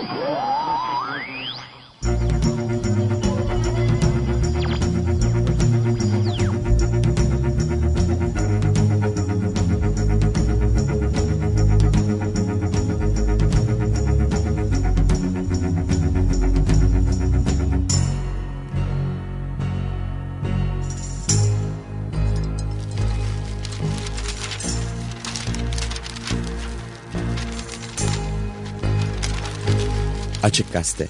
Uhul! Açık Gazete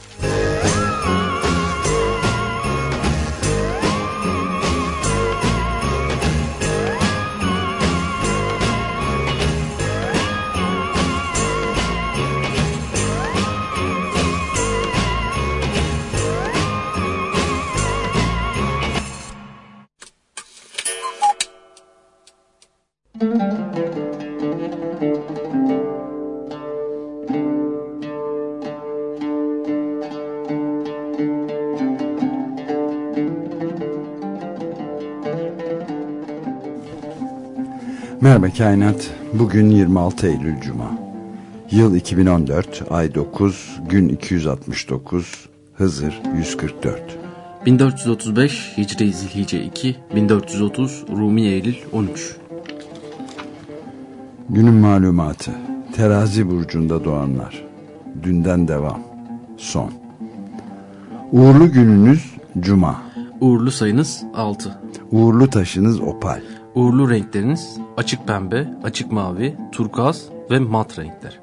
Merhaba Kainat. Bugün 26 Eylül Cuma. Yıl 2014, ay 9, gün 269, Hızır 144. 1435 Hicri Zilhice 2, 1430 Rumi Eylül 13. Günün malumatı. Terazi burcunda doğanlar. Dünden devam. Son. Uğurlu gününüz Cuma. Uğurlu sayınız 6. Uğurlu taşınız opal. Uğurlu renkleriniz açık pembe, açık mavi, turkuaz ve mat renkler.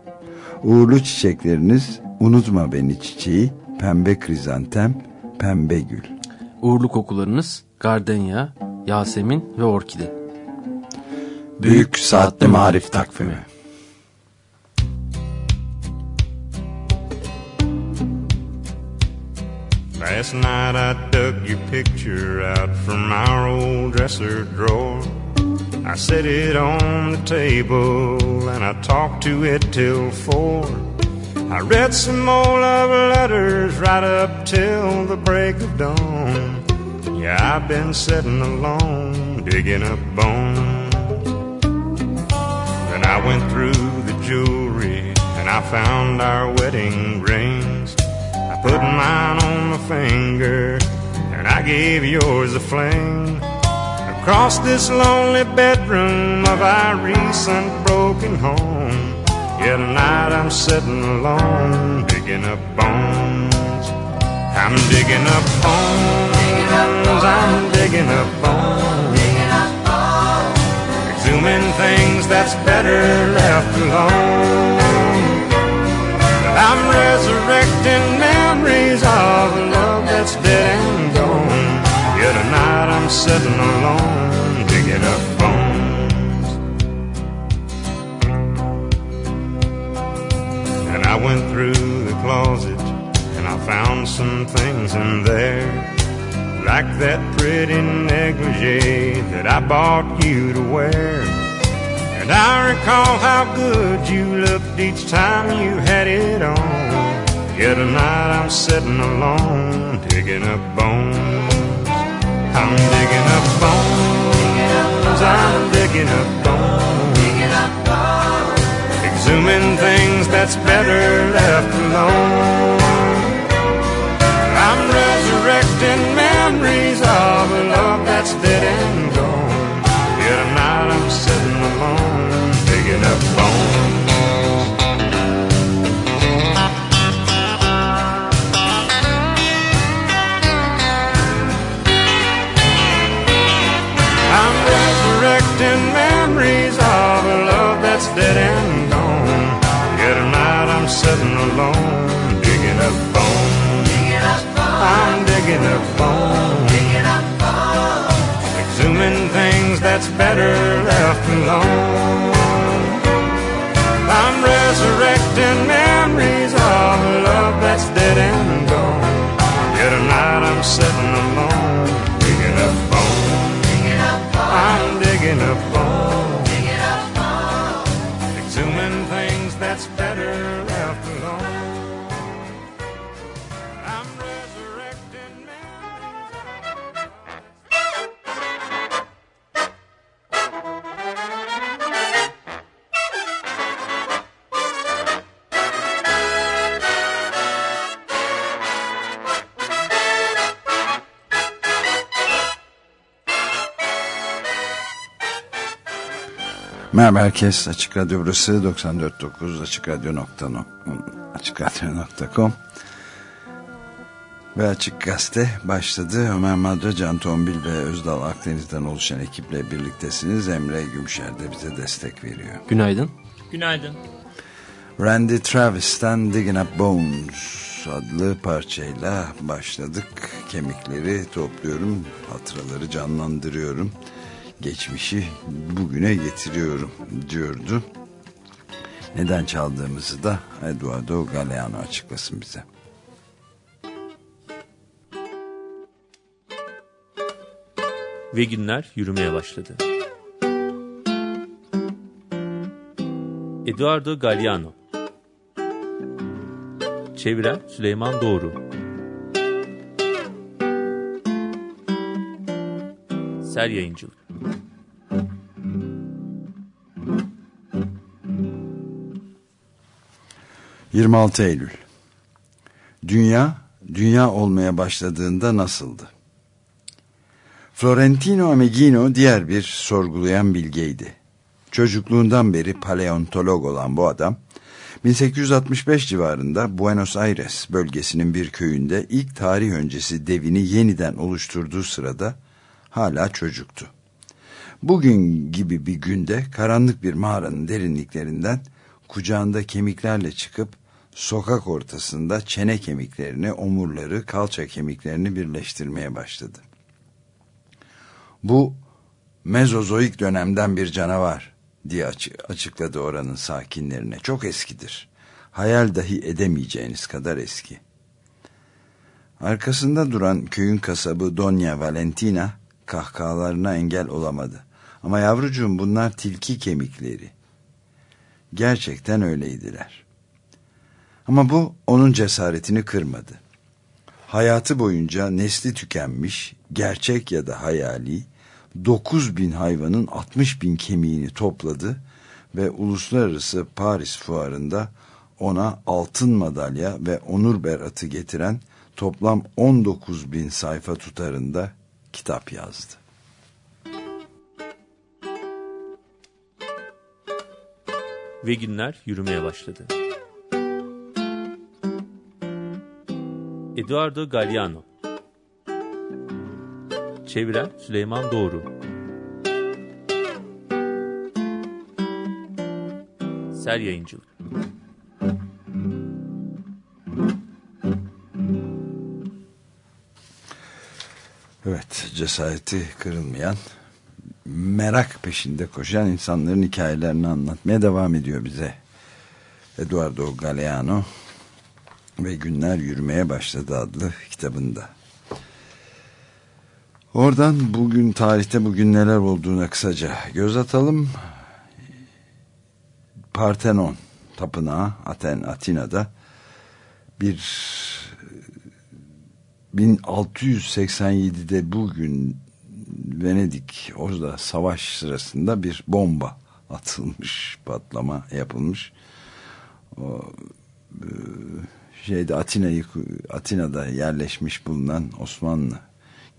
Uğurlu çiçekleriniz unutma beni çiçeği, pembe krizantem, pembe gül. Uğurlu kokularınız gardenya, yasemin ve orkide. Büyük Saatli Marif Takvimi Last night I dug your picture out from our old dresser drawer. I set it on the table and I talked to it till four. I read some more love letters right up till the break of dawn. Yeah, I've been sitting alone, digging up bones. Then I went through the jewelry and I found our wedding rings. I put mine on my finger and I gave yours a fling. Across this lonely bedroom of our recent broken home. Yeah, tonight I'm sitting alone, digging up bones. I'm digging up bones. I'm digging up bones. Exhuming things that's better left alone. I'm resurrecting memories of love that's dead and gone. Yeah, tonight I'm sitting alone, I went through the closet and I found some things in there. Like that pretty negligee that I bought you to wear. And I recall how good you looked each time you had it on. Yeah, tonight I'm sitting alone, digging up bones. I'm digging up bones. I'm digging up bones. Exhuming things that's better left alone. Better left alone. I'm resurrecting memories of a love that's dead and gone. Yeah, tonight I'm sitting Merhaba herkes. Açık Radyo burası 94.9 AçıkRadyo.com AçıkRadyo.com ve Açık Gazete başladı. Ömer Madra, Can Tombil ve Özdal Akdeniz'den oluşan ekiple birliktesiniz. Emre Gümşer de bize destek veriyor. Günaydın. Günaydın. Randy Travis'ten Digging Up Bones adlı parçayla başladık. Kemikleri topluyorum, hatıraları canlandırıyorum geçmişi bugüne getiriyorum diyordu. Neden çaldığımızı da Eduardo Galeano açıklasın bize. Ve günler yürümeye başladı. Eduardo Galeano Çeviren Süleyman Doğru Ser Yayıncılık 26 Eylül Dünya, dünya olmaya başladığında nasıldı? Florentino Amigino diğer bir sorgulayan bilgeydi. Çocukluğundan beri paleontolog olan bu adam, 1865 civarında Buenos Aires bölgesinin bir köyünde ilk tarih öncesi devini yeniden oluşturduğu sırada hala çocuktu. Bugün gibi bir günde karanlık bir mağaranın derinliklerinden kucağında kemiklerle çıkıp sokak ortasında çene kemiklerini, omurları, kalça kemiklerini birleştirmeye başladı. Bu mezozoik dönemden bir canavar diye açıkladı oranın sakinlerine. Çok eskidir. Hayal dahi edemeyeceğiniz kadar eski. Arkasında duran köyün kasabı Donya Valentina kahkahalarına engel olamadı. Ama yavrucuğum bunlar tilki kemikleri. Gerçekten öyleydiler. Ama bu onun cesaretini kırmadı. Hayatı boyunca nesli tükenmiş, gerçek ya da hayali, 9 bin hayvanın 60 bin kemiğini topladı ve uluslararası Paris fuarında ona altın madalya ve onur beratı getiren toplam 19 bin sayfa tutarında kitap yazdı. Ve günler yürümeye başladı. Eduardo Galliano. Çeviren Süleyman Doğru. Ser Yayıncılık. Evet, cesareti kırılmayan, merak peşinde koşan insanların hikayelerini anlatmaya devam ediyor bize. Eduardo Galeano ve Günler Yürümeye Başladı adlı kitabında. Oradan bugün tarihte bugün neler olduğuna kısaca göz atalım. Partenon tapınağı Aten Atina'da bir 1687'de bugün Venedik orada savaş sırasında bir bomba atılmış, patlama yapılmış. O, e, şeyde Atina'yı Atina'da yerleşmiş bulunan Osmanlı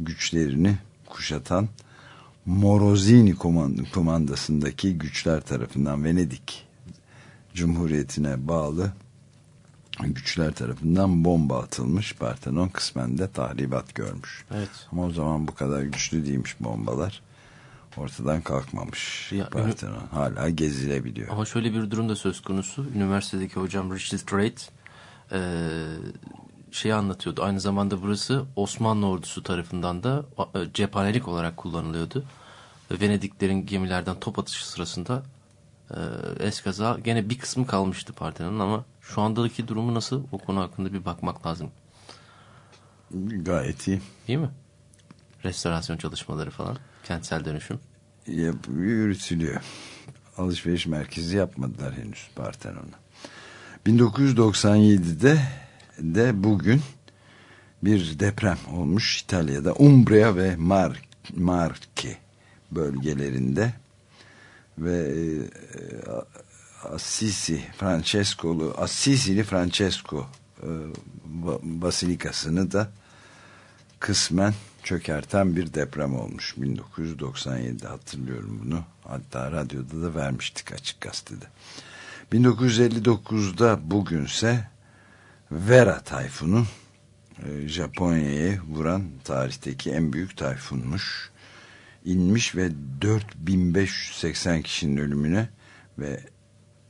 güçlerini kuşatan Morozini komandasındaki güçler tarafından Venedik Cumhuriyeti'ne bağlı güçler tarafından bomba atılmış. Partenon kısmen de tahribat görmüş. Evet. Ama o zaman bu kadar güçlü değilmiş bombalar. Ortadan kalkmamış ya, Partenon. Hala gezilebiliyor. Ama şöyle bir durum da söz konusu. Üniversitedeki hocam Richard Strait e, şeyi anlatıyordu. Aynı zamanda burası Osmanlı ordusu tarafından da e, cephanelik olarak kullanılıyordu. Venediklerin gemilerden top atışı sırasında e, eskaza gene bir kısmı kalmıştı Partenon'un ama şu andaki durumu nasıl o konu hakkında bir bakmak lazım. Gayet iyi. İyi mi? Restorasyon çalışmaları falan. Kentsel dönüşüm. Yap, yürütülüyor. Alışveriş merkezi yapmadılar henüz Partenon'a. 1997'de de bugün bir deprem olmuş İtalya'da Umbria ve Mar Marche bölgelerinde ve e, Assisi Francesco'lu Assisi'li Francesco e, Basilikası'nı da kısmen çökerten bir deprem olmuş 1997'de hatırlıyorum bunu. Hatta radyoda da vermiştik açık gazetede. 1959'da bugünse Vera tayfunu e, Japonya'yı vuran tarihteki en büyük tayfunmuş. İnmiş ve 4580 kişinin ölümüne ve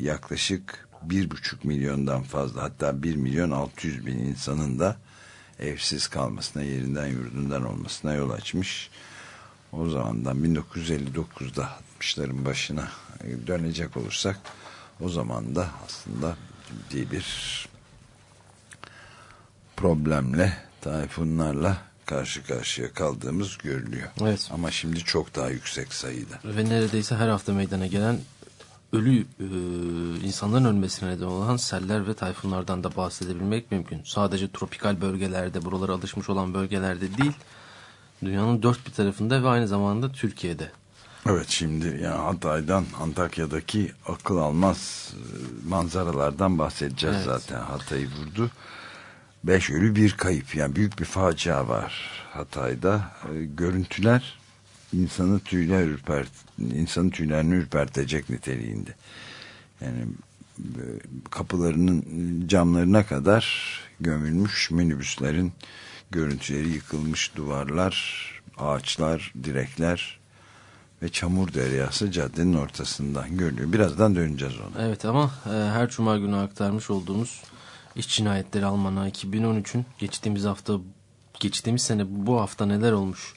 yaklaşık 1,5 milyondan fazla hatta 1 milyon 600 bin insanın da evsiz kalmasına, yerinden yurdundan olmasına yol açmış. O zamandan 1959'da 60'ların başına dönecek olursak o zaman da aslında ciddi bir problemle, tayfunlarla karşı karşıya kaldığımız görülüyor. Evet. Ama şimdi çok daha yüksek sayıda. Ve neredeyse her hafta meydana gelen ölü e, insanların ölmesine neden olan seller ve tayfunlardan da bahsedebilmek mümkün. Sadece tropikal bölgelerde, buralara alışmış olan bölgelerde değil, dünyanın dört bir tarafında ve aynı zamanda Türkiye'de. Evet şimdi yani Hatay'dan Antakya'daki akıl almaz e, manzaralardan bahsedeceğiz Evet. zaten. Hatay'ı vurdu. Beş ölü bir kayıp yani büyük bir facia var Hatay'da. E, görüntüler insanı tüyler ürpert, insanın tüylerini ürpertecek niteliğinde. Yani e, kapılarının camlarına kadar gömülmüş minibüslerin görüntüleri yıkılmış duvarlar, ağaçlar, direkler ve çamur deryası caddenin ortasından görülüyor. Birazdan döneceğiz ona. Evet ama e, her cuma günü aktarmış olduğumuz İş Cinayetleri Almanağı 2013'ün geçtiğimiz hafta, geçtiğimiz sene bu hafta neler olmuş,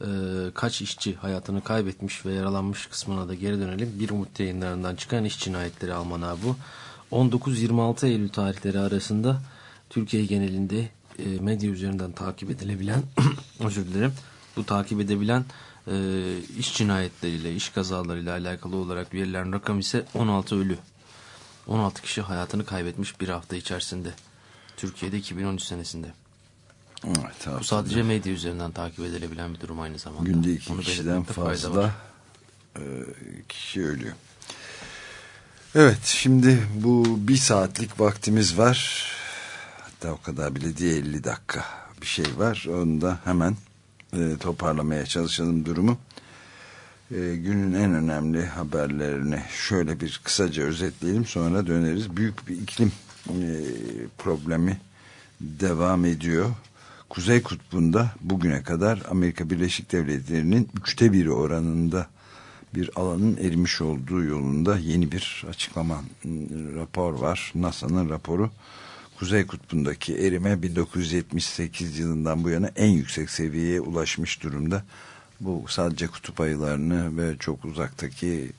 e, kaç işçi hayatını kaybetmiş ve yaralanmış kısmına da geri dönelim. Bir Umut yayınlarından çıkan İş Cinayetleri Almanağı bu. 19-26 Eylül tarihleri arasında Türkiye genelinde e, medya üzerinden takip edilebilen, özür dilerim, bu takip edebilen e, iş cinayetleriyle, iş kazalarıyla alakalı olarak verilen rakam ise 16 ölü. 16 kişi hayatını kaybetmiş bir hafta içerisinde. Türkiye'de 2013 senesinde. Evet, Bu sadece medya üzerinden takip edilebilen bir durum aynı zamanda. Günde iki Onu kişiden fazla e, kişi ölüyor. Evet şimdi bu bir saatlik vaktimiz var. Hatta o kadar bile değil 50 dakika bir şey var. Onu da hemen e, toparlamaya çalışalım durumu. E, günün en önemli haberlerini şöyle bir kısaca özetleyelim sonra döneriz. Büyük bir iklim e, problemi devam ediyor. Kuzey Kutbu'nda bugüne kadar Amerika Birleşik Devletleri'nin üçte biri oranında bir alanın erimiş olduğu yolunda yeni bir açıklama rapor var. NASA'nın raporu. Kuzey Kutbu'ndaki erime 1978 yılından bu yana en yüksek seviyeye ulaşmış durumda. Bu sadece kutup ayılarını ve çok uzaktaki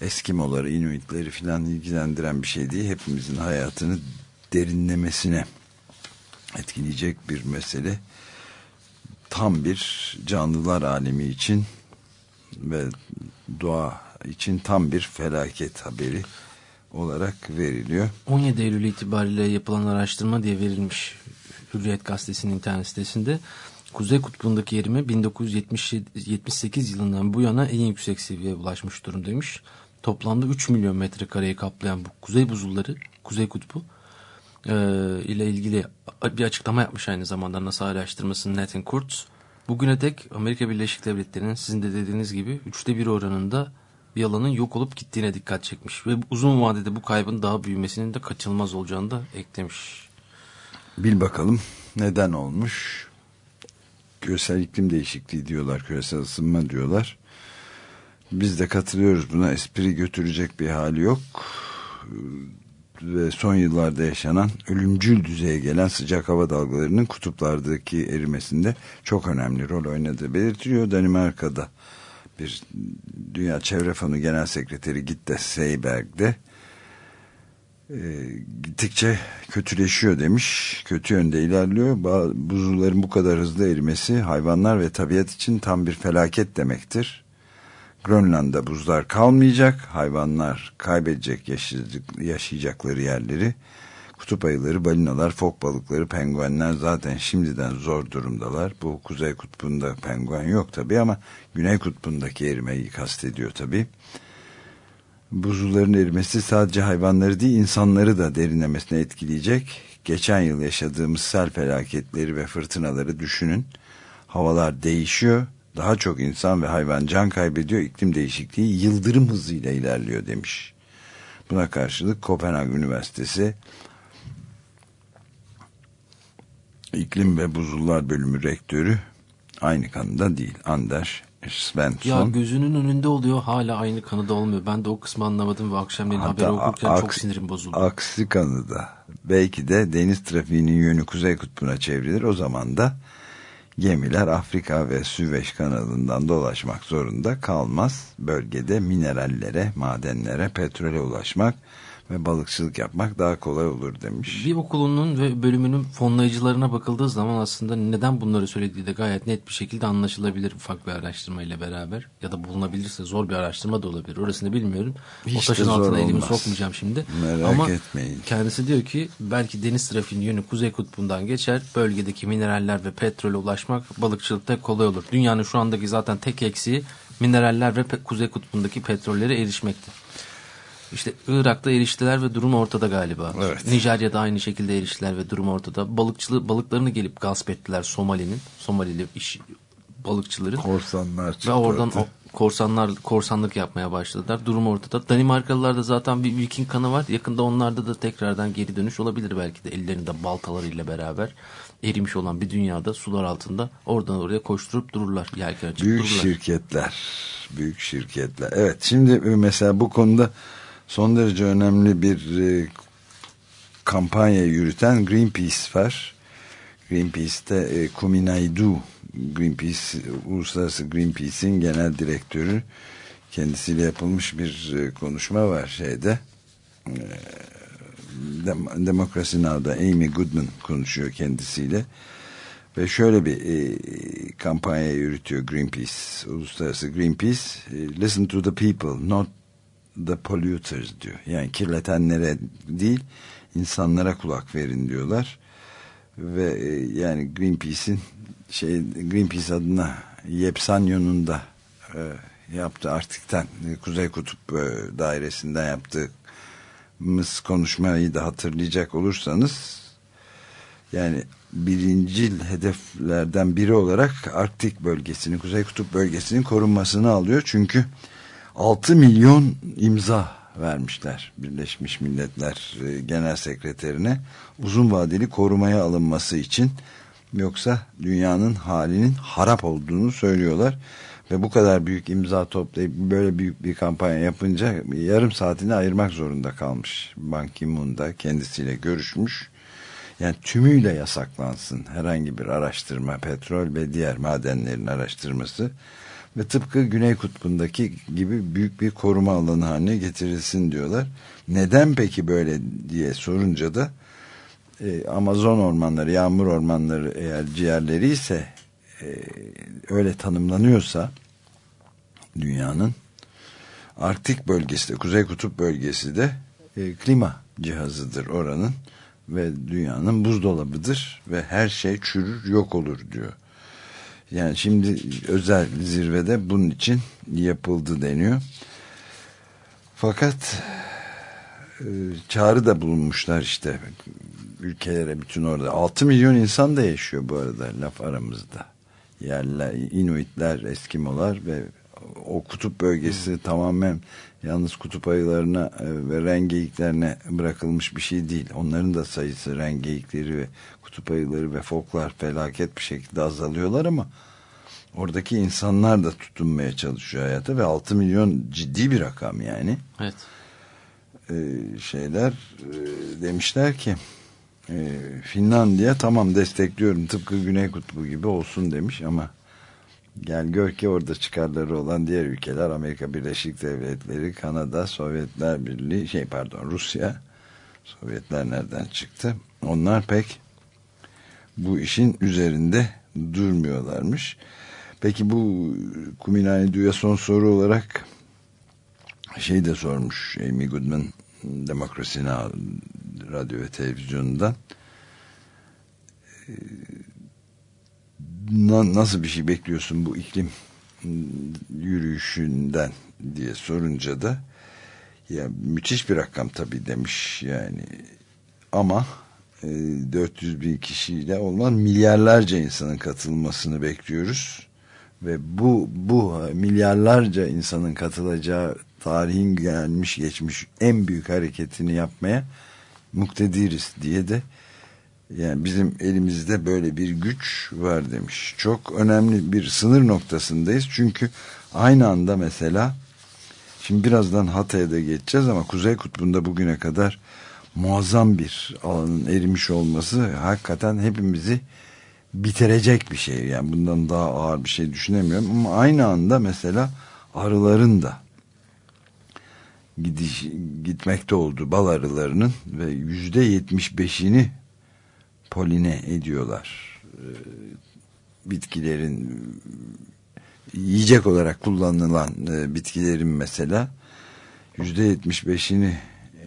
Eskimoları, Inuitleri filan ilgilendiren bir şey değil. Hepimizin hayatını derinlemesine etkileyecek bir mesele. Tam bir canlılar alemi için ve doğa için tam bir felaket haberi olarak veriliyor. 17 Eylül itibariyle yapılan araştırma diye verilmiş Hürriyet Gazetesi'nin internet sitesinde Kuzey Kutbu'ndaki erime 1978 yılından bu yana en yüksek seviyeye ulaşmış durumdaymış. Toplamda 3 milyon metrekareyi kaplayan bu kuzey buzulları, Kuzey Kutbu e, ile ilgili bir açıklama yapmış aynı zamanda NASA araştırmasının Nathan Kurtz. Bugüne dek Amerika Birleşik Devletleri'nin sizin de dediğiniz gibi üçte bir oranında bir alanın yok olup gittiğine dikkat çekmiş. Ve uzun vadede bu kaybın daha büyümesinin de kaçınılmaz olacağını da eklemiş. Bil bakalım neden olmuş? Küresel iklim değişikliği diyorlar, küresel ısınma diyorlar. Biz de katılıyoruz buna. Espri götürecek bir hali yok. Ve son yıllarda yaşanan ölümcül düzeye gelen sıcak hava dalgalarının kutuplardaki erimesinde çok önemli rol oynadığı belirtiliyor. Danimarka'da bir Dünya Çevre Fonu Genel Sekreteri Gitte Seyberg'de e, gittikçe kötüleşiyor demiş. Kötü yönde ilerliyor. Buzulların bu kadar hızlı erimesi hayvanlar ve tabiat için tam bir felaket demektir. Grönland'da buzlar kalmayacak. Hayvanlar kaybedecek yaşayacak- yaşayacakları yerleri. Kutup ayıları, balinalar, fok balıkları, penguenler zaten şimdiden zor durumdalar. Bu Kuzey Kutbu'nda penguen yok tabi ama Güney Kutbu'ndaki erimeyi kastediyor tabi. Buzulların erimesi sadece hayvanları değil insanları da derinlemesine etkileyecek. Geçen yıl yaşadığımız sel felaketleri ve fırtınaları düşünün. Havalar değişiyor. Daha çok insan ve hayvan can kaybediyor. İklim değişikliği yıldırım hızıyla ilerliyor demiş. Buna karşılık Kopenhag Üniversitesi İklim ve Buzullar Bölümü Rektörü aynı kanıda değil. Anders Svensson. Ya gözünün önünde oluyor hala aynı kanıda olmuyor. Ben de o kısmı anlamadım ve akşamleyin Hatta haberi okurken çok sinirim bozuldu. Aksi kanıda. Belki de deniz trafiğinin yönü kuzey kutbuna çevrilir. O zaman da gemiler Afrika ve Süveyş kanalından dolaşmak zorunda kalmaz. Bölgede minerallere, madenlere, petrole ulaşmak ve balıkçılık yapmak daha kolay olur demiş. Bir okulunun ve bölümünün fonlayıcılarına bakıldığı zaman aslında neden bunları söylediği de gayet net bir şekilde anlaşılabilir ufak bir araştırma ile beraber. Ya da bulunabilirse zor bir araştırma da olabilir. Orasını bilmiyorum. Hiç o taşın altına elimi olmaz. sokmayacağım şimdi. Merak Ama etmeyin. kendisi diyor ki belki deniz trafiğinin yönü kuzey kutbundan geçer. Bölgedeki mineraller ve petrole ulaşmak balıkçılıkta kolay olur. Dünyanın şu andaki zaten tek eksiği mineraller ve pe- kuzey kutbundaki petrollere erişmekti. İşte Irak'ta eriştiler ve durum ortada galiba. Evet. Nijerya'da aynı şekilde eriştiler ve durum ortada. Balıkçılığı balıklarını gelip gasp ettiler Somali'nin. Somalili iş balıkçıların. Korsanlar çıktı. Ve oradan o korsanlar korsanlık yapmaya başladılar. Durum ortada. Danimarkalılarda zaten bir Viking kanı var. Yakında onlarda da tekrardan geri dönüş olabilir belki de ellerinde baltalarıyla beraber erimiş olan bir dünyada sular altında oradan oraya koşturup dururlar. Yelken açıp Büyük dururlar. şirketler. Büyük şirketler. Evet şimdi mesela bu konuda son derece önemli bir e, kampanya yürüten Greenpeace var. Greenpeace'te e, Kuminaidu Greenpeace Uluslararası Greenpeace'in genel direktörü kendisiyle yapılmış bir e, konuşma var şeyde. E, Dem Demokrasi Now'da Amy Goodman konuşuyor kendisiyle. Ve şöyle bir e, kampanya yürütüyor Greenpeace, Uluslararası Greenpeace. E, Listen to the people, not the polluters diyor. Yani kirletenlere değil, insanlara kulak verin diyorlar. Ve e, yani Greenpeace'in şey Greenpeace adına Yepsanyon'un da e, yaptığı Arktik'ten e, Kuzey Kutup e, dairesinden yaptığımız konuşmayı da hatırlayacak olursanız yani birincil hedeflerden biri olarak Arktik bölgesinin, Kuzey Kutup bölgesinin korunmasını alıyor. Çünkü 6 milyon imza vermişler Birleşmiş Milletler e, Genel Sekreterine uzun vadeli korumaya alınması için. Yoksa dünyanın halinin harap olduğunu söylüyorlar. Ve bu kadar büyük imza toplayıp böyle büyük bir kampanya yapınca yarım saatini ayırmak zorunda kalmış. Ban Ki-moon da kendisiyle görüşmüş. Yani tümüyle yasaklansın herhangi bir araştırma, petrol ve diğer madenlerin araştırması ve tıpkı Güney Kutbu'ndaki gibi büyük bir koruma alanı haline getirilsin diyorlar. Neden peki böyle diye sorunca da e, Amazon ormanları, yağmur ormanları eğer ciğerleri ise e, öyle tanımlanıyorsa dünyanın Arktik bölgesi de, Kuzey Kutup bölgesi de e, klima cihazıdır oranın ve dünyanın buzdolabıdır ve her şey çürür yok olur diyor. Yani şimdi özel zirvede bunun için yapıldı deniyor. Fakat e, çağrı da bulunmuşlar işte ülkelere bütün orada. 6 milyon insan da yaşıyor bu arada laf aramızda. Yerler, Inuitler, Eskimolar ve o kutup bölgesi tamamen yalnız kutup ayılarına e, ve rengeyiklerine bırakılmış bir şey değil. Onların da sayısı rengeyikleri ve kutup ayıları ve foklar felaket bir şekilde azalıyorlar ama oradaki insanlar da tutunmaya çalışıyor hayata ve 6 milyon ciddi bir rakam yani. Evet. Ee, şeyler e, demişler ki e, Finlandiya tamam destekliyorum tıpkı Güney Kutbu gibi olsun demiş ama gel gör ki orada çıkarları olan diğer ülkeler Amerika Birleşik Devletleri, Kanada, Sovyetler Birliği şey pardon Rusya Sovyetler nereden çıktı? Onlar pek bu işin üzerinde durmuyorlarmış. Peki bu Kuminani Duya son soru olarak şey de sormuş Amy Goodman Demokrasi radyo ve televizyonundan Ee, na- nasıl bir şey bekliyorsun bu iklim yürüyüşünden diye sorunca da ya müthiş bir rakam tabii demiş yani ama 400 bin kişiyle olmaz milyarlarca insanın katılmasını bekliyoruz. Ve bu, bu milyarlarca insanın katılacağı tarihin gelmiş geçmiş en büyük hareketini yapmaya muktediriz diye de yani bizim elimizde böyle bir güç var demiş. Çok önemli bir sınır noktasındayız. Çünkü aynı anda mesela şimdi birazdan Hatay'a da geçeceğiz ama Kuzey Kutbu'nda bugüne kadar muazzam bir alanın erimiş olması hakikaten hepimizi bitirecek bir şey. Yani bundan daha ağır bir şey düşünemiyorum. Ama aynı anda mesela arıların da gidiş, gitmekte olduğu bal arılarının ve yüzde yetmiş beşini poline ediyorlar. Ee, bitkilerin yiyecek olarak kullanılan e, bitkilerin mesela yüzde yetmiş beşini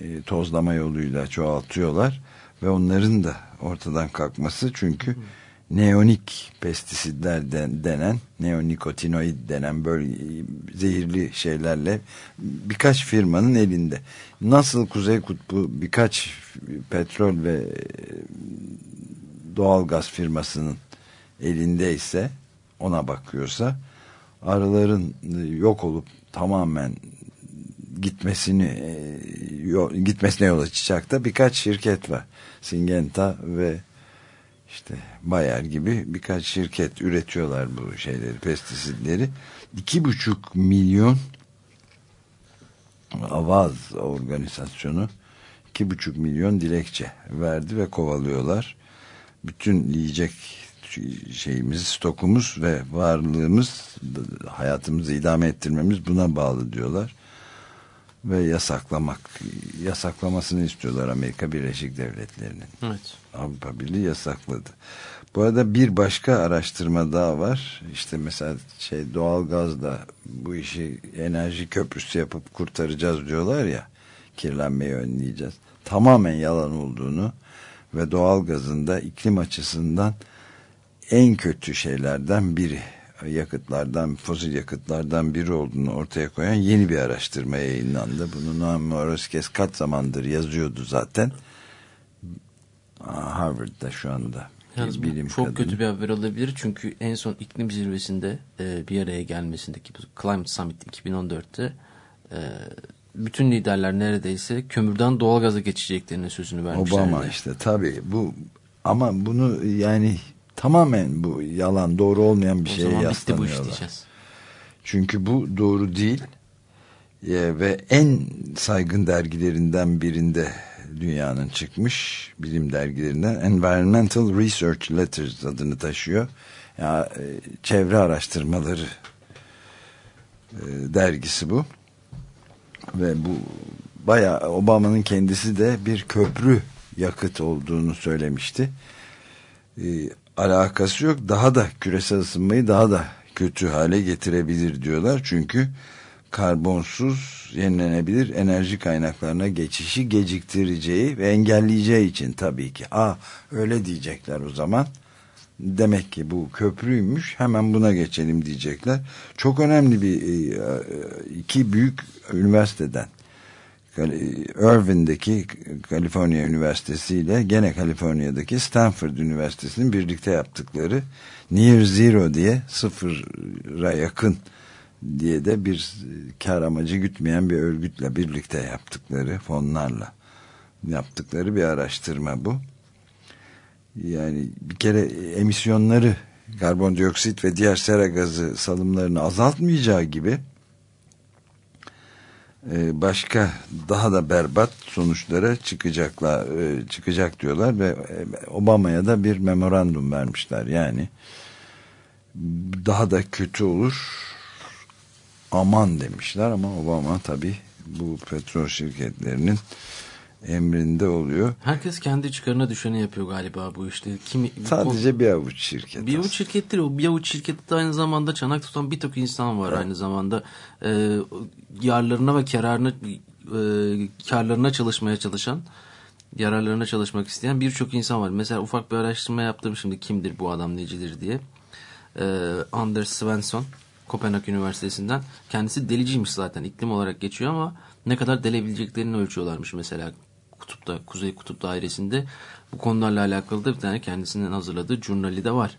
e, tozlama yoluyla çoğaltıyorlar ve onların da ortadan kalkması çünkü neonik pestisitler denen neonikotinoid denen böyle zehirli şeylerle birkaç firmanın elinde. Nasıl Kuzey Kutbu birkaç petrol ve doğal gaz firmasının elindeyse ona bakıyorsa arıların yok olup tamamen gitmesini e, gitmesine yol açacak da birkaç şirket var. Singenta ve işte Bayer gibi birkaç şirket üretiyorlar bu şeyleri, pestisitleri. iki buçuk milyon Avaz organizasyonu iki buçuk milyon dilekçe verdi ve kovalıyorlar. Bütün yiyecek şeyimiz, stokumuz ve varlığımız, hayatımızı idame ettirmemiz buna bağlı diyorlar. Ve yasaklamak, yasaklamasını istiyorlar Amerika Birleşik Devletleri'nin. Evet. Avrupa Birliği yasakladı. Bu arada bir başka araştırma daha var. İşte mesela şey doğalgazda bu işi enerji köprüsü yapıp kurtaracağız diyorlar ya. Kirlenmeyi önleyeceğiz. Tamamen yalan olduğunu ve doğalgazın da iklim açısından en kötü şeylerden biri yakıtlardan, fosil yakıtlardan biri olduğunu ortaya koyan yeni bir araştırma yayınlandı. Bunu Noam Moroskes kaç zamandır yazıyordu zaten. Harvard'da şu anda. Yalnız bilim çok kadını. kötü bir haber olabilir çünkü en son iklim zirvesinde e, bir araya gelmesindeki Climate Summit 2014'te e, bütün liderler neredeyse kömürden doğalgaza geçeceklerine sözünü vermişler. Obama işte tabii bu ama bunu yani tamamen bu yalan doğru olmayan bir o şeye yaslanıyorlar. Çünkü bu doğru değil e, ve en saygın dergilerinden birinde dünyanın çıkmış bilim dergilerinden Environmental Research Letters adını taşıyor. Ya e, çevre araştırmaları e, dergisi bu. Ve bu baya Obama'nın kendisi de bir köprü yakıt olduğunu söylemişti. E, alakası yok. Daha da küresel ısınmayı daha da kötü hale getirebilir diyorlar. Çünkü karbonsuz yenilenebilir enerji kaynaklarına geçişi geciktireceği ve engelleyeceği için tabii ki. Aa öyle diyecekler o zaman. Demek ki bu köprüymüş hemen buna geçelim diyecekler. Çok önemli bir e, iki büyük üniversiteden Irvine'deki Kaliforniya Üniversitesi ile gene Kaliforniya'daki Stanford Üniversitesi'nin birlikte yaptıkları Near Zero diye sıfıra yakın diye de bir kar amacı gütmeyen bir örgütle birlikte yaptıkları fonlarla yaptıkları bir araştırma bu. Yani bir kere emisyonları karbondioksit ve diğer sera gazı salımlarını azaltmayacağı gibi başka daha da berbat sonuçlara çıkacaklar e, çıkacak diyorlar ve e, Obama'ya da bir memorandum vermişler. Yani daha da kötü olur aman demişler ama Obama tabi bu petrol şirketlerinin emrinde oluyor. Herkes kendi çıkarına düşeni yapıyor galiba bu işte. Kimi, Sadece bir avuç şirket. Bir avuç şirket değil o. Bir avuç şirkette aynı zamanda çanak tutan birçok insan var evet. aynı zamanda. E, yarlarına ve kararına e, karlarına çalışmaya çalışan yararlarına çalışmak isteyen birçok insan var. Mesela ufak bir araştırma yaptım şimdi kimdir bu adam necidir diye. E, Anders Svensson Kopenhag Üniversitesi'nden. Kendisi deliciymiş zaten iklim olarak geçiyor ama ne kadar delebileceklerini ölçüyorlarmış mesela kutupta, Kuzey Kutup Dairesi'nde bu konularla alakalı da bir tane kendisinin hazırladığı jurnali de var.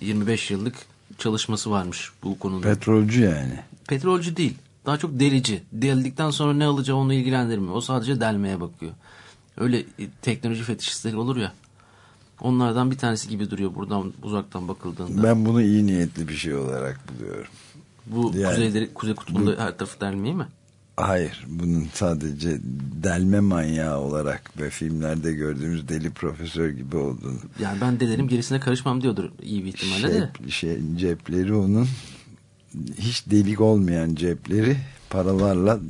25 yıllık çalışması varmış bu konuda. Petrolcü yani. Petrolcü değil. Daha çok delici. Deldikten sonra ne alacağı onu ilgilendirmiyor. O sadece delmeye bakıyor. Öyle e, teknoloji fetişistleri olur ya. Onlardan bir tanesi gibi duruyor buradan uzaktan bakıldığında. Ben bunu iyi niyetli bir şey olarak buluyorum. bu yani- kuzeyleri, kuzey kutbunda her tarafı delmeyi mi? Hayır, bunun sadece delme manyağı olarak ve filmlerde gördüğümüz deli profesör gibi olduğunu. Yani ben delerim gerisine karışmam diyordur iyi bir ihtimalle de. Şey, şey, cepleri onun hiç delik olmayan cepleri paralarla,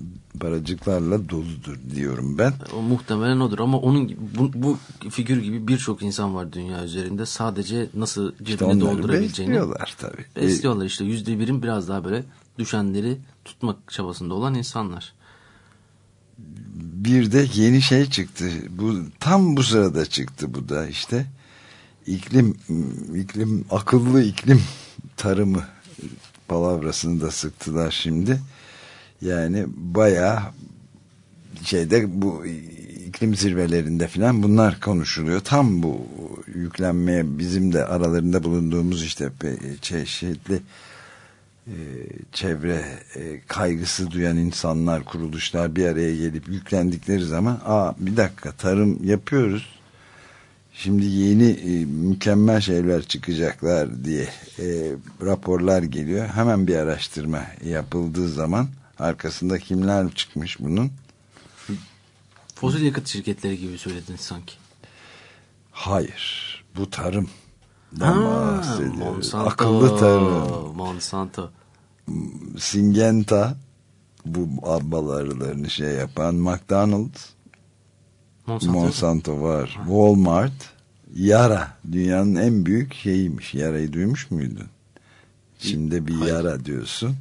paracıklarla doludur diyorum ben. O muhtemelen odur ama onun gibi- bu, bu figür gibi birçok insan var dünya üzerinde. Sadece nasıl İşte cebini onları doldurabileceğini besliyorlar tabii. Besliyorlar. işte yüzde birin biraz daha böyle düşenleri tutmak çabasında olan insanlar. bir de yeni şey çıktı. Bu tam bu sırada çıktı bu da işte. iklim iklim akıllı iklim tarımı palavrasını da sıktılar şimdi. Yani bayağı şeyde bu iklim zirvelerinde filan bunlar konuşuluyor. Tam bu yüklenmeye bizim de aralarında bulunduğumuz işte çeşitli e, çevre e, kaygısı duyan insanlar, kuruluşlar bir araya gelip yüklendikleri zaman aa bir dakika tarım yapıyoruz. Şimdi yeni e, mükemmel şeyler çıkacaklar diye e, raporlar geliyor. Hemen bir araştırma yapıldığı zaman arkasında kimler çıkmış bunun? Fosil yakıt şirketleri gibi söyledin sanki. Hayır. Bu tarım. Ha. Monsanto. Akıllı tarım. Monsanto. Syngenta bu bal arılarını şey yapan McDonald's Monsanto. Monsanto var. Walmart Yara dünyanın en büyük şeyiymiş. Yarayı duymuş muydun? Şimdi bir Hayır. yara diyorsun.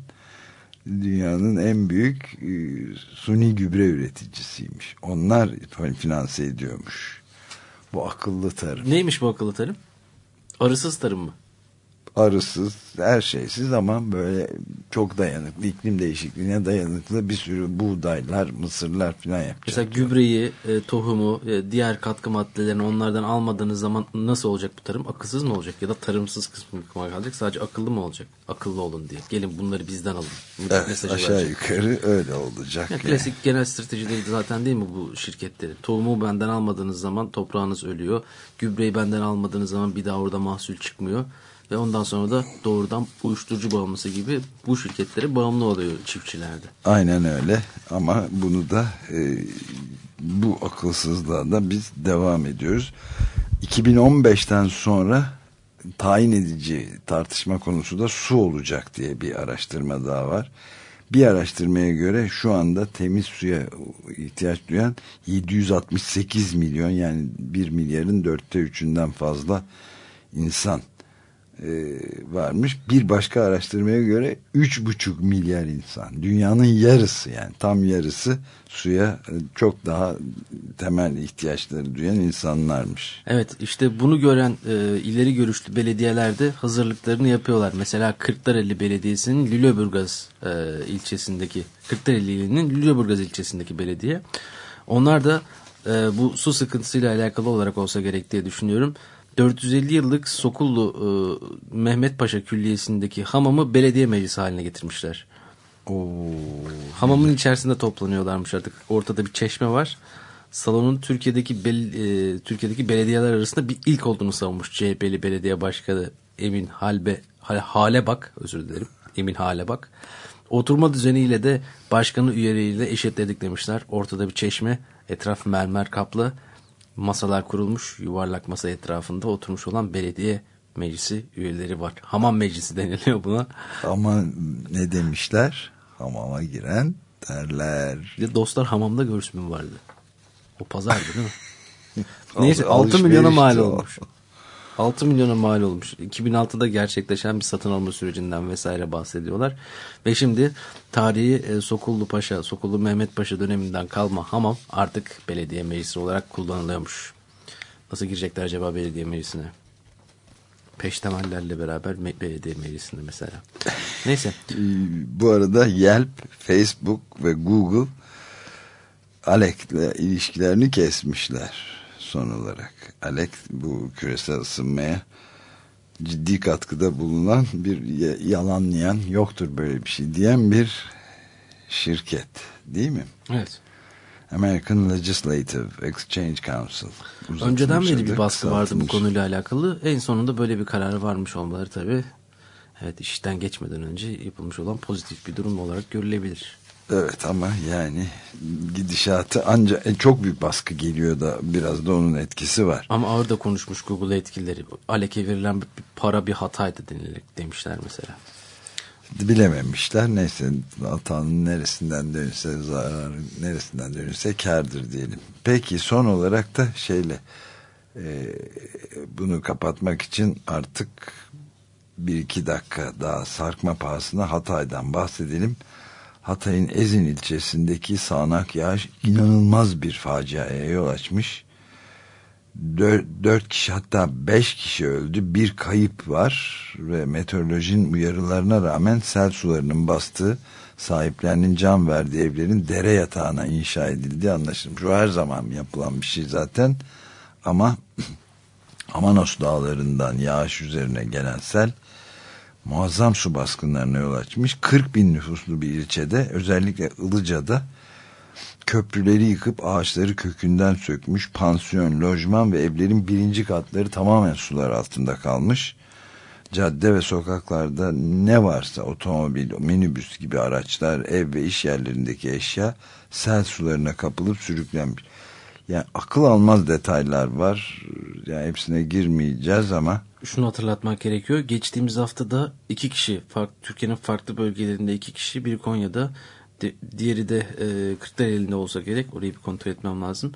Dünyanın en büyük e, suni gübre üreticisiymiş. Onlar finanse ediyormuş. Bu akıllı tarım. Neymiş bu akıllı tarım? Arısız tarım mı? Arısız, her şeysiz ama böyle çok dayanıklı, iklim değişikliğine dayanıklı bir sürü buğdaylar, mısırlar falan yapacak. Mesela gübreyi, e, tohumu, e, diğer katkı maddelerini onlardan almadığınız zaman nasıl olacak bu tarım? Akılsız mı olacak ya da tarımsız kısmı mı kalacak? Sadece akıllı mı olacak? Akıllı olun diye. Gelin bunları bizden alın. Evet, Mesajı aşağı verecek. yukarı öyle olacak. Ya yani. klasik genel stratejileri zaten değil mi bu şirketlerin? Tohumu benden almadığınız zaman toprağınız ölüyor. Gübreyi benden almadığınız zaman bir daha orada mahsul çıkmıyor. Ve ondan sonra da doğrudan uyuşturucu bağımlısı gibi bu şirketlere bağımlı oluyor çiftçilerde. Aynen öyle ama bunu da e, bu akılsızlığa da biz devam ediyoruz. 2015'ten sonra tayin edici tartışma konusu da su olacak diye bir araştırma daha var. Bir araştırmaya göre şu anda temiz suya ihtiyaç duyan 768 milyon yani 1 milyarın dörtte üçünden fazla insan varmış. Bir başka araştırmaya göre 3,5 milyar insan. Dünyanın yarısı yani tam yarısı suya e, çok daha temel ihtiyaçları duyan insanlarmış. Evet işte bunu gören e, ileri görüşlü belediyelerde hazırlıklarını yapıyorlar. Mesela Kırklareli Belediyesi'nin Lüleburgaz e, ilçesindeki Kırklareli ilinin Lüleburgaz ilçesindeki belediye. Onlar da e, bu su sıkıntısıyla alakalı olarak olsa gerek diye düşünüyorum. 450 yıllık Sokullu e, Mehmet Paşa Külliyesi'ndeki hamamı belediye meclisi haline getirmişler. Oo, Hamamın içerisinde toplanıyorlarmış artık. Ortada bir çeşme var. Salonun Türkiye'deki bel- e, Türkiye'deki belediyeler arasında bir ilk olduğunu savunmuş CHP'li belediye başkanı Emin Halbe Hale, Halebak özür dilerim. Emin Halebak. Oturma düzeniyle de başkanı üyeleriyle eşitledik demişler. Ortada bir çeşme, etraf mermer kaplı. Masalar kurulmuş. Yuvarlak masa etrafında oturmuş olan belediye meclisi üyeleri var. Hamam meclisi deniliyor buna. ama ne demişler? Hamama giren derler. Bir dostlar hamamda görsün mü vardı? O pazardı değil mi? Neyse Al- 6 milyona mal olmuş. 6 milyona mal olmuş. 2006'da gerçekleşen bir satın alma sürecinden vesaire bahsediyorlar. Ve şimdi tarihi e, Sokullu Paşa, Sokullu Mehmet Paşa döneminden kalma hamam artık belediye meclisi olarak kullanılıyormuş. Nasıl girecekler acaba belediye meclisine? Peştemallerle beraber me- belediye meclisinde mesela. Neyse. Ee, Bu arada Yelp, Facebook ve Google Alek'le ilişkilerini kesmişler son olarak. Alek bu küresel ısınmaya ciddi katkıda bulunan bir yalanlayan yoktur böyle bir şey diyen bir şirket değil mi? Evet. American Legislative Exchange Council. Önceden beri bir baskı vardı bu konuyla alakalı. En sonunda böyle bir karar varmış olmaları tabii. Evet işten geçmeden önce yapılmış olan pozitif bir durum olarak görülebilir. Evet ama yani gidişatı ancak e, çok büyük baskı geliyor da biraz da onun etkisi var. Ama ağır da konuşmuş Google etkileri. Aleke verilen bir para bir hataydı denilerek demişler mesela. Bilememişler. Neyse hatanın neresinden dönse zarar neresinden dönse kardır diyelim. Peki son olarak da şeyle e, bunu kapatmak için artık bir iki dakika daha sarkma pahasına Hatay'dan bahsedelim. Hatay'ın Ezin ilçesindeki sağanak yağış inanılmaz bir faciaya yol açmış. Dört, dört kişi hatta beş kişi öldü. Bir kayıp var ve meteorolojinin uyarılarına rağmen sel sularının bastığı sahiplerinin can verdiği evlerin dere yatağına inşa edildiği anlaşılmış. O her zaman yapılan bir şey zaten ama Amanos dağlarından yağış üzerine gelen sel muazzam su baskınlarına yol açmış. 40 bin nüfuslu bir ilçede özellikle Ilıca'da köprüleri yıkıp ağaçları kökünden sökmüş. Pansiyon, lojman ve evlerin birinci katları tamamen sular altında kalmış. Cadde ve sokaklarda ne varsa otomobil, minibüs gibi araçlar, ev ve iş yerlerindeki eşya sel sularına kapılıp sürüklenmiş. Yani akıl almaz detaylar var. Yani hepsine girmeyeceğiz ama şunu hatırlatmak gerekiyor. Geçtiğimiz haftada iki kişi, Türkiye'nin farklı bölgelerinde iki kişi, bir Konya'da, diğeri de e, Kırklareli'nde olsa gerek. Orayı bir kontrol etmem lazım.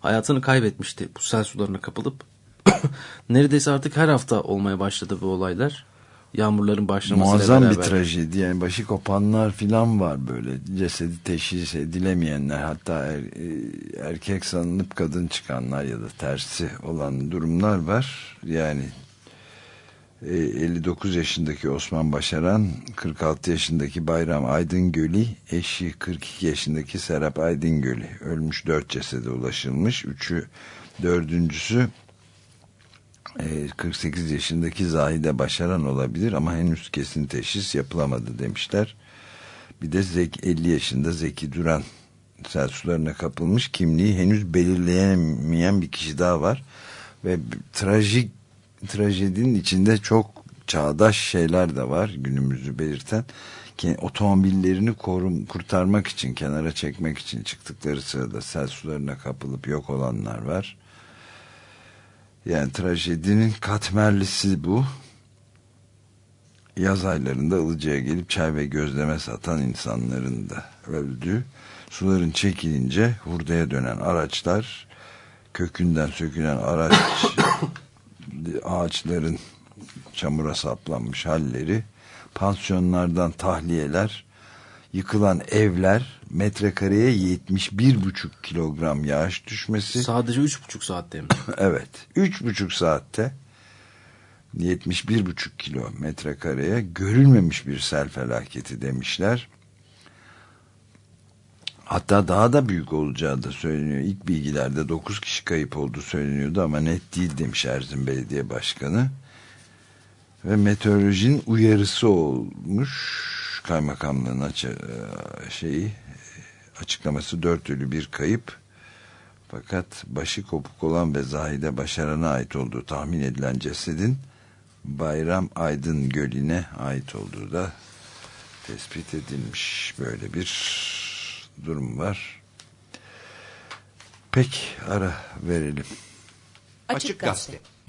Hayatını kaybetmişti bu sel sularına kapılıp. Neredeyse artık her hafta olmaya başladı bu olaylar. Yağmurların başlamasıyla Muazzam beraber. bir trajedi yani başı kopanlar filan var böyle cesedi teşhis edilemeyenler hatta er, e, erkek sanılıp kadın çıkanlar ya da tersi olan durumlar var yani 59 e, yaşındaki Osman Başaran, 46 yaşındaki Bayram Aydıngöl'i, eşi 42 yaşındaki Serap Aydıngöl'i ölmüş dört cesede ulaşılmış. Üçü, dördüncüsü 48 e, yaşındaki Zahide Başaran olabilir ama henüz kesin teşhis yapılamadı demişler. Bir de Zek, 50 yaşında Zeki Duran sel sularına kapılmış kimliği henüz belirleyemeyen bir kişi daha var. Ve trajik trajedinin içinde çok çağdaş şeyler de var günümüzü belirten. Otomobillerini korum, kurtarmak için, kenara çekmek için çıktıkları sırada sel sularına kapılıp yok olanlar var. Yani trajedinin katmerlisi bu. Yaz aylarında Ilıca'ya gelip çay ve gözleme satan insanların da öldü. Suların çekilince hurdaya dönen araçlar, kökünden sökülen araç ağaçların çamura saplanmış halleri, pansiyonlardan tahliyeler, yıkılan evler, metrekareye 71,5 kilogram yağış düşmesi. Sadece 3,5 saatte mi? evet. 3,5 saatte 71,5 kilometre kareye görülmemiş bir sel felaketi demişler. Hatta daha da büyük olacağı da söyleniyor. İlk bilgilerde 9 kişi kayıp olduğu söyleniyordu ama net değil demiş Erzin Belediye Başkanı. Ve meteorolojinin uyarısı olmuş kaymakamlığın e, şeyi açıklaması dört ölü bir kayıp. Fakat başı kopuk olan ve Zahide Başaran'a ait olduğu tahmin edilen cesedin Bayram Aydın Gölü'ne ait olduğu da tespit edilmiş. Böyle bir durum var. Pek ara verelim. Açık Gazete. time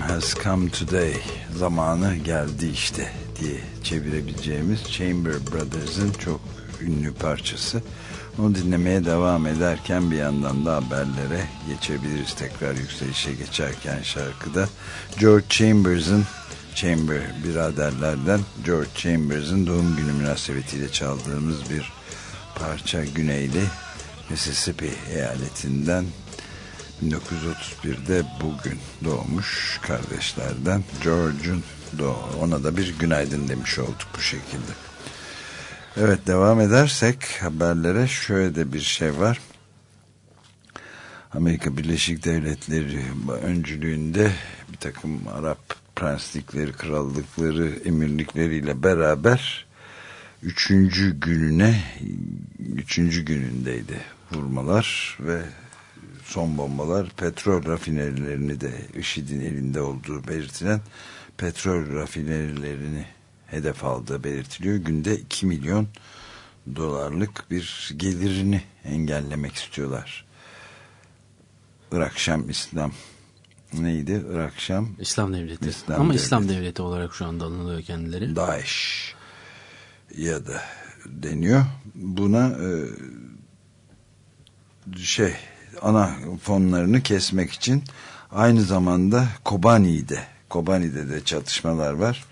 has come today. Zamanı geldi işte diye çevirebileceğimiz Chamber Brothers'ın çok ünlü parçası. Onu dinlemeye devam ederken bir yandan da haberlere geçebiliriz. Tekrar yükselişe geçerken şarkıda George Chambers'ın Chamber biraderlerden George Chambers'ın doğum günü münasebetiyle çaldığımız bir parça Güneyli Mississippi eyaletinden 1931'de bugün doğmuş kardeşlerden George'un ona da bir günaydın demiş olduk bu şekilde. Evet devam edersek haberlere şöyle de bir şey var. Amerika Birleşik Devletleri öncülüğünde bir takım Arap prenslikleri, krallıkları, emirlikleriyle beraber üçüncü gününe üçüncü günündeydi vurmalar ve son bombalar petrol rafinerilerini de IŞİD'in elinde olduğu belirtilen petrol rafinerilerini hedef aldığı belirtiliyor. Günde 2 milyon dolarlık bir gelirini engellemek istiyorlar. Irak Şam İslam neydi? Irak Şam İslam Devleti. İslam Ama Devleti. İslam Devleti olarak şu anda anılıyor kendileri. Daesh ya da deniyor. Buna e, şey ana fonlarını kesmek için aynı zamanda Kobani'de Kobani'de de çatışmalar var.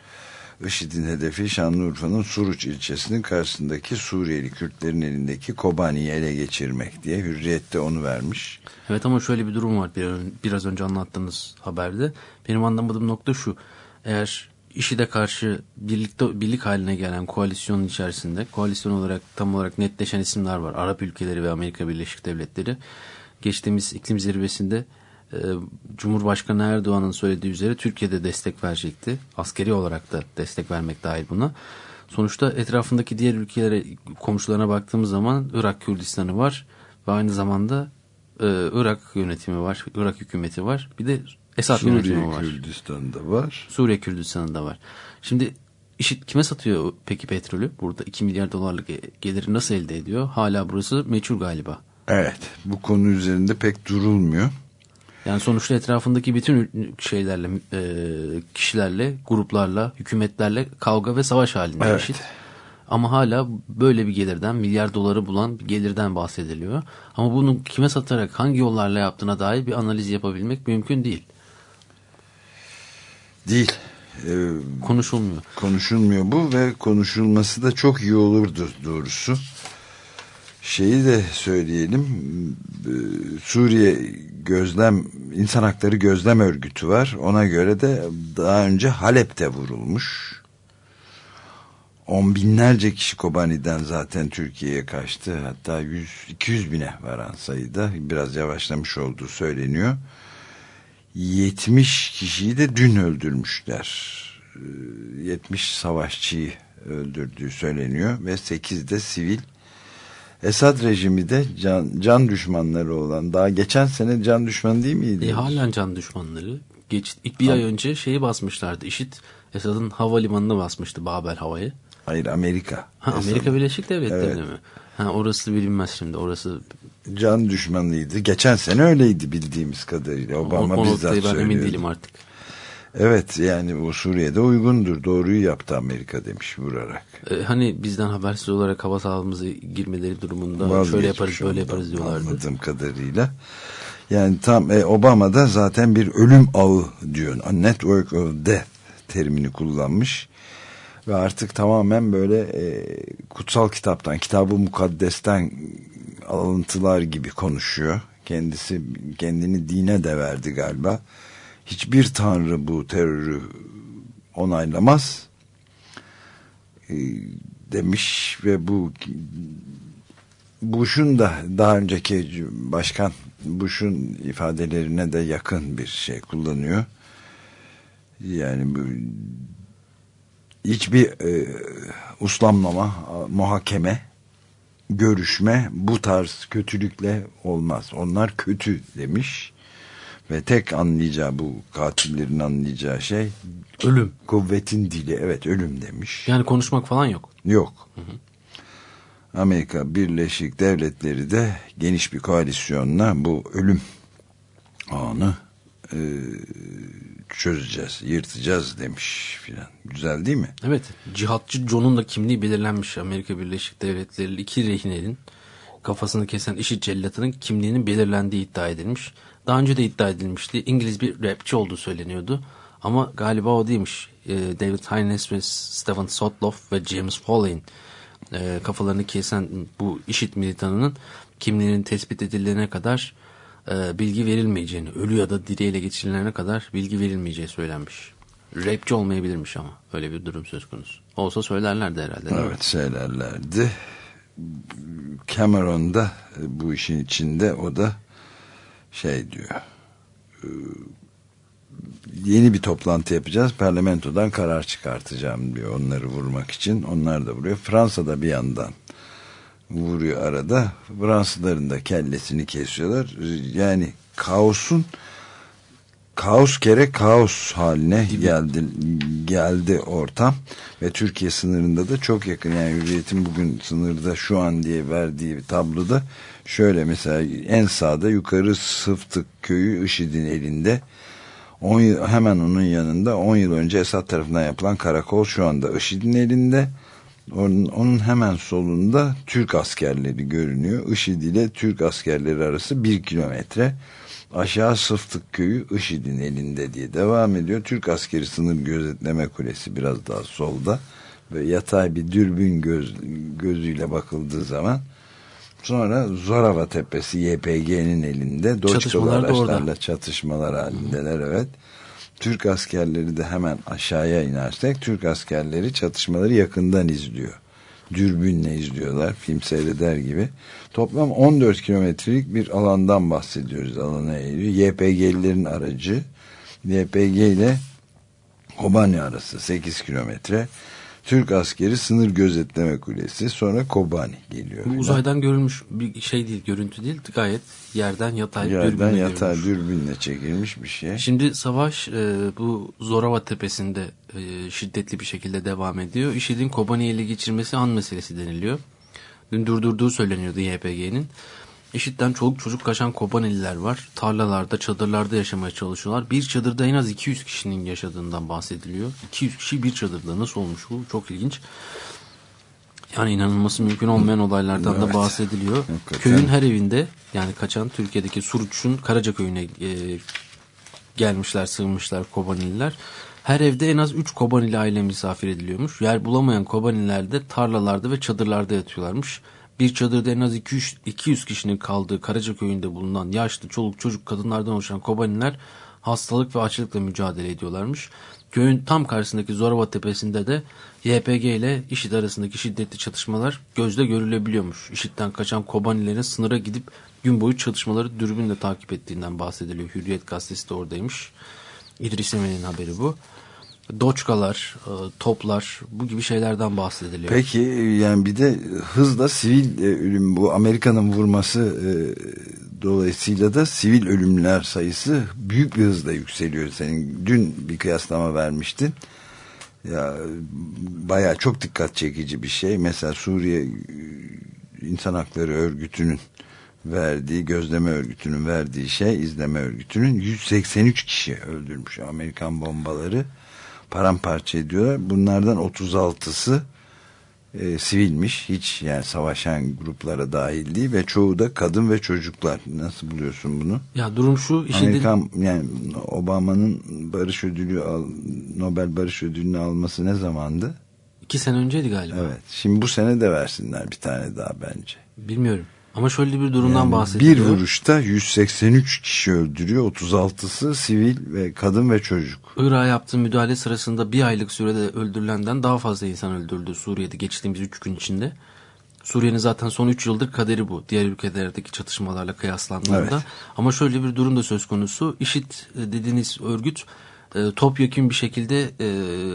IŞİD'in hedefi Şanlıurfa'nın Suruç ilçesinin karşısındaki Suriyeli Kürtlerin elindeki Kobani'yi ele geçirmek diye hürriyette onu vermiş. Evet ama şöyle bir durum var biraz önce anlattığınız haberde. Benim anlamadığım nokta şu. Eğer IŞİD'e karşı birlikte birlik haline gelen koalisyonun içerisinde koalisyon olarak tam olarak netleşen isimler var. Arap ülkeleri ve Amerika Birleşik Devletleri. Geçtiğimiz iklim zirvesinde e, Cumhurbaşkanı Erdoğan'ın söylediği üzere Türkiye'de destek verecekti. Askeri olarak da destek vermek dahil buna. Sonuçta etrafındaki diğer ülkelere komşularına baktığımız zaman Irak Kürdistan'ı var ve aynı zamanda e, Irak yönetimi var, Irak hükümeti var. Bir de Esad Suriye yönetimi var. Suriye Kürdistan'da var. Suriye Kürdistan'da var. Şimdi işit kime satıyor peki petrolü? Burada 2 milyar dolarlık geliri nasıl elde ediyor? Hala burası meçhul galiba. Evet bu konu üzerinde pek durulmuyor. Yani sonuçta etrafındaki bütün şeylerle, e, kişilerle, gruplarla, hükümetlerle kavga ve savaş halinde evet. eşit. Ama hala böyle bir gelirden, milyar doları bulan bir gelirden bahsediliyor. Ama bunu kime satarak, hangi yollarla yaptığına dair bir analiz yapabilmek mümkün değil. Değil. Ee, konuşulmuyor. Konuşulmuyor bu ve konuşulması da çok iyi olurdu doğrusu. Şeyi de söyleyelim. Ee, Suriye gözlem insan hakları gözlem örgütü var. Ona göre de daha önce Halep'te vurulmuş. On binlerce kişi Kobani'den zaten Türkiye'ye kaçtı. Hatta 100-200 bine varan sayıda biraz yavaşlamış olduğu söyleniyor. 70 kişiyi de dün öldürmüşler. 70 savaşçıyı öldürdüğü söyleniyor ve 8 de sivil Esad rejimi de can, can düşmanları olan daha geçen sene can düşmanı değil miydi? E, halen can düşmanları. Geç, ilk bir ha. ay önce şeyi basmışlardı. İşit Esad'ın havalimanını basmıştı Babel havayı. Hayır Amerika. Ha, Amerika Birleşik Devletleri evet. mi? Ha, orası bilinmez şimdi. Orası can düşmanıydı. Geçen sene öyleydi bildiğimiz kadarıyla. Obama o, o bizzat ben söylüyordu. emin değilim artık. Evet yani o Suriye'de uygundur. Doğruyu yaptı Amerika demiş vurarak. Ee, hani bizden habersiz olarak hava sahamıza girmeleri durumunda Vazgeçmiş şöyle yaparız böyle yaparız diyorlardı. Anladığım kadarıyla. Yani tam e, Obama da zaten bir ölüm ağı diyor. A network of death terimini kullanmış. Ve artık tamamen böyle e, kutsal kitaptan, kitabı mukaddesten alıntılar gibi konuşuyor. Kendisi kendini dine de verdi galiba hiçbir tanrı bu terörü onaylamaz e, demiş ve bu Bush'un da daha önceki başkan Bush'un ifadelerine de yakın bir şey kullanıyor. Yani bu hiçbir e, uslamlama, muhakeme, görüşme bu tarz kötülükle olmaz. Onlar kötü demiş. Ve tek anlayacağı bu katillerin anlayacağı şey ölüm. Kuvvetin dili evet ölüm demiş. Yani konuşmak falan yok. Yok. Hı hı. Amerika Birleşik Devletleri de geniş bir koalisyonla bu ölüm anı e, çözeceğiz, yırtacağız demiş filan. Güzel değil mi? Evet, cihatçı John'un da kimliği belirlenmiş. Amerika Birleşik Devletleri iki rehinenin kafasını kesen işit cellatının kimliğinin belirlendiği iddia edilmiş. Daha önce de iddia edilmişti. İngiliz bir rapçi olduğu söyleniyordu. Ama galiba o değilmiş. Ee, David Hines ve Stephen Sotloff ve James Foley e, kafalarını kesen bu işit militanının kimliğinin tespit edilene kadar e, bilgi verilmeyeceğini, ölü ya da diri ele geçirilene kadar bilgi verilmeyeceği söylenmiş. Rapçi olmayabilirmiş ama öyle bir durum söz konusu. Olsa söylerlerdi herhalde. Evet söylerlerdi. Cameron da bu işin içinde o da şey diyor. e, Yeni bir toplantı yapacağız. Parlamentodan karar çıkartacağım diyor onları vurmak için. Onlar da vuruyor. Fransa'da bir yandan vuruyor arada. Fransızların da kellesini kesiyorlar. Yani kaosun kaos kere kaos haline geldi geldi ortam ve Türkiye sınırında da çok yakın yani Hürriyet'in bugün sınırda şu an diye verdiği bir tabloda şöyle mesela en sağda yukarı Sıftık köyü IŞİD'in elinde 10 yıl, hemen onun yanında 10 yıl önce Esad tarafından yapılan karakol şu anda IŞİD'in elinde onun, onun hemen solunda Türk askerleri görünüyor. IŞİD ile Türk askerleri arası bir kilometre. Aşağı Sıftık köyü IŞİD'in elinde diye devam ediyor. Türk askeri sınır gözetleme kulesi biraz daha solda. Ve yatay bir dürbün göz, gözüyle bakıldığı zaman sonra Zorava Tepesi YPG'nin elinde. Orada. araçlarla çatışmalar halindeler evet. Türk askerleri de hemen aşağıya inersek Türk askerleri çatışmaları yakından izliyor. Dürbünle izliyorlar film seyreder gibi. Toplam 14 kilometrelik bir alandan bahsediyoruz alana eğiliyor. YPG'lilerin aracı YPG ile Kobani arası 8 kilometre. Türk askeri sınır gözetleme kulesi sonra Kobani geliyor. Bu uzaydan görülmüş bir şey değil, görüntü değil. Gayet yerden yatay Yerden dürbünle yatay görülmüş. dürbünle çekilmiş bir şey. Şimdi savaş e, bu Zorava tepesinde e, şiddetli bir şekilde devam ediyor. IŞİD'in Kobani'yi ele geçirmesi an meselesi deniliyor. Dün durdurduğu söyleniyordu YPG'nin. IŞİD'den çoluk çocuk kaçan Kobanililer var. Tarlalarda, çadırlarda yaşamaya çalışıyorlar. Bir çadırda en az 200 kişinin yaşadığından bahsediliyor. 200 kişi bir çadırda. Nasıl olmuş bu? Çok ilginç. Yani inanılması mümkün olmayan olaylardan da Evet. bahsediliyor. Hakikaten. Köyün her evinde yani kaçan Türkiye'deki Suruç'un Karaca köyüne e, gelmişler, sığınmışlar Kobanililer. Her evde en az 3 Kobanili aile misafir ediliyormuş. Yer bulamayan Kobanililer de tarlalarda ve çadırlarda yatıyorlarmış. Bir çadırda en az 200, 200 kişinin kaldığı Karaca köyünde bulunan yaşlı çoluk çocuk kadınlardan oluşan Kobaniler hastalık ve açlıkla mücadele ediyorlarmış. Köyün tam karşısındaki Zorova tepesinde de YPG ile IŞİD arasındaki şiddetli çatışmalar gözle görülebiliyormuş. IŞİD'den kaçan Kobanilerin sınıra gidip gün boyu çatışmaları dürbünle takip ettiğinden bahsediliyor. Hürriyet gazetesi de oradaymış. İdris Emel'in haberi bu. Doçkalar, e, toplar bu gibi şeylerden bahsediliyor. Peki yani bir de hızla sivil e, ölüm bu Amerika'nın vurması e, dolayısıyla da sivil ölümler sayısı büyük bir hızla yükseliyor. Senin dün bir kıyaslama vermiştin. Ya bayağı çok dikkat çekici bir şey. Mesela Suriye İnsan Hakları Örgütü'nün verdiği gözleme örgütünün verdiği şey izleme örgütünün 183 kişi öldürmüş Amerikan bombaları paramparça ediyorlar. Bunlardan 36'sı e, sivilmiş. Hiç yani savaşan gruplara dahil değil ve çoğu da kadın ve çocuklar. Nasıl buluyorsun bunu? Ya durum şu, IŞİD'in Amerikan yani Obama'nın barış ödülü al, Nobel Barış Ödülünü alması ne zamandı? iki sene önceydi galiba. Evet. Şimdi bu sene de versinler bir tane daha bence. Bilmiyorum. Ama şöyle bir durumdan Yani bahsediliyor. bir vuruşta 183 kişi öldürüyor. 36'sı sivil ve kadın ve çocuk. Irak'a yaptığı müdahale sırasında bir aylık sürede öldürülenden daha fazla insan öldürüldü Suriye'de geçtiğimiz 3 gün içinde. Suriye'nin zaten son 3 yıldır kaderi bu. Diğer ülkelerdeki çatışmalarla kıyaslandığında. Evet. Ama şöyle bir durum da söz konusu. IŞİD e, dediğiniz örgüt e, topyekun bir şekilde e,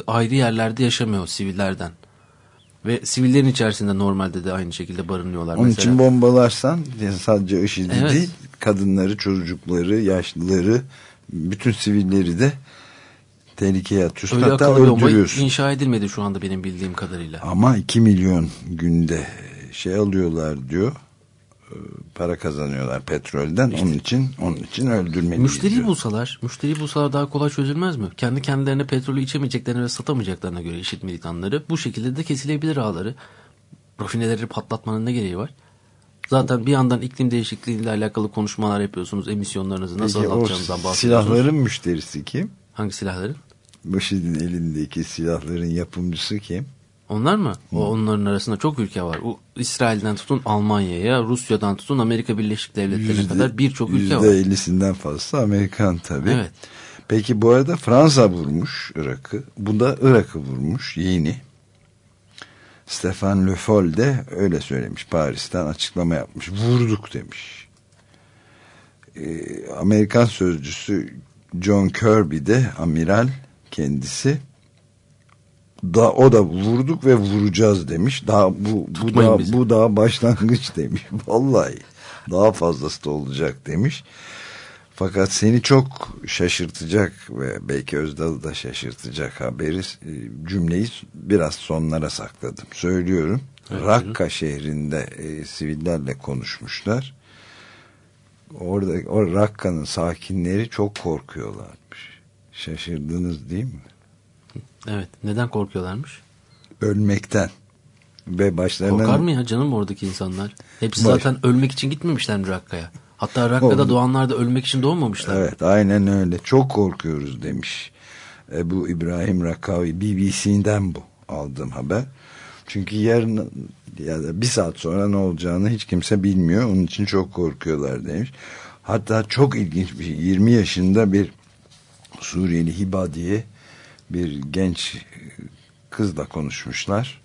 ayrı yerlerde yaşamıyor sivillerden. Ve sivillerin içerisinde normalde de aynı şekilde barınıyorlar. Onun mesela. için bombalarsan sadece IŞİD'i Evet. değil kadınları, çocukları, yaşlıları, bütün sivilleri de tehlikeye atıyorsun. Öyle Hatta öldürüyorsun. inşa edilmedi şu anda benim bildiğim kadarıyla. Ama 2 milyon günde şey alıyorlar diyor. Para kazanıyorlar petrolden. Onun için onun için öldürmeliyiz. Müşteriyi diyor. bulsalar, müşteriyi bulsalar daha kolay çözülmez mi? Kendi kendilerine petrolü içemeyeceklerine ve satamayacaklarına göre işit militanları bu şekilde de kesilebilir ağları. Rafineleri patlatmanın ne gereği var? Zaten bir yandan iklim değişikliğiyle alakalı konuşmalar yapıyorsunuz. Emisyonlarınızı nasıl Peki azaltacağınızdan bahsediyorsunuz. silahların müşterisi kim? Hangi silahların? Bush'in elindeki silahların yapımcısı kim? Onlar mı? O onların arasında çok ülke var. O İsrail'den tutun Almanya'ya, Rusya'dan tutun Amerika Birleşik Devletleri'ne kadar birçok ülke var. %50'sinden fazlası Amerikan tabii. Evet. Peki bu arada Fransa vurmuş Irak'ı. Bu da Irak'ı vurmuş yeni. Stefan Le Foll de öyle söylemiş. Paris'ten açıklama yapmış. Vurduk demiş. Ee, Amerikan sözcüsü John Kirby de amiral kendisi da o da vurduk ve vuracağız demiş. Daha bu bu Tutmayın daha bizi. bu daha başlangıç demiş. Vallahi daha fazlası da olacak demiş. Fakat seni çok şaşırtacak ve belki Özdal'ı da şaşırtacak haberi e, cümleyi biraz sonlara sakladım. Söylüyorum. Rakka şehrinde e, sivillerle konuşmuşlar. Orada o Rakka'nın sakinleri çok korkuyorlarmış. Şaşırdınız değil mi? Evet. Neden korkuyorlarmış? Ölmekten ve başlarına Korkar mı ya canım oradaki insanlar? Hepsi Baş- zaten ölmek için gitmemişler mi Rakka'ya? Hatta Rakka'da doğanlar da ölmek için doğmamışlar. mı? Evet aynen öyle. Çok korkuyoruz demiş. Ebu İbrahim Rakavi BBC'den bu aldığım haber. Çünkü yarın ya da bir saat sonra ne olacağını hiç kimse bilmiyor. Onun için çok korkuyorlar demiş. Hatta çok ilginç bir şey. 20 yaşında bir Suriyeli Hiba diye bir genç kızla konuşmuşlar.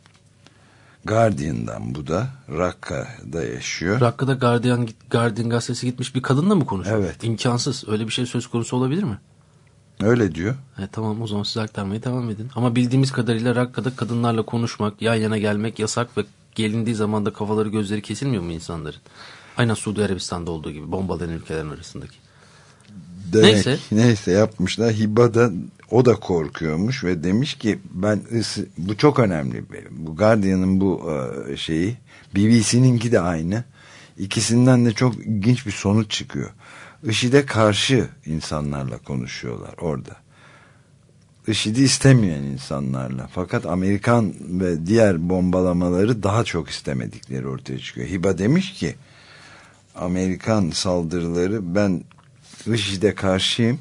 Guardian'dan bu da Rakka'da yaşıyor. Rakka'da Guardian, Guardian gazetesi gitmiş bir kadınla mı konuşuyor? Evet. İmkansız. Öyle bir şey söz konusu olabilir mi? Öyle diyor. E, tamam o zaman siz aktarmaya devam edin. Ama bildiğimiz kadarıyla Rakka'da kadınlarla konuşmak, yan yana gelmek yasak ve gelindiği zaman da kafaları gözleri kesilmiyor mu insanların? Aynen Suudi Arabistan'da olduğu gibi bombalanan ülkelerin arasındaki. Demek, Neyse. neyse. yapmışlar. Hiba da o da korkuyormuş ve demiş ki ben bu çok önemli. Bu Guardian'ın bu e, şeyi BBC'ninki de aynı. İkisinden de çok ilginç bir sonuç çıkıyor. IŞİD'e karşı insanlarla konuşuyorlar orada. IŞİD'i istemeyen insanlarla. Fakat Amerikan ve diğer bombalamaları daha çok istemedikleri ortaya çıkıyor. Hiba demiş ki Amerikan saldırıları ben IŞİD'e karşıyım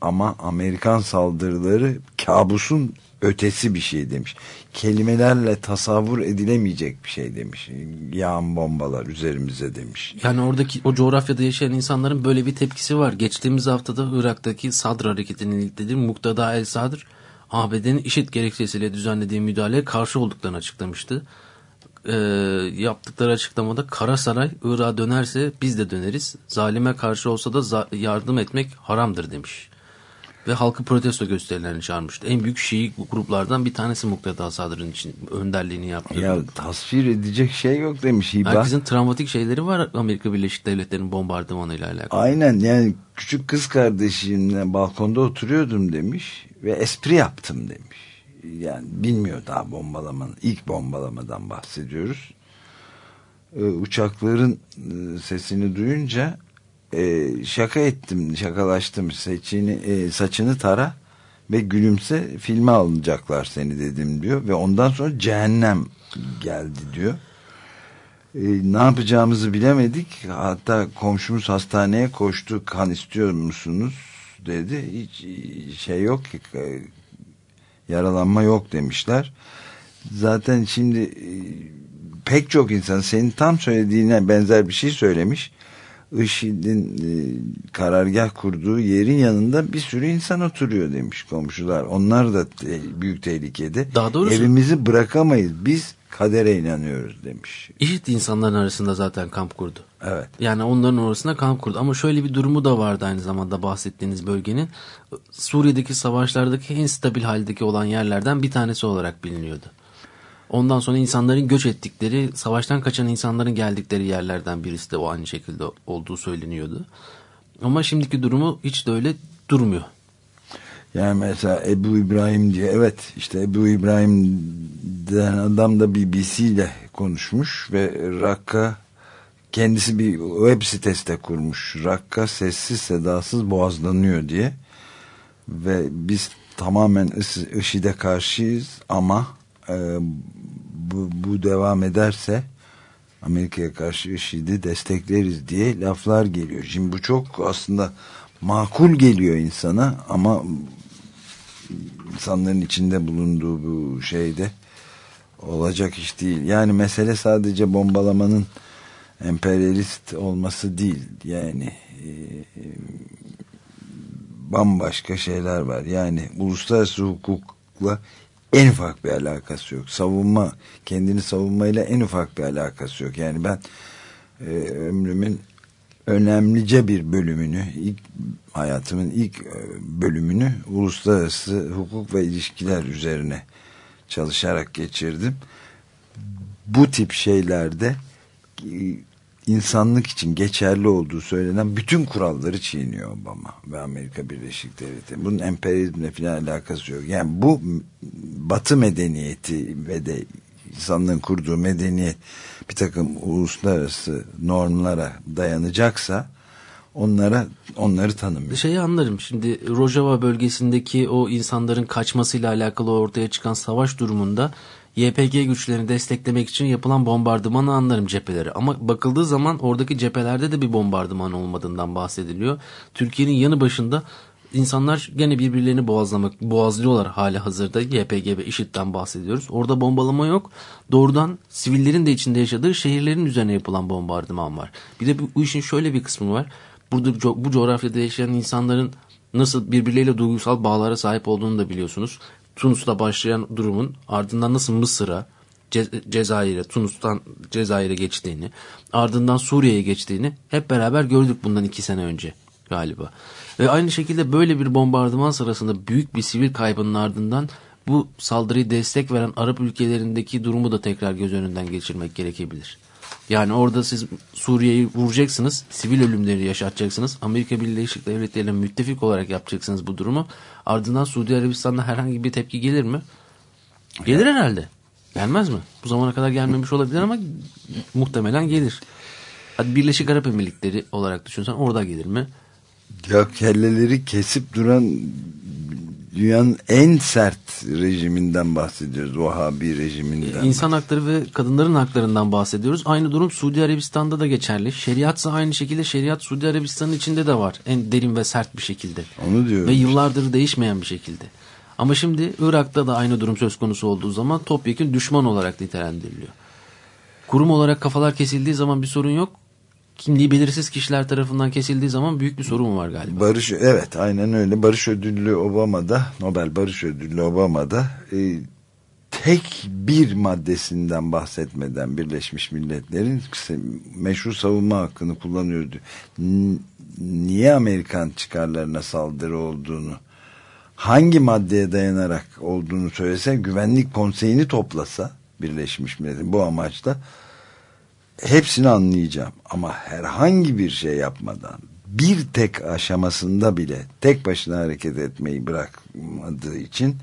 ama Amerikan saldırıları kabusun ötesi bir şey demiş. Kelimelerle tasavvur edilemeyecek bir şey demiş. Yağan bombalar üzerimize demiş. Yani oradaki o coğrafyada yaşayan insanların böyle bir tepkisi var. Geçtiğimiz haftada Irak'taki Sadr hareketinin lideri Muktada El Sadr ABD'nin işit gerekçesiyle düzenlediği müdahaleye karşı olduklarını açıklamıştı. Ee, yaptıkları açıklamada Karasaray Irak'a dönerse biz de döneriz. Zalime karşı olsa da yardım etmek haramdır demiş. Ve halkı protesto gösterilerini çağırmıştı. En büyük Şii gruplardan bir tanesi Muktada Sadr'ın için önderliğini yaptı. Ya tasvir edecek şey yok demiş Hiba. Herkesin travmatik şeyleri var Amerika Birleşik Devletleri'nin bombardımanıyla alakalı. Aynen yani küçük kız kardeşimle balkonda oturuyordum demiş ve espri yaptım demiş. Yani bilmiyor daha bombalamanın ilk bombalamadan bahsediyoruz. Ee, uçakların e, sesini duyunca e, şaka ettim, şakalaştım. Saçını, e, saçını tara ve gülümse filme alınacaklar seni dedim diyor ve ondan sonra cehennem geldi diyor. E, ne yapacağımızı bilemedik. Hatta komşumuz hastaneye koştu. Kan istiyor musunuz? dedi. Hiç şey yok ki e, yaralanma yok demişler. Zaten şimdi e, pek çok insan senin tam söylediğine benzer bir şey söylemiş. IŞİD'in e, karargah kurduğu yerin yanında bir sürü insan oturuyor demiş komşular. Onlar da te- büyük tehlikede. Daha doğrusu- Evimizi bırakamayız. Biz kadere inanıyoruz demiş. İşit insanların arasında zaten kamp kurdu. Evet. Yani onların arasında kamp kurdu. Ama şöyle bir durumu da vardı aynı zamanda bahsettiğiniz bölgenin. Suriye'deki savaşlardaki en stabil haldeki olan yerlerden bir tanesi olarak biliniyordu. Ondan sonra insanların göç ettikleri, savaştan kaçan insanların geldikleri yerlerden birisi de o aynı şekilde olduğu söyleniyordu. Ama şimdiki durumu hiç de öyle durmuyor. Yani mesela Ebu İbrahim diye evet işte Ebu İbrahim denen adam da BBC ile konuşmuş ve Rakka kendisi bir web sitesi de kurmuş. Rakka sessiz sedasız boğazlanıyor diye. Ve biz tamamen IŞİD'e karşıyız ama bu, bu devam ederse Amerika'ya karşı IŞİD'i destekleriz diye laflar geliyor. Şimdi bu çok aslında makul geliyor insana ama insanların içinde bulunduğu bu şeyde olacak iş değil. Yani mesele sadece bombalamanın emperyalist olması değil. Yani e, bambaşka şeyler var. Yani uluslararası hukukla en ufak bir alakası yok. Savunma, kendini savunmayla en ufak bir alakası yok. Yani ben e, ömrümün önemlice bir bölümünü, ilk hayatımın ilk e, bölümünü uluslararası hukuk ve ilişkiler üzerine çalışarak geçirdim. Bu tip şeylerde insanlık için geçerli olduğu söylenen bütün kuralları çiğniyor Obama ve Amerika Birleşik Devletleri. Bunun emperyalizmle falan alakası yok. Yani bu batı medeniyeti ve de insanlığın kurduğu medeniyet bir takım uluslararası normlara dayanacaksa onlara onları tanımıyor. Şeyi anlarım şimdi Rojava bölgesindeki o insanların kaçmasıyla alakalı ortaya çıkan savaş durumunda YPG güçlerini desteklemek için yapılan bombardımanı anlarım cepheleri. Ama bakıldığı zaman oradaki cephelerde de bir bombardıman olmadığından bahsediliyor. Türkiye'nin yanı başında insanlar gene birbirlerini boğazlamak, boğazlıyorlar hali hazırda. YPG ve IŞİD'den bahsediyoruz. Orada bombalama yok. Doğrudan sivillerin de içinde yaşadığı şehirlerin üzerine yapılan bombardıman var. Bir de bu, işin şöyle bir kısmı var. Burada bu coğrafyada yaşayan insanların nasıl birbirleriyle duygusal bağlara sahip olduğunu da biliyorsunuz. Tunus'ta başlayan durumun ardından nasıl Mısır'a, Ce Cezayir'e, Tunus'tan Cezayir'e geçtiğini, ardından Suriye'ye geçtiğini hep beraber gördük bundan iki sene önce galiba. Ve aynı şekilde böyle bir bombardıman sırasında büyük bir sivil kaybının ardından bu saldırıyı destek veren Arap ülkelerindeki durumu da tekrar göz önünden geçirmek gerekebilir. Yani orada siz Suriye'yi vuracaksınız, sivil ölümleri yaşatacaksınız. Amerika Birleşik Devletleri ile müttefik olarak yapacaksınız bu durumu. Ardından Suudi Arabistan'da herhangi bir tepki gelir mi? Gelir herhalde. Gelmez mi? Bu zamana kadar gelmemiş olabilir ama muhtemelen gelir. Hadi Birleşik Arap Emirlikleri olarak düşünsen orada gelir mi? Ya kelleleri kesip duran dünyanın en sert rejiminden bahsediyoruz. Vahabi rejiminden. İnsan hakları ve kadınların haklarından bahsediyoruz. Aynı durum Suudi Arabistan'da da geçerli. Şeriatsa aynı şekilde şeriat Suudi Arabistan'ın içinde de var. En derin ve sert bir şekilde. Onu diyorum. Ve yıllardır değişmeyen bir şekilde. Ama şimdi Irak'ta da aynı durum söz konusu olduğu zaman topyekun düşman olarak nitelendiriliyor. Kurum olarak kafalar kesildiği zaman bir sorun yok kimliği belirsiz kişiler tarafından kesildiği zaman büyük bir sorun var galiba. Barış evet aynen öyle. Barış ödüllü Obama'da Nobel Barış ödüllü Obama'da e, tek bir maddesinden bahsetmeden Birleşmiş Milletler'in meşru savunma hakkını kullanıyordu. Niye Amerikan çıkarlarına saldırı olduğunu hangi maddeye dayanarak olduğunu söylese güvenlik konseyini toplasa Birleşmiş Milletler bu amaçla hepsini anlayacağım ama herhangi bir şey yapmadan bir tek aşamasında bile tek başına hareket etmeyi bırakmadığı için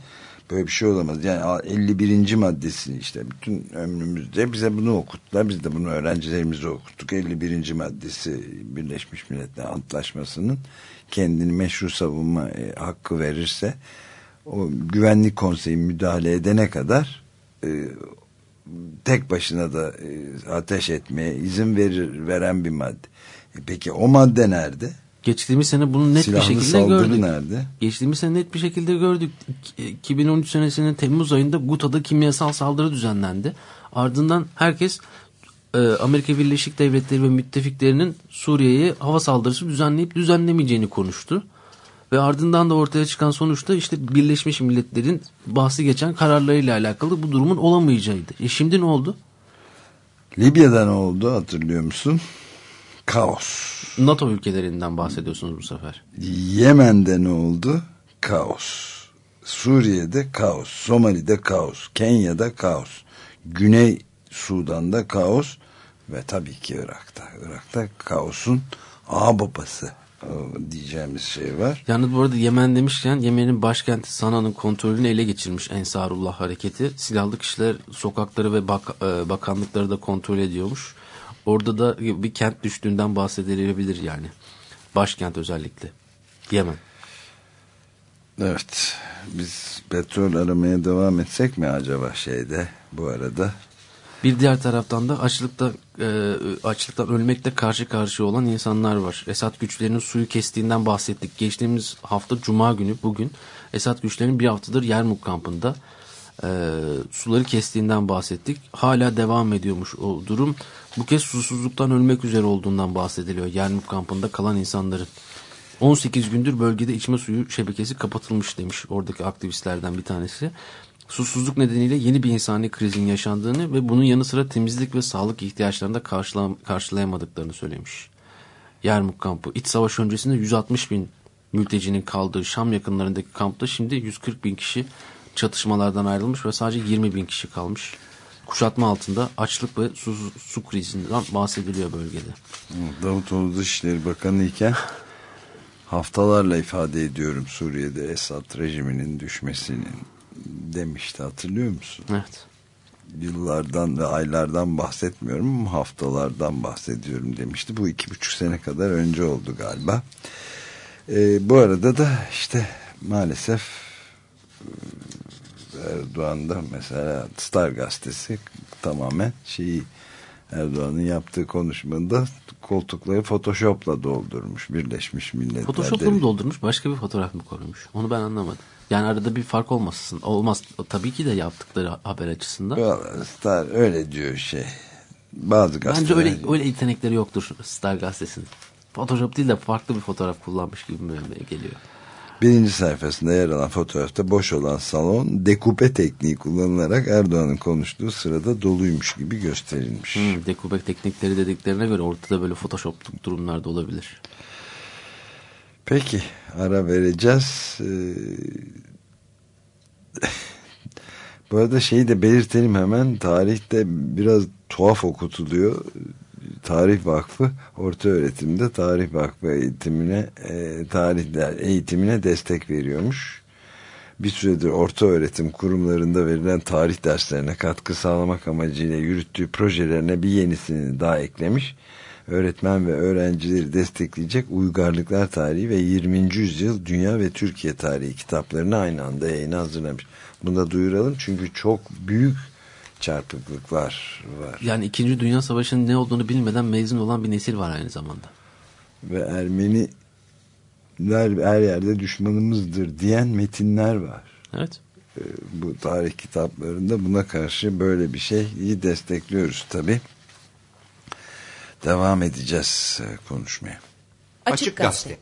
böyle bir şey olamaz. Yani 51. maddesi işte bütün ömrümüzde bize bunu okuttular. Biz de bunu öğrencilerimize okuttuk. 51. maddesi Birleşmiş Milletler Antlaşması'nın kendini meşru savunma e, hakkı verirse o güvenlik konseyi müdahale edene kadar e, tek başına da e, ateş etmeye izin verir veren bir madde. E peki o madde nerede? Geçtiğimiz sene bunu net Silahlı bir şekilde gördük. nerede? Geçtiğimiz sene net bir şekilde gördük. 2013 senesinin Temmuz ayında Guta'da kimyasal saldırı düzenlendi. Ardından herkes e, Amerika Birleşik Devletleri ve müttefiklerinin Suriye'ye hava saldırısı düzenleyip düzenlemeyeceğini konuştu. Ve ardından da ortaya çıkan sonuçta işte Birleşmiş Milletler'in bahsi geçen kararlarıyla alakalı bu durumun olamayacağıydı. E şimdi ne oldu? Libya'da ne oldu hatırlıyor musun? Kaos. NATO ülkelerinden bahsediyorsunuz bu sefer. Yemen'de ne oldu? Kaos. Suriye'de kaos. Somali'de kaos. Kenya'da kaos. Güney Sudan'da kaos. Ve tabii ki Irak'ta. Irak'ta kaosun ağ babası diyeceğimiz şey var. Yalnız bu arada Yemen demişken Yemen'in başkenti Sana'nın kontrolünü ele geçirmiş Ensarullah hareketi. Silahlı kişiler sokakları ve bak, e, bakanlıkları da kontrol ediyormuş. Orada da bir kent düştüğünden bahsedilebilir yani. Başkent özellikle. Yemen. Evet. Biz petrol aramaya devam etsek mi acaba şeyde bu arada? Bir diğer taraftan da açlıkta e, açlıktan ölmekle karşı karşıya olan insanlar var. Esad güçlerinin suyu kestiğinden bahsettik. Geçtiğimiz hafta Cuma günü bugün Esad güçlerinin bir haftadır Yermuk kampında e, suları kestiğinden bahsettik. Hala devam ediyormuş o durum. Bu kez susuzluktan ölmek üzere olduğundan bahsediliyor. Yermuk kampında kalan insanların. 18 gündür bölgede içme suyu şebekesi kapatılmış demiş oradaki aktivistlerden bir tanesi. Susuzluk nedeniyle yeni bir insani krizin yaşandığını ve bunun yanı sıra temizlik ve sağlık ihtiyaçlarını da karşılayamadıklarını söylemiş. Yermuk kampı iç savaş öncesinde 160 bin mültecinin kaldığı Şam yakınlarındaki kampta şimdi 140 bin kişi çatışmalardan ayrılmış ve sadece 20 bin kişi kalmış. Kuşatma altında açlık ve su, su krizinden bahsediliyor bölgede. Davutoğlu Dışişleri Bakanı iken haftalarla ifade ediyorum Suriye'de Esad rejiminin düşmesinin demişti hatırlıyor musun? Evet. Yıllardan ve aylardan bahsetmiyorum haftalardan bahsediyorum demişti. Bu iki buçuk sene kadar önce oldu galiba. Ee, bu arada da işte maalesef Erdoğan'da mesela Star gazetesi tamamen şeyi Erdoğan'ın yaptığı konuşmada koltukları Photoshop'la doldurmuş Birleşmiş Milletler'de. Photoshop'la mı doldurmuş başka bir fotoğraf mı koymuş? Onu ben anlamadım. Yani arada bir fark olmasın. Olmaz. Tabii ki de yaptıkları haber açısından. Star öyle diyor şey. Bazı gazeteler. Bence öyle, öyle yetenekleri yoktur Star gazetesinin. Photoshop değil de farklı bir fotoğraf kullanmış gibi geliyor. Birinci sayfasında yer alan fotoğrafta boş olan salon dekupe tekniği kullanılarak Erdoğan'ın konuştuğu sırada doluymuş gibi gösterilmiş. Hmm, dekupe teknikleri dediklerine göre ortada böyle photoshopluk durumlar da olabilir. Peki ara vereceğiz. Ee, bu arada şeyi de belirtelim hemen tarihte biraz tuhaf okutuluyor Tarih Vakfı orta öğretimde Tarih Vakfı eğitimine e, tarihler eğitimine destek veriyormuş. Bir süredir orta öğretim kurumlarında verilen tarih derslerine katkı sağlamak amacıyla yürüttüğü projelerine bir yenisini daha eklemiş. Öğretmen ve öğrencileri destekleyecek Uygarlıklar Tarihi ve 20. Yüzyıl Dünya ve Türkiye Tarihi kitaplarını aynı anda yayına hazırlamış. Bunu da duyuralım çünkü çok büyük çarpıklıklar var. Yani 2. Dünya Savaşı'nın ne olduğunu bilmeden mezun olan bir nesil var aynı zamanda. Ve Ermeniler her yerde düşmanımızdır diyen metinler var. Evet. Ee, bu tarih kitaplarında buna karşı böyle bir şeyi destekliyoruz tabi. Devam edeceğiz e, konuşmaya. Açık Gazete.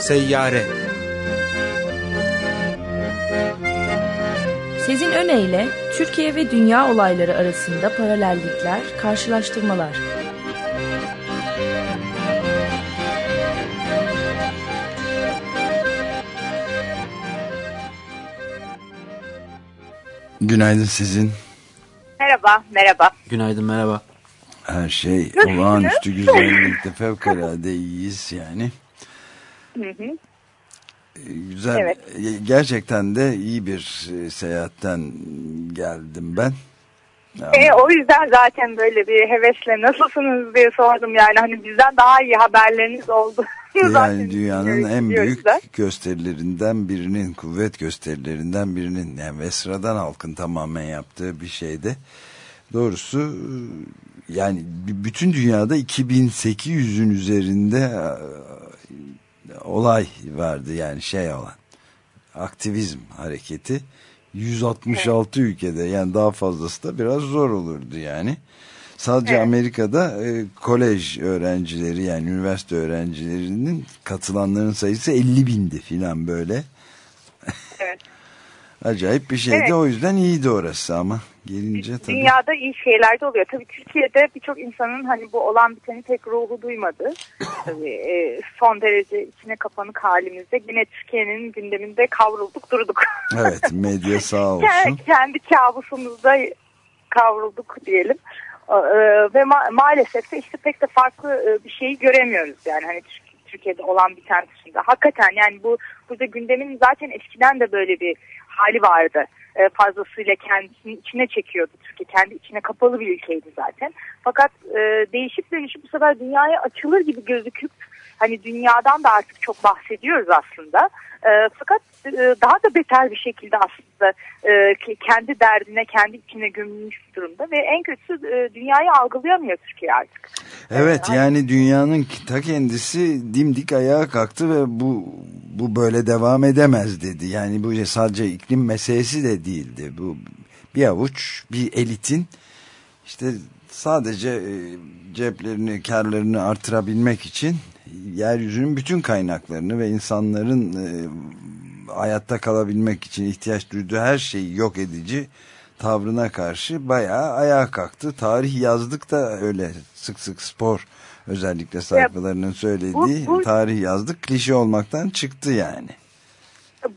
Seyyare Sezin Öne Türkiye ve dünya olayları arasında paralellikler, karşılaştırmalar. Günaydın sizin. Merhaba, merhaba. Günaydın, merhaba. Her şey olağanüstü güzellikte fevkalade iyiyiz yani. Hı hı. Güzel. Evet. Gerçekten de iyi bir e, seyahatten geldim ben. E, o yüzden zaten böyle bir hevesle nasılsınız diye sordum yani hani bizden daha iyi haberleriniz oldu. Yani dünyanın en büyük gösterilerinden birinin kuvvet gösterilerinden birinin yani Vesra'dan halkın tamamen yaptığı bir şeydi. Doğrusu yani bütün dünyada 2800'ün üzerinde olay vardı yani şey olan aktivizm hareketi 166 evet. ülkede yani daha fazlası da biraz zor olurdu yani. Sadece evet. Amerika'da e, kolej öğrencileri yani üniversite öğrencilerinin katılanların sayısı 50 bindi filan böyle. Evet. Acayip bir şeydi evet. o yüzden iyiydi orası ama gelince tabii. Dünyada iyi şeyler de oluyor. Tabii Türkiye'de birçok insanın hani bu olan biteni pek ruhu duymadı. Tabii e, son derece içine kapanık halimizde yine Türkiye'nin gündeminde kavrulduk durduk. Evet medya sağ olsun. kendi, kendi kabusumuzda kavrulduk diyelim. E, ve ma- maalesef de işte pek de farklı e, bir şeyi göremiyoruz yani hani Türkiye'de olan biten dışında. Hakikaten yani bu burada gündemin zaten eskiden de böyle bir hali vardı. E, fazlasıyla kendisini içine çekiyordu Türkiye. Kendi içine kapalı bir ülkeydi zaten. Fakat e, değişip dönüşüp bu sefer dünyaya açılır gibi gözüküp hani dünyadan da artık çok bahsediyoruz aslında. E, fakat e, daha da beter bir şekilde aslında e, kendi derdine, kendi içine gömülmüş durumda ve en kötüsü e, dünyayı algılayamıyor Türkiye artık. Evet yani, yani dünyanın ta kendisi dimdik ayağa kalktı ve bu bu böyle devam edemez dedi. Yani bu sadece iklim meselesi de değildi. Bu bir avuç bir elitin işte sadece e, ceplerini, karlarını artırabilmek için yeryüzünün bütün kaynaklarını ve insanların e, hayatta kalabilmek için ihtiyaç duyduğu her şeyi yok edici tavrına karşı bayağı ayağa kalktı. Tarih yazdık da öyle sık sık spor özellikle sayfalarının söylediği bu, bu, tarih yazdık klişe olmaktan çıktı yani.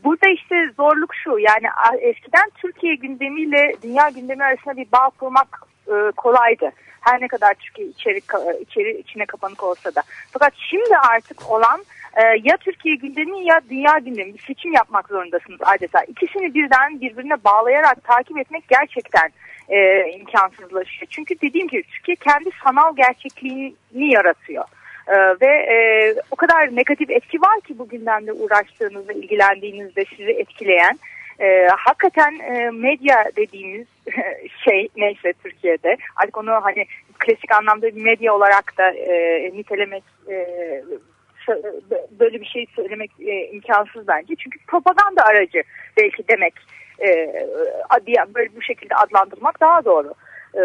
Burada işte zorluk şu yani eskiden Türkiye gündemiyle dünya gündemi arasında bir bağ kurmak e, kolaydı. Her ne kadar Türkiye içeri, içeri içine kapanık olsa da. Fakat şimdi artık olan e, ya Türkiye gündemi ya dünya gündemi bir seçim yapmak zorundasınız adeta. İkisini birden birbirine bağlayarak takip etmek gerçekten e, imkansızlaşıyor. Çünkü dediğim gibi Türkiye kendi sanal gerçekliğini yaratıyor. Ee, ve e, o kadar negatif etki var ki bu gündemde uğraştığınızda, ilgilendiğinizde sizi etkileyen. E, hakikaten e, medya dediğimiz şey neyse Türkiye'de artık onu hani klasik anlamda bir medya olarak da e, nitelemek e, böyle bir şey söylemek e, imkansız bence. Çünkü propaganda aracı belki demek e, böyle bu şekilde adlandırmak daha doğru. E,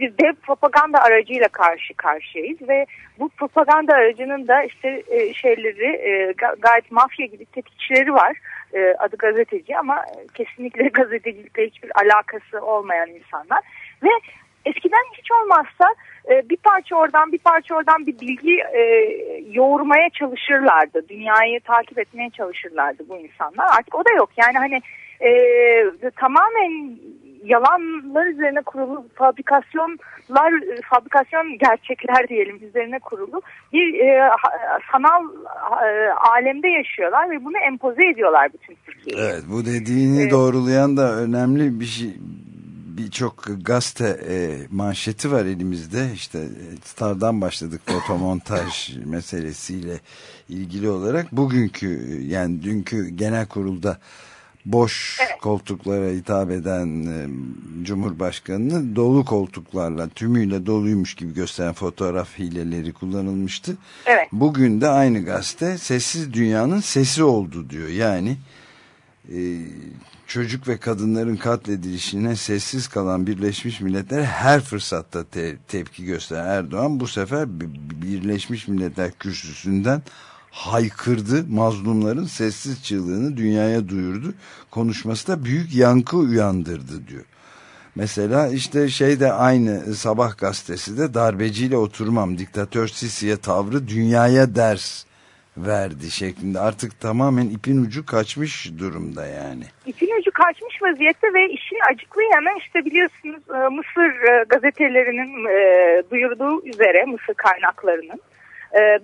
bir dev propaganda aracıyla karşı karşıyayız ve bu propaganda aracının da işte e, şeyleri e, gayet mafya gibi tetikçileri var. E, adı gazeteci ama kesinlikle gazetecilikle hiçbir alakası olmayan insanlar ve eskiden hiç olmazsa e, bir parça oradan bir parça oradan bir bilgi e, yoğurmaya çalışırlardı. Dünyayı takip etmeye çalışırlardı bu insanlar. Artık o da yok. Yani hani tamamen yalanlar üzerine kurulu fabrikasyonlar, fabrikasyon gerçekler diyelim üzerine kurulu bir e, sanal e, alemde yaşıyorlar ve bunu empoze ediyorlar bütün Türkiye'ye. Evet bu dediğini evet. doğrulayan da önemli bir şey birçok gazete e, manşeti var elimizde. İşte e, Star'dan başladık fotomontaj meselesiyle ilgili olarak. Bugünkü yani dünkü genel kurulda boş evet. koltuklara hitap eden e, Cumhurbaşkanı'nı dolu koltuklarla tümüyle doluymuş gibi gösteren fotoğraf hileleri kullanılmıştı. Evet. Bugün de aynı gazete sessiz dünyanın sesi oldu diyor. Yani e, çocuk ve kadınların katledilişine sessiz kalan Birleşmiş Milletler her fırsatta te tepki gösteren Erdoğan bu sefer Birleşmiş Milletler kürsüsünden haykırdı. Mazlumların sessiz çığlığını dünyaya duyurdu. Konuşması da büyük yankı uyandırdı diyor. Mesela işte şey de aynı sabah gazetesi de darbeciyle oturmam diktatör Sisi'ye tavrı dünyaya ders verdi şeklinde. Artık tamamen ipin ucu kaçmış durumda yani. İpin ucu kaçmış vaziyette ve işin acıklı yanı işte biliyorsunuz e, Mısır e, gazetelerinin e, duyurduğu üzere Mısır kaynaklarının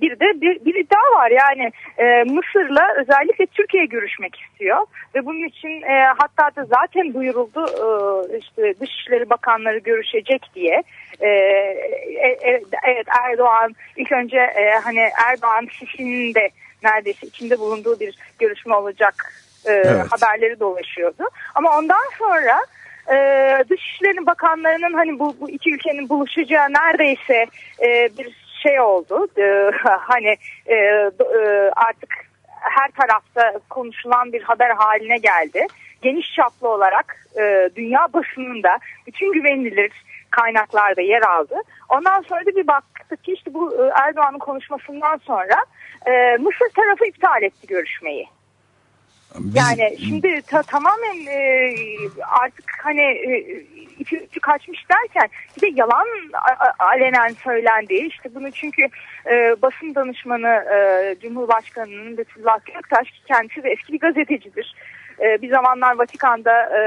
bir de bir, bir iddia var. Yani e, Mısır'la özellikle Türkiye görüşmek istiyor. Ve bunun için e, hatta da zaten duyuruldu e, işte Dışişleri Bakanları görüşecek diye. Evet Erdoğan ilk önce hani Erdoğan Sisi'nin de neredeyse içinde bulunduğu bir görüşme olacak evet. haberleri dolaşıyordu. Ama ondan sonra e, Dışişleri Bakanlarının hani bu, bu iki ülkenin buluşacağı neredeyse e, bir şey oldu e, hani e, e, artık her tarafta konuşulan bir haber haline geldi. Geniş çaplı olarak e, dünya basınında bütün güvenilir kaynaklarda yer aldı. Ondan sonra da bir baktık ki işte bu e, Erdoğan'ın konuşmasından sonra e, Mısır tarafı iptal etti görüşmeyi. Biz... Yani şimdi ta, tamamen e, artık hani e, ipi, ipi kaçmış derken bir de yalan alenen söylendi. İşte bunu çünkü e, basın danışmanı e, Cumhurbaşkanı'nın Betüllah Göktaş kendisi de eski bir gazetecidir. E, bir zamanlar Vatikan'da e,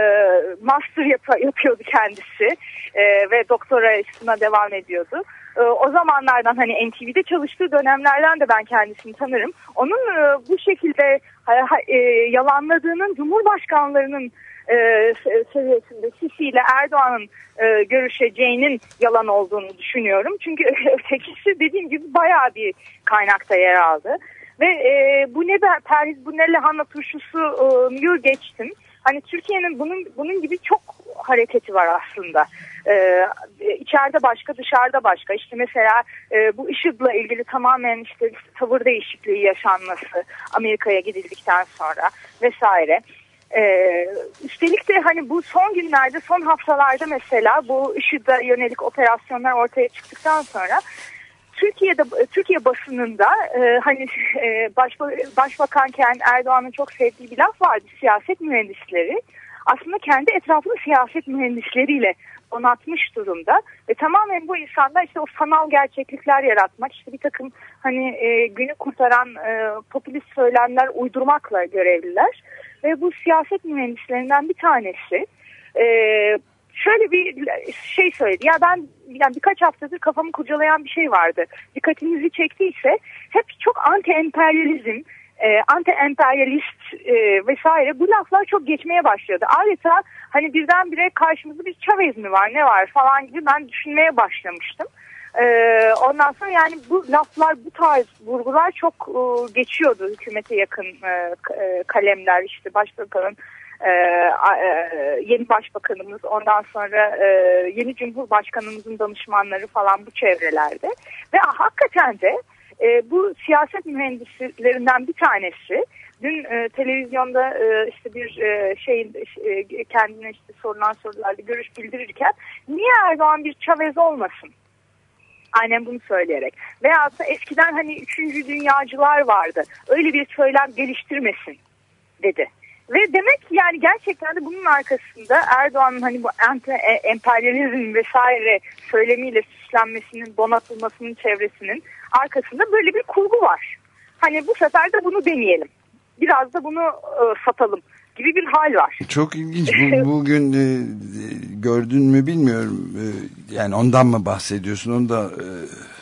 master yap- yapıyordu kendisi e, ve doktorasına devam ediyordu. E, o zamanlardan hani NTV'de çalıştığı dönemlerden de ben kendisini tanırım. Onun e, bu şekilde e, yalanladığının Cumhurbaşkanlarının e, se- seviyesinde Sisi ile Erdoğan'ın görüşeceğinin yalan olduğunu düşünüyorum. Çünkü ötekisi dediğim gibi bayağı bir kaynakta yer aldı. Ve e, bu ne perhiz bu ne lahana turşusu e, geçtim. Hani Türkiye'nin bunun bunun gibi çok hareketi var aslında. Ee, içeride başka dışarıda başka. İşte mesela e, bu IŞİD'le ilgili tamamen işte tavır değişikliği yaşanması Amerika'ya gidildikten sonra vesaire. Ee, üstelik de hani bu son günlerde son haftalarda mesela bu IŞİD'e yönelik operasyonlar ortaya çıktıktan sonra Türkiye'de Türkiye basınında e, hani e, başba, başbakanken Erdoğan'ın çok sevdiği bir laf vardı siyaset mühendisleri. Aslında kendi etrafını siyaset mühendisleriyle donatmış durumda. Ve tamamen bu insanlar işte o sanal gerçeklikler yaratmak işte bir takım hani e, günü kurtaran e, popülist söylemler uydurmakla görevliler. Ve bu siyaset mühendislerinden bir tanesi e, şöyle bir şey söyledi. Ya ben yani birkaç haftadır kafamı kurcalayan bir şey vardı. Dikkatinizi çektiyse hep çok anti-emperyalizm, e, anti-emperyalist e, vesaire bu laflar çok geçmeye başladı. Adeta hani birdenbire karşımızda bir Chavez mi var ne var falan gibi ben düşünmeye başlamıştım. Ee, ondan sonra yani bu laflar bu tarz vurgular çok e, geçiyordu hükümete yakın e, e kalemler işte başbakanın e, e, yeni başbakanımız ondan sonra e, yeni cumhurbaşkanımızın danışmanları falan bu çevrelerde ve hakikaten de e, bu siyaset mühendislerinden bir tanesi dün e, televizyonda e, işte bir e, şeyin e, kendine işte sorulan sorularla görüş bildirirken niye Erdoğan bir Chavez olmasın? Aynen bunu söyleyerek. Veyahut da eskiden hani üçüncü dünyacılar vardı. Öyle bir söylem geliştirmesin dedi. Ve demek yani gerçekten de bunun arkasında Erdoğan'ın hani bu anti emperyalizm vesaire söylemiyle süslenmesinin, donatılmasının çevresinin arkasında böyle bir kurgu var. Hani bu sefer de bunu deneyelim. Biraz da bunu e, satalım gibi bir hal var. Çok ilginç. Bu, bugün e, gördün mü bilmiyorum. E, yani ondan mı bahsediyorsun onu da e,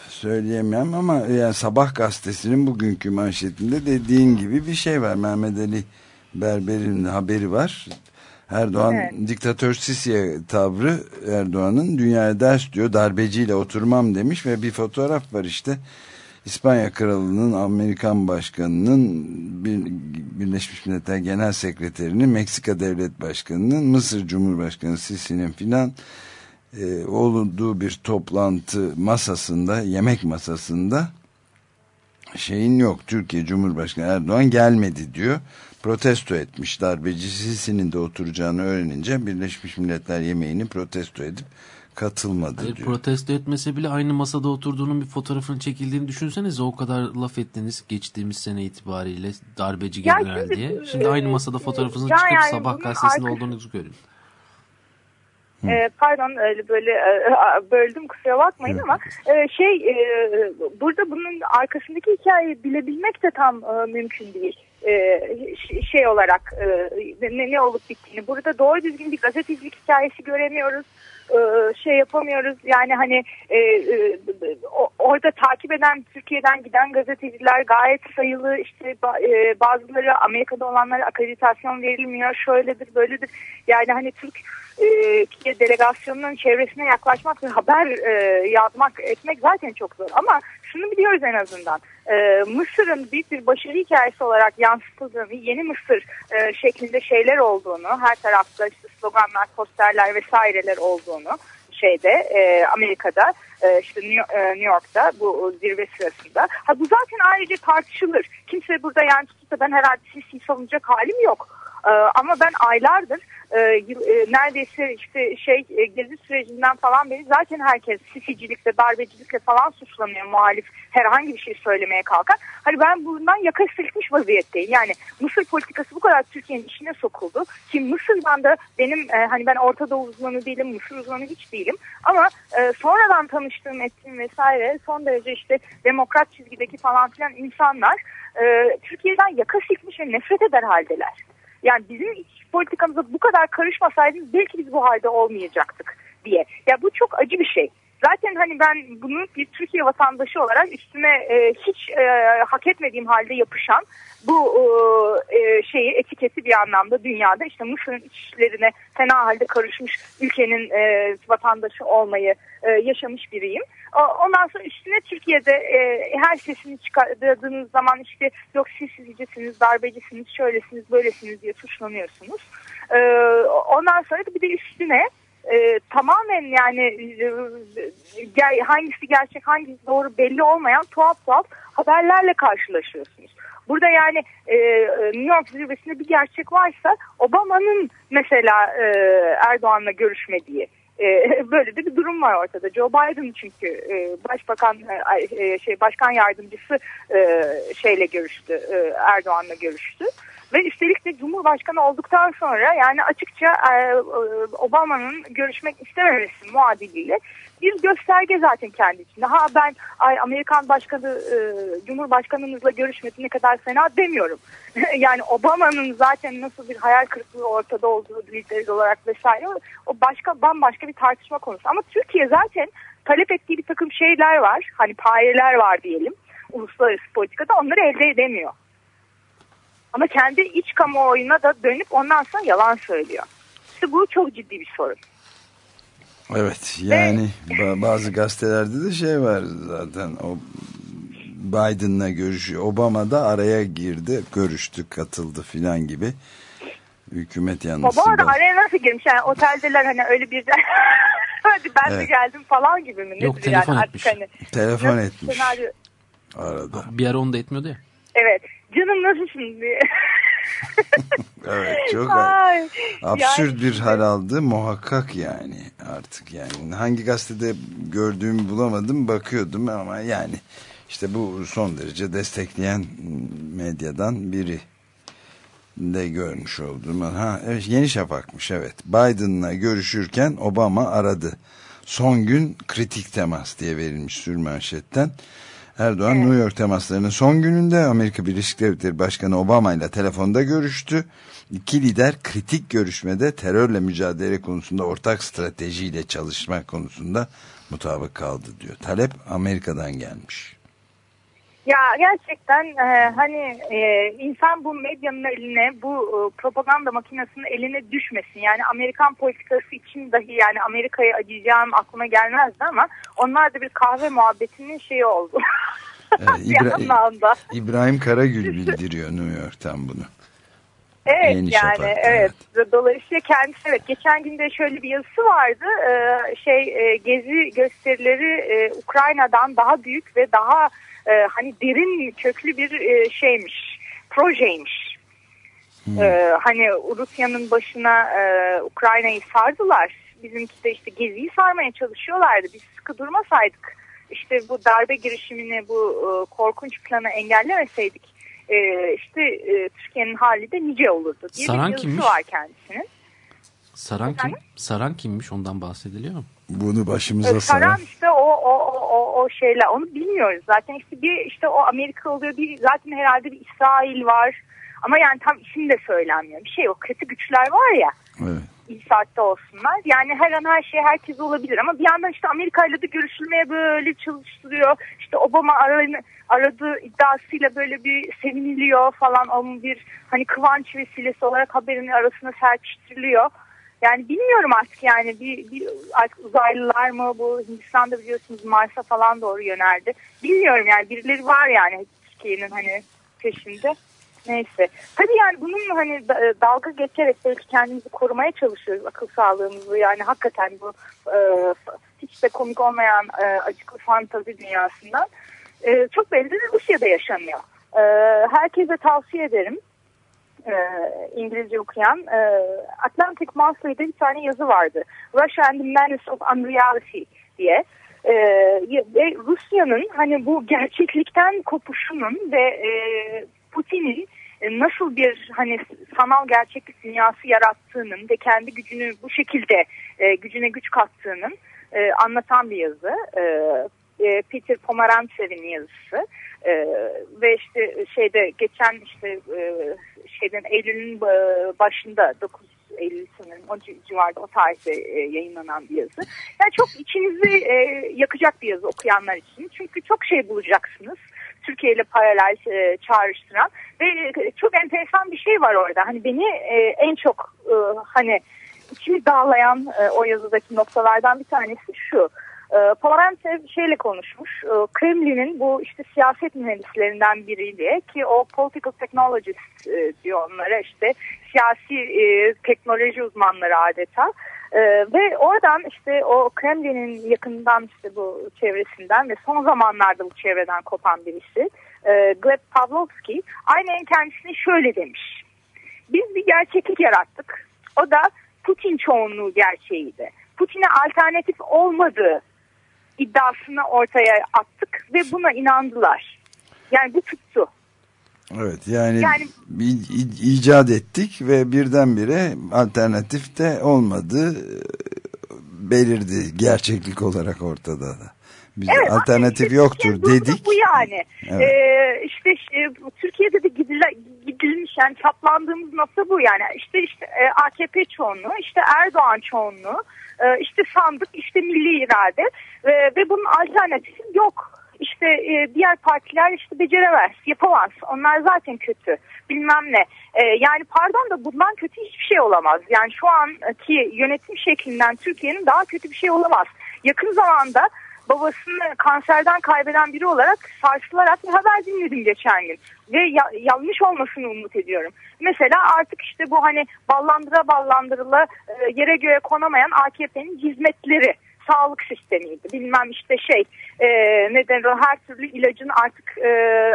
söyleyemem ama yani Sabah gazetesinin bugünkü manşetinde dediğin gibi bir şey var. Mehmet Ali Berber'in haberi var. Erdoğan evet. diktatör Sisi'ye tavrı Erdoğan'ın dünyaya ders diyor darbeciyle oturmam demiş ve bir fotoğraf var işte İspanya Kralı'nın Amerikan Başkanı'nın Birleşmiş Milletler Genel Sekreterinin Meksika Devlet Başkanı'nın Mısır Cumhurbaşkanı Sisi'nin filan e, olduğu bir toplantı masasında yemek masasında şeyin yok Türkiye Cumhurbaşkanı Erdoğan gelmedi diyor protesto etmiş darbeci Sisi'nin de oturacağını öğrenince Birleşmiş Milletler yemeğini protesto edip katılmadı Hayır, diyor. Protesto etmese bile aynı masada oturduğunun bir fotoğrafını çekildiğini düşünsenize o kadar laf ettiniz geçtiğimiz sene itibariyle darbeci general diye. Şimdi aynı masada fotoğrafınızın çıkıp yani sabah gazetesinde olduğunuzu görün. E, pardon öyle böyle e, böldüm kusura bakmayın evet. ama e, şey e, burada bunun arkasındaki hikayeyi bilebilmek de tam e, mümkün değil. E, şey olarak e, ne, ne olup bittiğini. Burada doğru düzgün bir gazetecilik hikayesi göremiyoruz şey yapamıyoruz. Yani hani e, e, orada takip eden Türkiye'den giden gazeteciler gayet sayılı işte bazıları Amerika'da olanlara akreditasyon verilmiyor. Şöyledir böyledir. Yani hani Türk Türkiye delegasyonunun çevresine yaklaşmak ve haber yazmak etmek zaten çok zor. Ama şunu biliyoruz en azından. Mısır'ın büyük bir başarı hikayesi olarak yansıtıldığını, yeni Mısır şeklinde şeyler olduğunu, her tarafta işte sloganlar, posterler vesaireler olduğunu şeyde e, Amerika'da e, işte New York'ta bu zirve sırasında. Ha bu zaten ayrıca tartışılır. Kimse burada yani tutup ben herhalde Sisi'yi savunacak halim yok. E, ama ben aylardır e, e, neredeyse işte şey e, gezi sürecinden falan beri zaten herkes sisicilikle, darbecilikle falan suçlanıyor muhalif herhangi bir şey söylemeye kalkar. Hani ben bundan yaka silkmiş vaziyetteyim. Yani Mısır politikası bu kadar Türkiye'nin içine sokuldu. Ki Mısır'dan da benim e, hani ben Orta Doğu uzmanı değilim, Mısır uzmanı hiç değilim. Ama e, sonradan tanıştığım, ettiğim vesaire son derece işte demokrat çizgideki falan filan insanlar e, Türkiye'den yaka silkmiş ve nefret eder haldeler. Yani bizim iç politikamıza bu kadar karışmasaydınız belki biz bu halde olmayacaktık diye. Ya bu çok acı bir şey. Zaten hani ben bunu bir Türkiye vatandaşı olarak üstüme e, hiç e, hak etmediğim halde yapışan bu e, e, şeyi etiketi bir anlamda dünyada işte Mısır'ın içlerine fena halde karışmış ülkenin e, vatandaşı olmayı e, yaşamış biriyim. Ondan sonra üstüne Türkiye'de e, her sesini çıkardığınız zaman işte yok siz sizcisiniz, darbecisiniz, şöylesiniz, böylesiniz diye suçlanıyorsunuz. E, ondan sonra da bir de üstüne e, tamamen yani e, hangisi gerçek hangisi doğru belli olmayan tuhaf tuhaf haberlerle karşılaşıyorsunuz. Burada yani e, e, New York zirvesinde bir gerçek varsa Obama'nın mesela e, Erdoğan'la görüşmediği böyle de bir durum var ortada. Joe Biden çünkü e, başbakan e, e, şey başkan yardımcısı e, şeyle görüştü e, Erdoğan'la görüştü. Ve üstelik de Cumhurbaşkanı olduktan sonra yani açıkça e, e, Obama'nın görüşmek istememesi muadiliyle bir gösterge zaten kendi içinde. Ha ben ay Amerikan başkanı e, Cumhurbaşkanınızla görüşmedi ne kadar fena demiyorum. yani Obama'nın zaten nasıl bir hayal kırıklığı ortada olduğu lider olarak vesaire o başka bambaşka bir tartışma konusu. Ama Türkiye zaten talep ettiği bir takım şeyler var. Hani payeler var diyelim uluslararası politikada onları elde edemiyor. Ama kendi iç kamuoyuna da dönüp ondan sonra yalan söylüyor. İşte bu çok ciddi bir sorun. Evet yani ba- bazı gazetelerde de şey var zaten o Biden'la görüşüyor. Obama da araya girdi, görüştü, katıldı filan gibi. Hükümet yanlısı. Baba da araya nasıl girmiş? Yani oteldeler hani öyle bir hadi ben de Evet. geldim falan gibi mi? Yok, Nedir telefon yani? etmiş. Artık hani, Telefon etmiş senaryo- arada. Bir ara onu da etmiyordu ya. Evet. Canım nasılsın diye. Evet çok Ay, absürt yani- bir hal aldı muhakkak yani artık yani hangi gazetede gördüğümü bulamadım bakıyordum ama yani işte bu son derece destekleyen medyadan biri de görmüş oldum. Ha, evet, Yeni Şafak'mış evet. Biden'la görüşürken Obama aradı. Son gün kritik temas diye verilmiş sürmanşetten. Erdoğan New York temaslarının son gününde Amerika Birleşik Devletleri Başkanı Obama ile telefonda görüştü. İki lider kritik görüşmede terörle mücadele konusunda ortak stratejiyle çalışma konusunda mutabık kaldı diyor. Talep Amerika'dan gelmiş. Ya gerçekten e, hani e, insan bu medyanın eline, bu e, propaganda makinesinin eline düşmesin. Yani Amerikan politikası için dahi yani Amerika'ya acıyacağım aklıma gelmezdi ama onlar da bir kahve muhabbetinin şeyi oldu. Evet, bir İbra-. İbrahim Karagül bildiriyor New York'tan bunu. Evet Yeni yani Şafak'ta, evet. Dolayısıyla kendisi evet geçen günde şöyle bir yazısı vardı. Ee, şey e, gezi gösterileri e, Ukrayna'dan daha büyük ve daha e, hani derin köklü bir e, şeymiş, projeymiş. Ee, hani Rusya'nın başına e, Ukrayna'yı sardılar. Bizimki de işte geziyi sarmaya çalışıyorlardı. Biz sıkı durmasaydık işte bu darbe girişimini bu e, korkunç planı engellemeseydik e, işte e, Türkiye'nin hali de nice olurdu diye Saran bir yazısı kimmiş? var kendisinin. Saran kim? Efendim? Saran kimmiş ondan bahsediliyor mu? Bunu başımıza Ee, Saran saran. işte o o o o, şeyler onu bilmiyoruz zaten işte bir işte o Amerika oluyor bir zaten herhalde bir İsrail var ama yani tam isim de söylenmiyor bir şey o kötü güçler var ya Evet. iyi saatte olsunlar. Yani her an her şey herkes olabilir ama bir yandan işte Amerika ile de görüşülmeye böyle çalıştırıyor. İşte Obama araını, aradığı iddiasıyla böyle bir seviniliyor falan. Onun bir hani kıvanç vesilesi olarak haberin arasına serpiştiriliyor. Yani bilmiyorum artık yani bir, bir artık uzaylılar mı bu Hindistan'da biliyorsunuz Mars'a falan doğru yöneldi. Bilmiyorum yani birileri var yani Türkiye'nin hani peşinde. Neyse. Tabii yani bunun hani da- dalga geçerek belki kendimizi korumaya çalışıyoruz akıl sağlığımızı. Yani hakikaten bu e, hiç de komik olmayan e, acıklı fantazi dünyasından. E, çok belli de Rusya'da yaşanıyor. E, herkese tavsiye ederim. E, İngilizce okuyan e, Atlantic Monthly'de bir tane yazı vardı. Russia and the Menace of Unreality diye. E, ve Rusya'nın hani bu gerçeklikten kopuşunun ve e, Putin'in e, nasıl bir hani sanal gerçeklik dünyası yarattığının ve kendi gücünü bu şekilde e, gücüne güç kattığının e, anlatan bir yazı. E, e, Peter Pomerantsev'in yazısı. E, ve işte şeyde geçen işte e, şeyden Eylül'ün e, başında 9 Eylül sanırım o ci- civarda o tarihte e, yayınlanan bir yazı. Yani çok içinizi e, yakacak bir yazı okuyanlar için. Çünkü çok şey bulacaksınız. Türkiye ile paralel e, çağrıştıran ve e, çok enteresan bir şey var orada. Hani beni e, en çok e, hani içimi dağlayan e, o yazıdaki noktalardan bir tanesi şu. E, şeyle konuşmuş. E, Kremlin'in bu işte siyaset mühendislerinden biriydi ki o political technologist e, diyor onlara işte siyasi e, teknoloji uzmanları adeta. E, ve oradan işte o Kremlin'in yakından işte bu çevresinden ve son zamanlarda bu çevreden kopan birisi e, Gleb Pavlovski aynen kendisine şöyle demiş. Biz bir gerçeklik yarattık. O da Putin çoğunluğu gerçeğiydi. Putin'e alternatif olmadığı iddiasını ortaya attık ve buna inandılar. Yani bu tuttu. Evet yani, Yani- icat ettik ve birdenbire alternatif de olmadı belirdi gerçeklik olarak ortada da. Biz Evet, alternatif işte yoktur dedik. Bu yani. Evet. Ee, işte e, Türkiye'de de gidilmiş yani çaplandığımız nokta bu yani. İşte işte e, AKP çoğunluğu, işte Erdoğan çoğunluğu, e, işte sandık, işte milli irade e, ve bunun alternatifi yok. İşte e, diğer partiler işte beceremez, yapamaz. Onlar zaten kötü. Bilmem ne. E, yani pardon da bundan kötü hiçbir şey olamaz. Yani şu anki yönetim şeklinden Türkiye'nin daha kötü bir şey olamaz. Yakın zamanda babasını kanserden kaybeden biri olarak sarsılarak bir haber dinledim geçen gün. Ve ya- yanlış olmasını umut ediyorum. Mesela artık işte bu hani ballandıra ballandırıla e, yere göğe konamayan AKP'nin hizmetleri sağlık sistemiydi. Bilmem işte şey e, neden her türlü ilacın artık e,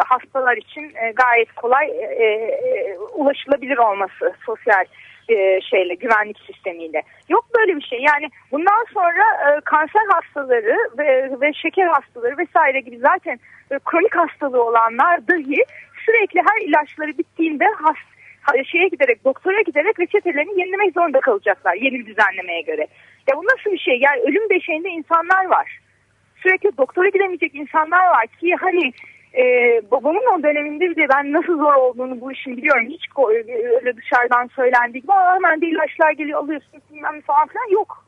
hastalar için e, gayet kolay e, e, ulaşılabilir olması sosyal e, şeyle güvenlik sistemiyle. Yok böyle bir şey. Yani bundan sonra e, kanser hastaları ve, ve şeker hastaları vesaire gibi zaten e, kronik hastalığı olanlar dahi sürekli her ilaçları bittiğinde has, ha- şeye giderek doktora giderek reçetelerini yenilemek zorunda kalacaklar yeni bir düzenlemeye göre. Ya bu nasıl bir şey? Yani ölüm döşeğinde insanlar var. Sürekli doktora gidemeyecek insanlar var ki hani e, babamın o döneminde bile ben nasıl zor olduğunu bu işin biliyorum. Hiç ko- öyle dışarıdan söylendiği gibi "Aa, hemen de ilaçlar geliyor alıyorsun bilmem falan filan yok.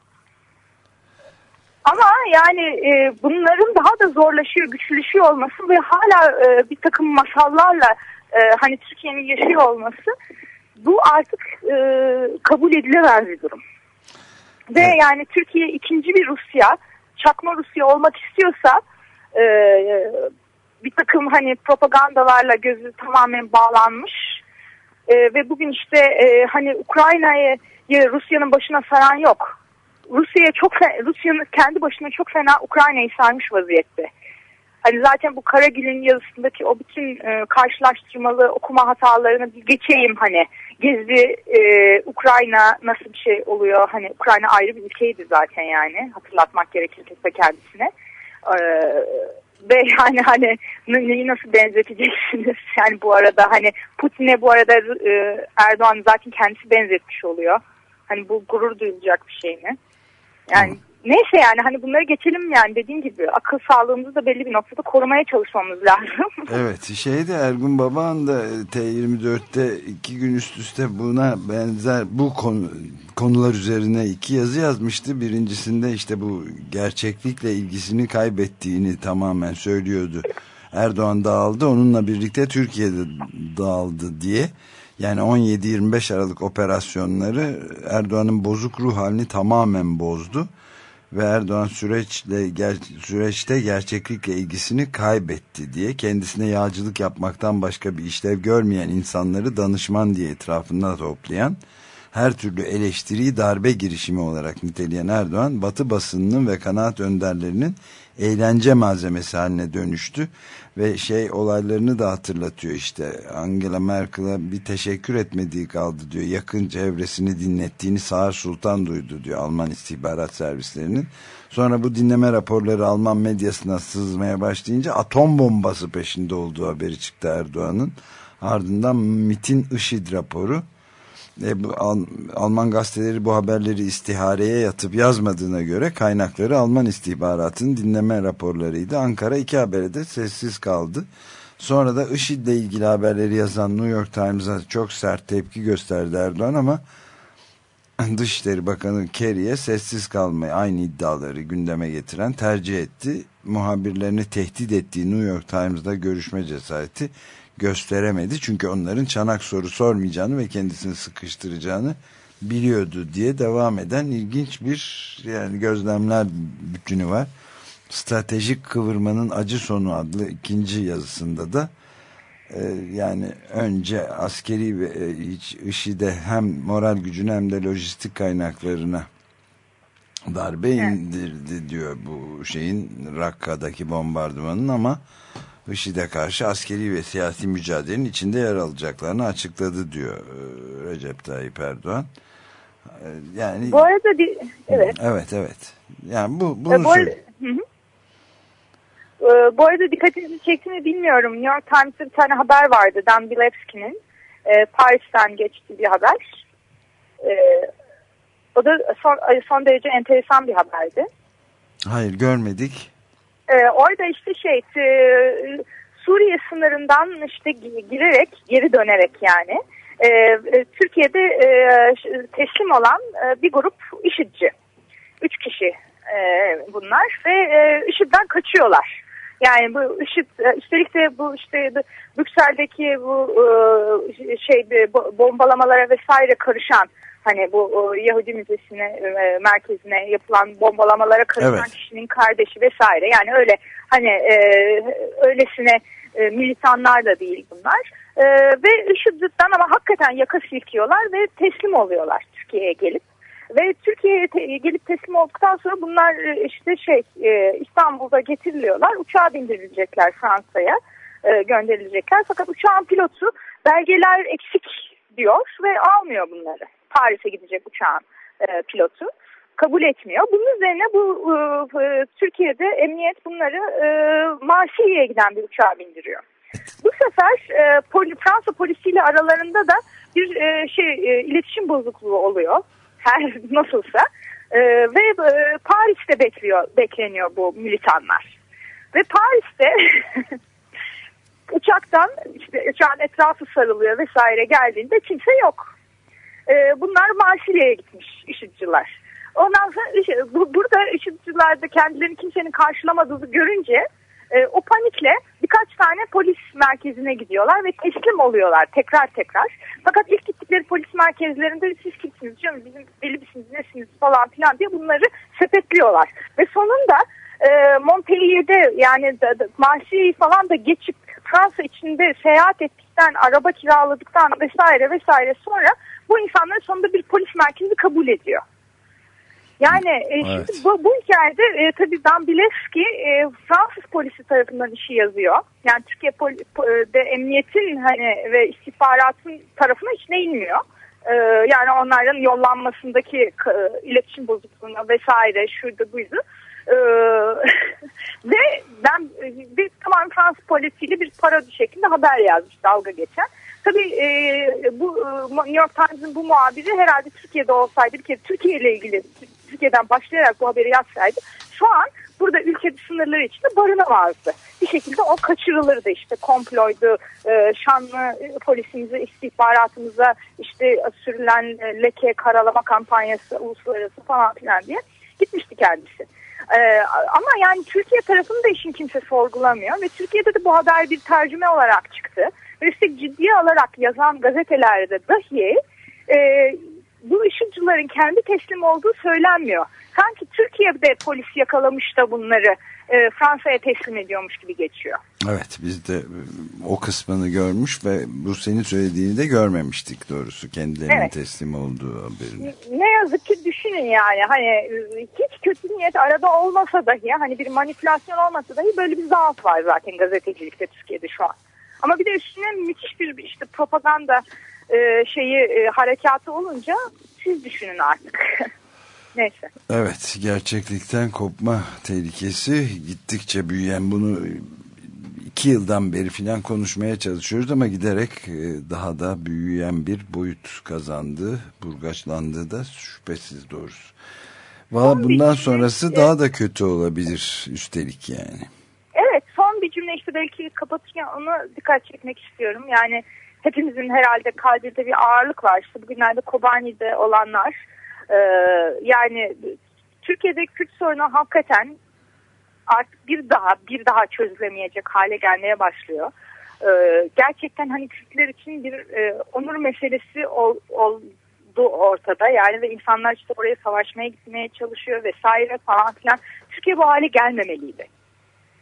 Ama yani e, bunların daha da zorlaşıyor, güçleşiyor olması ve hala e, bir takım masallarla e, hani Türkiye'nin yaşıyor olması bu artık e, kabul edilemez bir durum. Ve yani Türkiye ikinci bir Rusya, çakma Rusya olmak istiyorsa e, bir takım hani propagandalarla gözü tamamen bağlanmış e, ve bugün işte e, hani Ukrayna'yı Rusya'nın başına saran yok. Rusya'ya çok Rusya'nın kendi başına çok fena Ukrayna'yı sarmış vaziyette. Hani zaten bu Karagül'ün yazısındaki o bütün e, karşılaştırmalı okuma hatalarını bir geçeyim hani. Gezi e, Ukrayna nasıl bir şey oluyor? Hani Ukrayna ayrı bir ülkeydi zaten yani hatırlatmak gerekirse kendisine. E, ve yani hani ne- neyi nasıl benzeteceksiniz? Yani bu arada hani Putin'e bu arada e, Erdoğan zaten kendisi benzetmiş oluyor. Hani bu gurur duyulacak bir şey mi? Yani neyse yani hani bunları geçelim yani dediğim gibi akıl sağlığımızı da belli bir noktada korumaya çalışmamız lazım. Evet şeyde Ergun Babaan da T24'te iki gün üst üste buna benzer bu konu, konular üzerine iki yazı yazmıştı. Birincisinde işte bu gerçeklikle ilgisini kaybettiğini tamamen söylüyordu. Erdoğan dağıldı onunla birlikte Türkiye'de dağıldı diye. Yani 17-25 Aralık operasyonları Erdoğan'ın bozuk ruh halini tamamen bozdu ve Erdoğan süreçle ger, süreçte gerçeklikle ilgisini kaybetti diye kendisine yağcılık yapmaktan başka bir işlev görmeyen insanları danışman diye etrafında toplayan her türlü eleştiriyi darbe girişimi olarak niteleyen Erdoğan Batı basınının ve kanaat önderlerinin eğlence malzemesi haline dönüştü ve şey olaylarını da hatırlatıyor işte. Angela Merkel'a bir teşekkür etmediği kaldı diyor. Yakın çevresini dinlettiğini Sağır Sultan duydu diyor Alman istihbarat servislerinin. Sonra bu dinleme raporları Alman medyasına sızmaya başlayınca atom bombası peşinde olduğu haberi çıktı Erdoğan'ın. Ardından MIT'in IŞİD raporu E, bu Al- Alman gazeteleri bu haberleri istihareye yatıp yazmadığına göre kaynakları Alman istihbaratının dinleme raporlarıydı. Ankara iki habere de sessiz kaldı. Sonra da IŞİD'le ilgili haberleri yazan New York Times'a çok sert tepki gösterdi Erdoğan ama Dışişleri Bakanı Kerry'e sessiz kalmayı aynı iddiaları gündeme getiren tercih etti. Muhabirlerini tehdit ettiği New York Times'da görüşme cesareti gösteremedi. Çünkü onların çanak soru sormayacağını ve kendisini sıkıştıracağını biliyordu diye devam eden ilginç bir yani gözlemler bütünü var. Stratejik Kıvırmanın Acı Sonu adlı ikinci yazısında da e, yani önce askeri ve e, IŞİD'e hem moral gücüne hem de lojistik kaynaklarına darbe indirdi diyor bu şeyin Rakka'daki bombardımanın ama IŞİD'e karşı askeri ve siyasi mücadelenin içinde yer alacaklarını açıkladı diyor e, Recep Tayyip Erdoğan. E, Yani Bu arada bir, evet. evet evet. Yani bu E, bunu bu, arada. Hı hı. E, bu arada dikkatinizi çekti mi bilmiyorum. New York Times'ta bir tane haber vardı. Dan Bilevski'nin e, Paris'ten geçtiği bir haber. E, o da son, son derece enteresan bir haberdi. Hayır görmedik. Ee, orada işte şey e, Suriye sınırından işte gi- girerek geri dönerek yani e, e, Türkiye'de e, teslim olan e, bir grup IŞİD'ci. Üç kişi e, bunlar ve e, IŞİD'den kaçıyorlar. Yani bu IŞİD e, üstelik de bu işte Brüksel'deki bu e, şey bo- bombalamalara vesaire karışan hani bu e, Yahudi Müzesi'ne e, merkezine yapılan bombalamalara karışan Evet. kişinin kardeşi vesaire. Yani öyle hani e, öylesine e, militanlar da değil bunlar. E, ve IŞİD'den ama hakikaten yaka silkiyorlar ve teslim oluyorlar Türkiye'ye gelip. Ve Türkiye'ye te- gelip teslim olduktan sonra bunlar e, işte şey e, İstanbul'da getiriliyorlar. Uçağa bindirilecekler Fransa'ya e, gönderilecekler. Fakat uçağın pilotu belgeler eksik diyor ve almıyor bunları Paris'e gidecek uçağın e, pilotu kabul etmiyor. Bunun üzerine bu e, e, Türkiye'de emniyet bunları e, Marsilya'ya giden bir uçağa bindiriyor. Bu sefer e, poli, Fransa polisiyle aralarında da bir e, şey e, iletişim bozukluğu oluyor. Her nasılsa E, ve e, Paris'te bekliyor bekleniyor bu militanlar. Ve Paris'te uçaktan işte uçağın etrafı sarılıyor vesaire geldiğinde kimse yok. E, bunlar Marsilya'ya gitmiş IŞİD'ciler. Ondan sonra bu, burada IŞİD'ciler de kendilerini kimsenin karşılamadığını görünce e, o panikle birkaç tane polis merkezine gidiyorlar ve teslim oluyorlar tekrar tekrar. Fakat ilk gittikleri polis merkezlerinde siz kimsiniz canım bizim deli misiniz nesiniz falan filan diye bunları sepetliyorlar. Ve sonunda e, Montpellier'de yani Marsilya'yı falan da geçip Fransa içinde seyahat ettikten, araba kiraladıktan vesaire vesaire sonra bu insanların sonunda bir polis merkezi kabul ediyor. Yani e, Evet. şimdi bu, bu hikayede e, tabii Dan Bileski e, Fransız polisi tarafından işi yazıyor. Yani Türkiye poli, po- e, de emniyetin hani ve istihbaratın tarafına hiç değinmiyor. E, yani onların yollanmasındaki e, iletişim bozukluğuna vesaire şuydu buydu. E, ve ben e, bir tamam Fransız polisiyle bir parodi şeklinde haber yazmış dalga geçen. Tabii e, bu e, New York Times'ın bu muhabiri herhalde Türkiye'de olsaydı bir kere Türkiye ile ilgili Türkiye'den başlayarak bu haberi yazsaydı şu an burada ülke sınırları içinde barınamazdı. Bir şekilde o kaçırılırdı işte komploydu, e, şanlı polisimize, istihbaratımıza işte sürülen e, leke karalama kampanyası uluslararası falan filan diye gitmişti kendisi. Ee, ama yani Türkiye tarafını da işin kimse sorgulamıyor ve Türkiye'de de bu haber bir tercüme olarak çıktı. Ve üstelik ciddiye alarak yazan gazetelerde dahi e, bu IŞİD'cilerin kendi teslim olduğu söylenmiyor. Sanki Türkiye'de polis yakalamış da bunları e, Fransa'ya teslim ediyormuş gibi geçiyor. Evet biz de e, o kısmını görmüş ve bu senin söylediğini de görmemiştik doğrusu kendilerinin Evet. teslim olduğu haberini. Ne yazık ki düşünün yani hani e, hiç kötü niyet arada olmasa dahi hani bir manipülasyon olmasa dahi böyle bir zaaf var zaten gazetecilikte Türkiye'de şu an. Ama bir de üstüne müthiş bir işte propaganda e, şeyi e, harekatı olunca siz düşünün artık. Neyse. Evet gerçeklikten kopma tehlikesi gittikçe büyüyen bunu iki iki yıldan beri filan konuşmaya çalışıyoruz ama giderek e, daha da büyüyen bir boyut kazandı, burgaçlandı da şüphesiz doğrusu. Valla bundan sonrası daha da kötü olabilir üstelik yani. Evet son bir cümle işte belki kapatırken onu dikkat çekmek istiyorum. Yani hepimizin herhalde kalbinde bir ağırlık var. İşte bugünlerde Kobani'de olanlar. Ee, yani Türkiye'de Kürt sorunu hakikaten artık bir daha bir daha çözülemeyecek hale gelmeye başlıyor. Ee, gerçekten hani Kürtler için bir e, onur meselesi ol, oldu ortada yani ve insanlar işte oraya savaşmaya gitmeye çalışıyor vesaire falan filan. Türkiye bu hale gelmemeliydi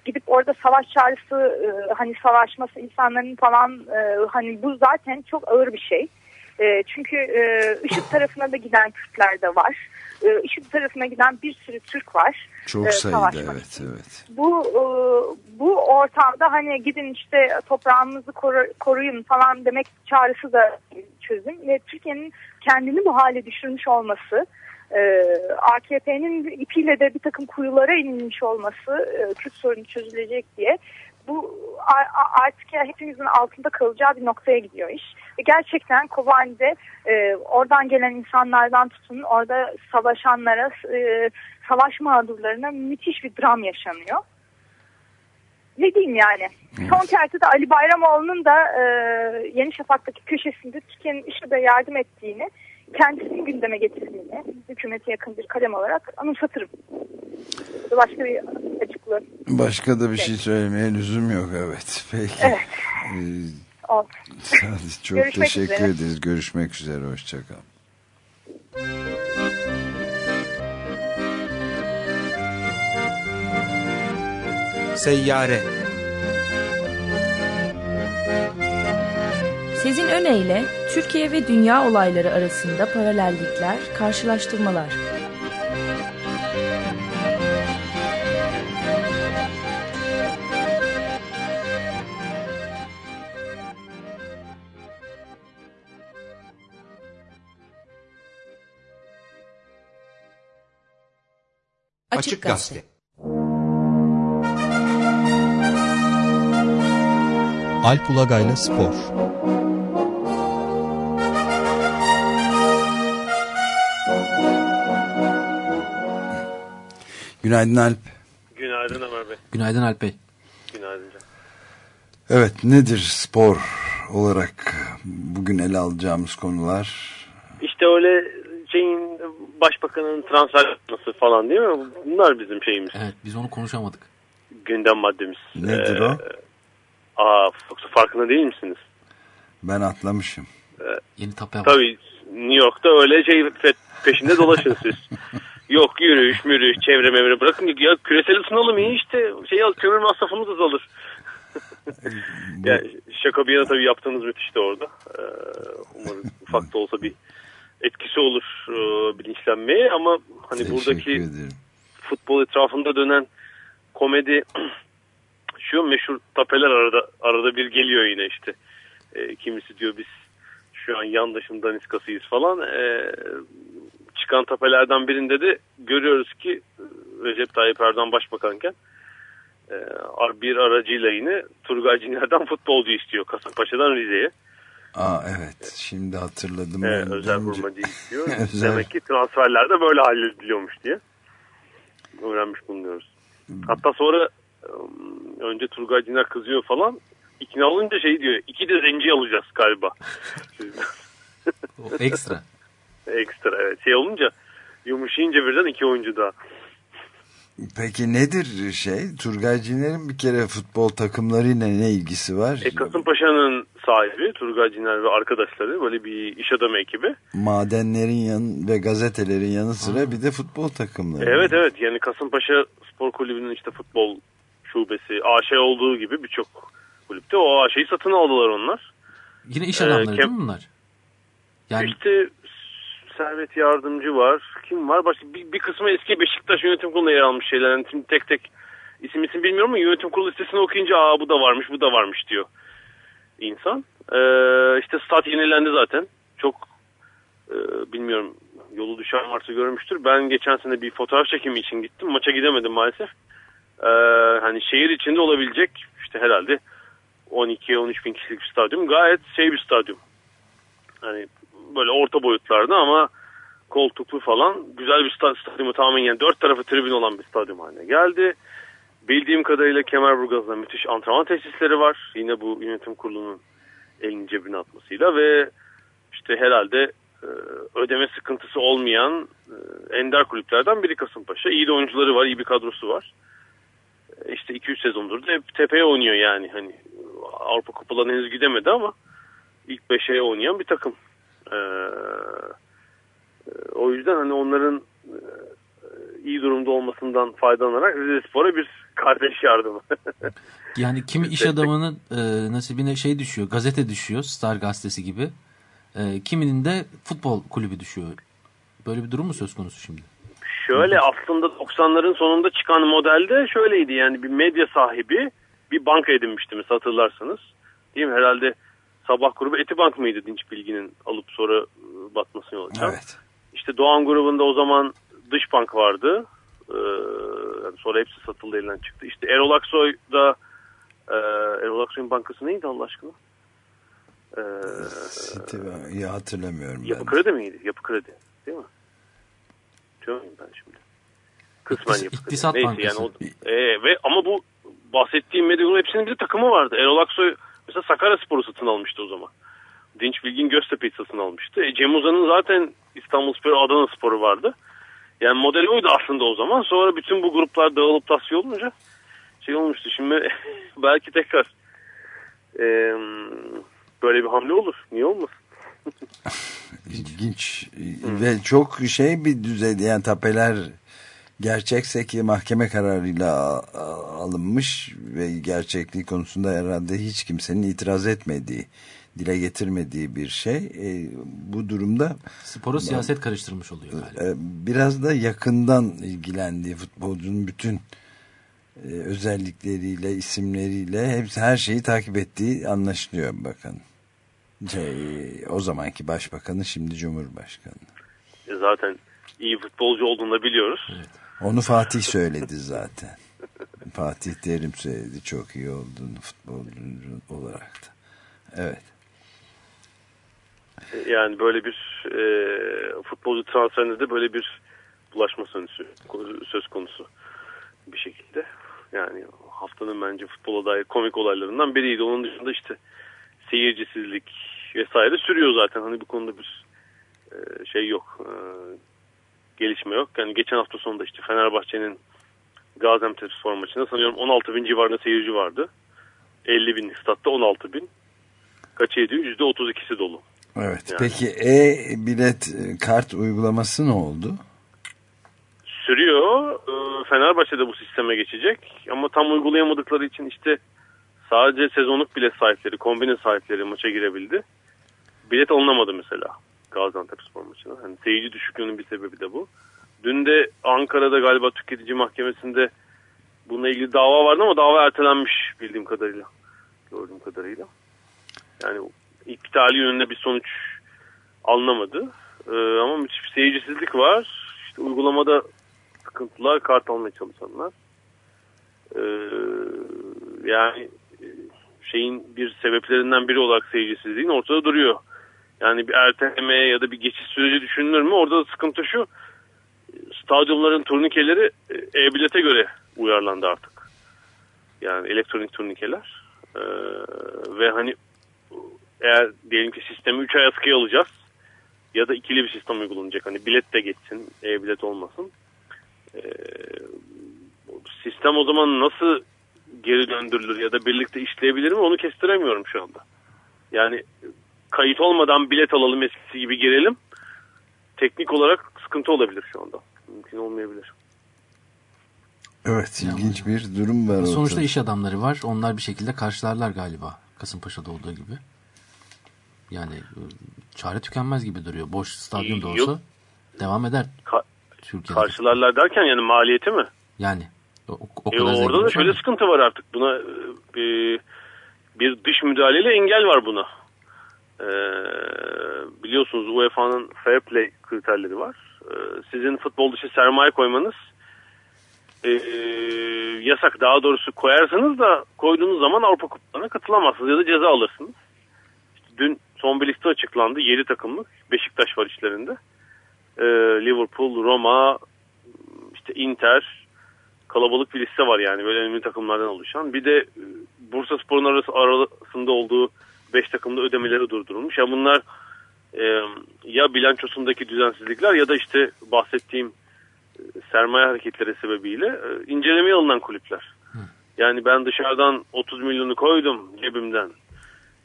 gidip orada savaş çağrısı e, hani savaşması insanların falan e, hani bu zaten çok ağır bir şey. E, çünkü e, IŞİD tarafına da giden Kürtler de var. E, IŞİD tarafına giden bir sürü Türk var. Çok e, sayıda evet evet. bu e, bu ortamda hani gidin işte toprağımızı koru- koruyun falan demek çağrısı da çözüm ve Türkiye'nin kendini bu hale düşürmüş olması AKP'nin ipiyle de bir takım kuyulara inilmiş olması e, Kürt sorunu çözülecek diye bu artık ya hepimizin altında kalacağı bir noktaya gidiyor iş. Ve gerçekten Kobani'de e, oradan gelen insanlardan tutun orada savaşanlara, e, savaş mağdurlarına müthiş bir dram yaşanıyor. Ne diyeyim yani? Son kertede Ali Bayramoğlu'nun da e, Yeni Şafak'taki köşesinde Türkiye'nin IŞİD'e yardım ettiğini, kendisini gündeme getirdiğini hükümete yakın bir kalem olarak anımsatırım. Başka bir açıklığı. Başka da bir şey söylemeye lüzum yok evet. Peki. Evet. Ee, çok Görüşmek teşekkür üzere. ederiz. Görüşmek üzere. Hoşçakal. Seyyare Sezin Öne Türkiye ve dünya olayları arasında paralellikler, karşılaştırmalar. Açık Gazete. Alp Ulagay'la Spor Günaydın Alp. Günaydın Ömer Bey. Günaydın Alp Bey. Günaydın Can. Evet nedir spor olarak bugün ele alacağımız konular? İşte öyle şeyin başbakanın transfer yapması falan değil mi? Bunlar bizim şeyimiz. Evet biz onu konuşamadık. Gündem maddemiz. Nedir Ee, o? Aa, farkında değil misiniz? Ben atlamışım. Yeni tapya var. Tabii New York'ta öyle şey peşinde dolaşın siz. Yok yürüyüş mürüyüş çevre mevre bırakın ya küresel ısınalım iyi işte şey al kömür masrafımız azalır. yani şaka bir yana tabii yaptığınız müthişti orada. Ee, umarım ufak da olsa bir etkisi olur e, bilinçlenmeye ama hani Teşekkür buradaki ederim. futbol etrafında dönen komedi şu meşhur tapeler arada arada bir geliyor yine işte. E, kimisi diyor biz şu an yandaşın daniskasıyız falan. E, çıkan tapelerden birinde de görüyoruz ki Recep Tayyip Erdoğan başbakanken e, bir aracıyla yine Turgay Ciner'den futbolcu istiyor Kasımpaşa'dan Rize'ye. Aa evet şimdi hatırladım. Evet, özel önce- hurmacı istiyor. Özel. Demek ki transferlerde böyle hallediliyormuş diye öğrenmiş bulunuyoruz. Hatta sonra ım, önce Turgay Ciner kızıyor falan. İkna olunca şey diyor. iki de zenci alacağız galiba. O ekstra. Ekstra evet. Şey olunca yumuşayınca birden iki oyuncu daha. Peki nedir şey? Turgay Ciner'in bir kere futbol takımlarıyla ne ilgisi var? E, Kasımpaşa'nın sahibi Turgay Ciner ve arkadaşları böyle bir iş adamı ekibi. Madenlerin yan ve gazetelerin yanı sıra bir de futbol takımları. Evet evet yani Kasımpaşa Spor Kulübü'nün işte futbol şubesi AŞ olduğu gibi birçok kulüpte o AŞ'yi satın aldılar onlar. Yine iş Ee, adamları Kem- değil mi bunlar? Yani İşte Servet Yardımcı var. Kim var? Başka bir, bir kısmı eski Beşiktaş yönetim kuruluna yer almış şeyler. Yani şimdi tek tek isim isim bilmiyorum ama yönetim kurulu listesini okuyunca aa bu da varmış bu da varmış diyor insan. Ee, işte stat yenilendi zaten. Çok e, bilmiyorum yolu düşen varsa görmüştür. Ben geçen sene bir fotoğraf çekimi için gittim. Maça gidemedim maalesef. Ee, hani şehir içinde olabilecek işte herhalde 12-13 bin kişilik bir stadyum. Gayet şey bir stadyum. Hani böyle orta boyutlarda ama koltuklu falan güzel bir sta- stadyumu tamamen yani dört tarafı tribün olan bir stadyum haline geldi. Bildiğim kadarıyla Kemerburgaz'da müthiş antrenman tesisleri var. Yine bu yönetim kurulunun elini cebine atmasıyla ve işte herhalde e, ödeme sıkıntısı olmayan e, ender kulüplerden biri Kasımpaşa. İyi de oyuncuları var, iyi bir kadrosu var. E, işte 2-3 sezondur da hep tepeye oynuyor yani. Hani Avrupa kupalarına henüz gidemedi ama ilk 5'e oynayan bir takım. E, e, o yüzden hani onların e, iyi durumda olmasından faydalanarak Rizespor'a bir kardeş yardımı. Yani kimi iş adamının e, nasibine şey düşüyor, gazete düşüyor, Star gazetesi gibi. E, kiminin de futbol kulübü düşüyor. Böyle bir durum mu söz konusu şimdi? Şöyle aslında 90'ların sonunda çıkan modelde şöyleydi yani bir medya sahibi bir banka edinmişti mesela hatırlarsanız. Değil mi? Herhalde sabah grubu Etibank mıydı Dinç Bilgi'nin alıp sonra e, batmasına yol açan? Evet. İşte Doğan grubunda o zaman dış bank vardı. Ee, yani sonra hepsi satıldı elinden çıktı. İşte Erol Aksoy da e, Erol Aksoy'un bankası neydi Allah aşkına? Ee, City, ya hatırlamıyorum Yapı ben. kredi miydi? Yapı kredi. Değil mi? Diyor ben şimdi? Kısmen İktis- yapı kredi. İktisat Neyse Bankası. yani o, e, ve ama bu bahsettiğim medya hepsinin bir takımı vardı. Erol Aksoy mesela Sakarya Sporu satın almıştı o zaman. Dinç Bilgin Göztepe'yi satın almıştı. E, Cem Uzan'ın zaten İstanbul Sporu, Adana Sporu vardı. Yani model oydu aslında o zaman. Sonra bütün bu gruplar dağılıp tasfiye olunca şey olmuştu. Şimdi belki tekrar e, böyle bir hamle olur. Niye olmasın? İlginç ve çok şey bir düzeyde yani tapeler gerçekse ki mahkeme kararıyla alınmış ve gerçekliği konusunda herhalde hiç kimsenin itiraz etmediği dile getirmediği bir şey. E, bu durumda Sporu siyaset karıştırmış oluyor galiba. e, biraz da yakından ilgilendiği futbolcunun bütün e, özellikleriyle, isimleriyle hepsi her şeyi takip ettiği anlaşılıyor bakın. Şey, o zamanki başbakanı şimdi cumhurbaşkanı. E, zaten iyi futbolcu olduğunu da biliyoruz. Onu Fatih söyledi zaten. Fatih Terim söyledi çok iyi olduğunu futbolcu olarak da. Evet. Yani böyle bir e, futbolcu transferinde de böyle bir bulaşma söz konusu bir şekilde. Yani haftanın bence futbola dair komik olaylarından biriydi. Onun dışında işte seyircisizlik vesaire sürüyor zaten. Hani bu konuda bir e, şey yok. E, gelişme yok. Yani geçen hafta sonunda işte Fenerbahçe'nin Gaziantep spor maçında sanıyorum 16 bin civarında seyirci vardı. 50 bin statta 16 bin. Kaç ediyor? %32'si dolu. Evet. Yani. Peki e-bilet e, kart uygulaması ne oldu? sürüyor. Ee, Fenerbahçe de bu sisteme geçecek. Ama tam uygulayamadıkları için işte sadece sezonluk bilet sahipleri, kombine sahipleri maça girebildi. Bilet alınamadı mesela Gaziantep spor maçına. Hani seyirci düşüklüğünün bir sebebi de bu. Dün de Ankara'da galiba tüketici mahkemesinde bununla ilgili dava vardı ama dava ertelenmiş bildiğim kadarıyla. Gördüğüm kadarıyla. Yani iptali yönünde bir sonuç alınamadı. Ee, ama müthiş bir seyircisizlik var. İşte uygulamada sıkıntılar, kart almaya çalışanlar. Ee, yani e, şeyin bir sebeplerinden biri olarak seyircisizliğin ortada duruyor. Yani bir erteleme ya da bir geçiş süreci düşünülür mü? Orada da sıkıntı şu. Stadyumların turnikeleri e, e-bilete göre uyarlandı artık. Yani elektronik turnikeler. Ee, ve hani eğer diyelim ki sistemi 3 ay askıya alacağız ya da ikili bir sistem uygulanacak. Hani bilet de geçsin, e-bilet olmasın. Ee, sistem o zaman nasıl geri döndürülür ya da birlikte işleyebilir mi onu kestiremiyorum şu anda. Yani kayıt olmadan bilet alalım eskisi gibi girelim. Teknik olarak sıkıntı olabilir şu anda. Mümkün olmayabilir. Evet ilginç bir durum var. Sonuçta ortada. iş adamları var. Onlar bir şekilde karşılarlar galiba. Kasımpaşa'da olduğu gibi. Yani e, çare tükenmez gibi duruyor. Boş stadyum da olsa Yok. devam eder Ka- Türkiye'de. karşılarlar derken yani maliyeti mi? Yani o, o E, kadar orada da şöyle ama sıkıntı var artık. Buna e, bir dış müdahaleyle engel var buna. E, biliyorsunuz UEFA'nın fair play kriterleri var. E, sizin futbol dışı sermaye koymanız e, yasak daha doğrusu koyarsanız da koyduğunuz zaman Avrupa Kupalarına katılamazsınız ya da ceza alırsınız. İşte dün son bir liste açıklandı. 7 takımlık. Beşiktaş var içlerinde. E, Liverpool, Roma, işte Inter kalabalık bir liste var yani böyle önemli takımlardan oluşan. Bir de e, Bursa Spor'un arası, arasında olduğu 5 takımda ödemeleri durdurulmuş. Ya bunlar e, ya bilançosundaki düzensizlikler ya da işte bahsettiğim e, sermaye hareketleri sebebiyle e, incelemeye alınan kulüpler. Yani ben dışarıdan 30 milyonu koydum cebimden.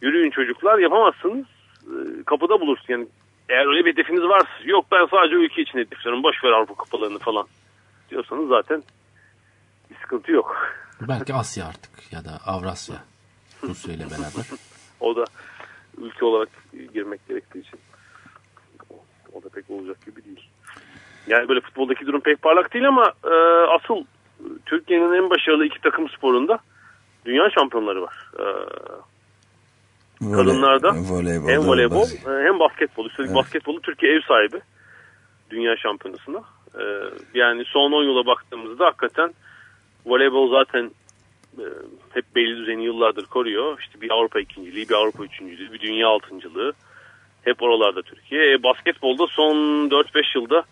Yürüyün çocuklar yapamazsınız. E, kapıda bulursun. Yani eğer öyle bir hedefiniz varsa yok ben sadece ülke için hedefliyorum. Boş ver Avrupa kupalarını falan diyorsanız zaten bir sıkıntı yok. Belki Asya artık ya da Avrasya Rusya ile beraber. o da ülke olarak girmek gerektiği için o da pek olacak gibi değil. Yani böyle futboldaki durum pek parlak değil ama e, asıl Türkiye'nin en başarılı iki takım sporunda dünya şampiyonları var. E, Voley- kadınlarda voleybolda hem voleybol basket- hem basketbol. Üstelik Evet. basketbolu Türkiye ev sahibi dünya şampiyonasına. E, yani son 10 yıla baktığımızda hakikaten voleybol zaten hep belli düzeni yıllardır koruyor. İşte bir Avrupa ikinciliği, bir Avrupa üçüncülüğü, bir dünya altıncılığı. Hep oralarda Türkiye. E, basketbolda son 4-5 yılda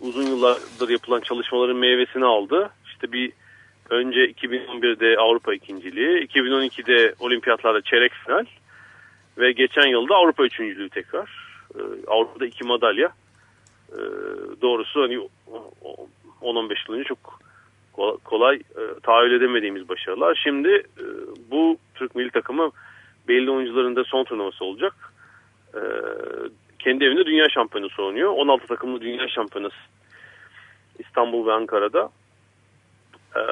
uzun yıllardır yapılan çalışmaların meyvesini aldı. İşte bir önce 2011'de Avrupa ikinciliği, 2012'de olimpiyatlarda çeyrek final ve geçen yılda Avrupa üçüncülüğü tekrar. E, Avrupa'da iki madalya. E, doğrusu hani o- o- 10-15 yıl önce çok kolay, kolay e, tahayyül edemediğimiz başarılar. Şimdi e, bu Türk milli takımı belli oyuncuların da son turnuvası olacak. E, kendi evinde dünya şampiyonası oynuyor. 16 takımlı dünya şampiyonası İstanbul ve Ankara'da. E,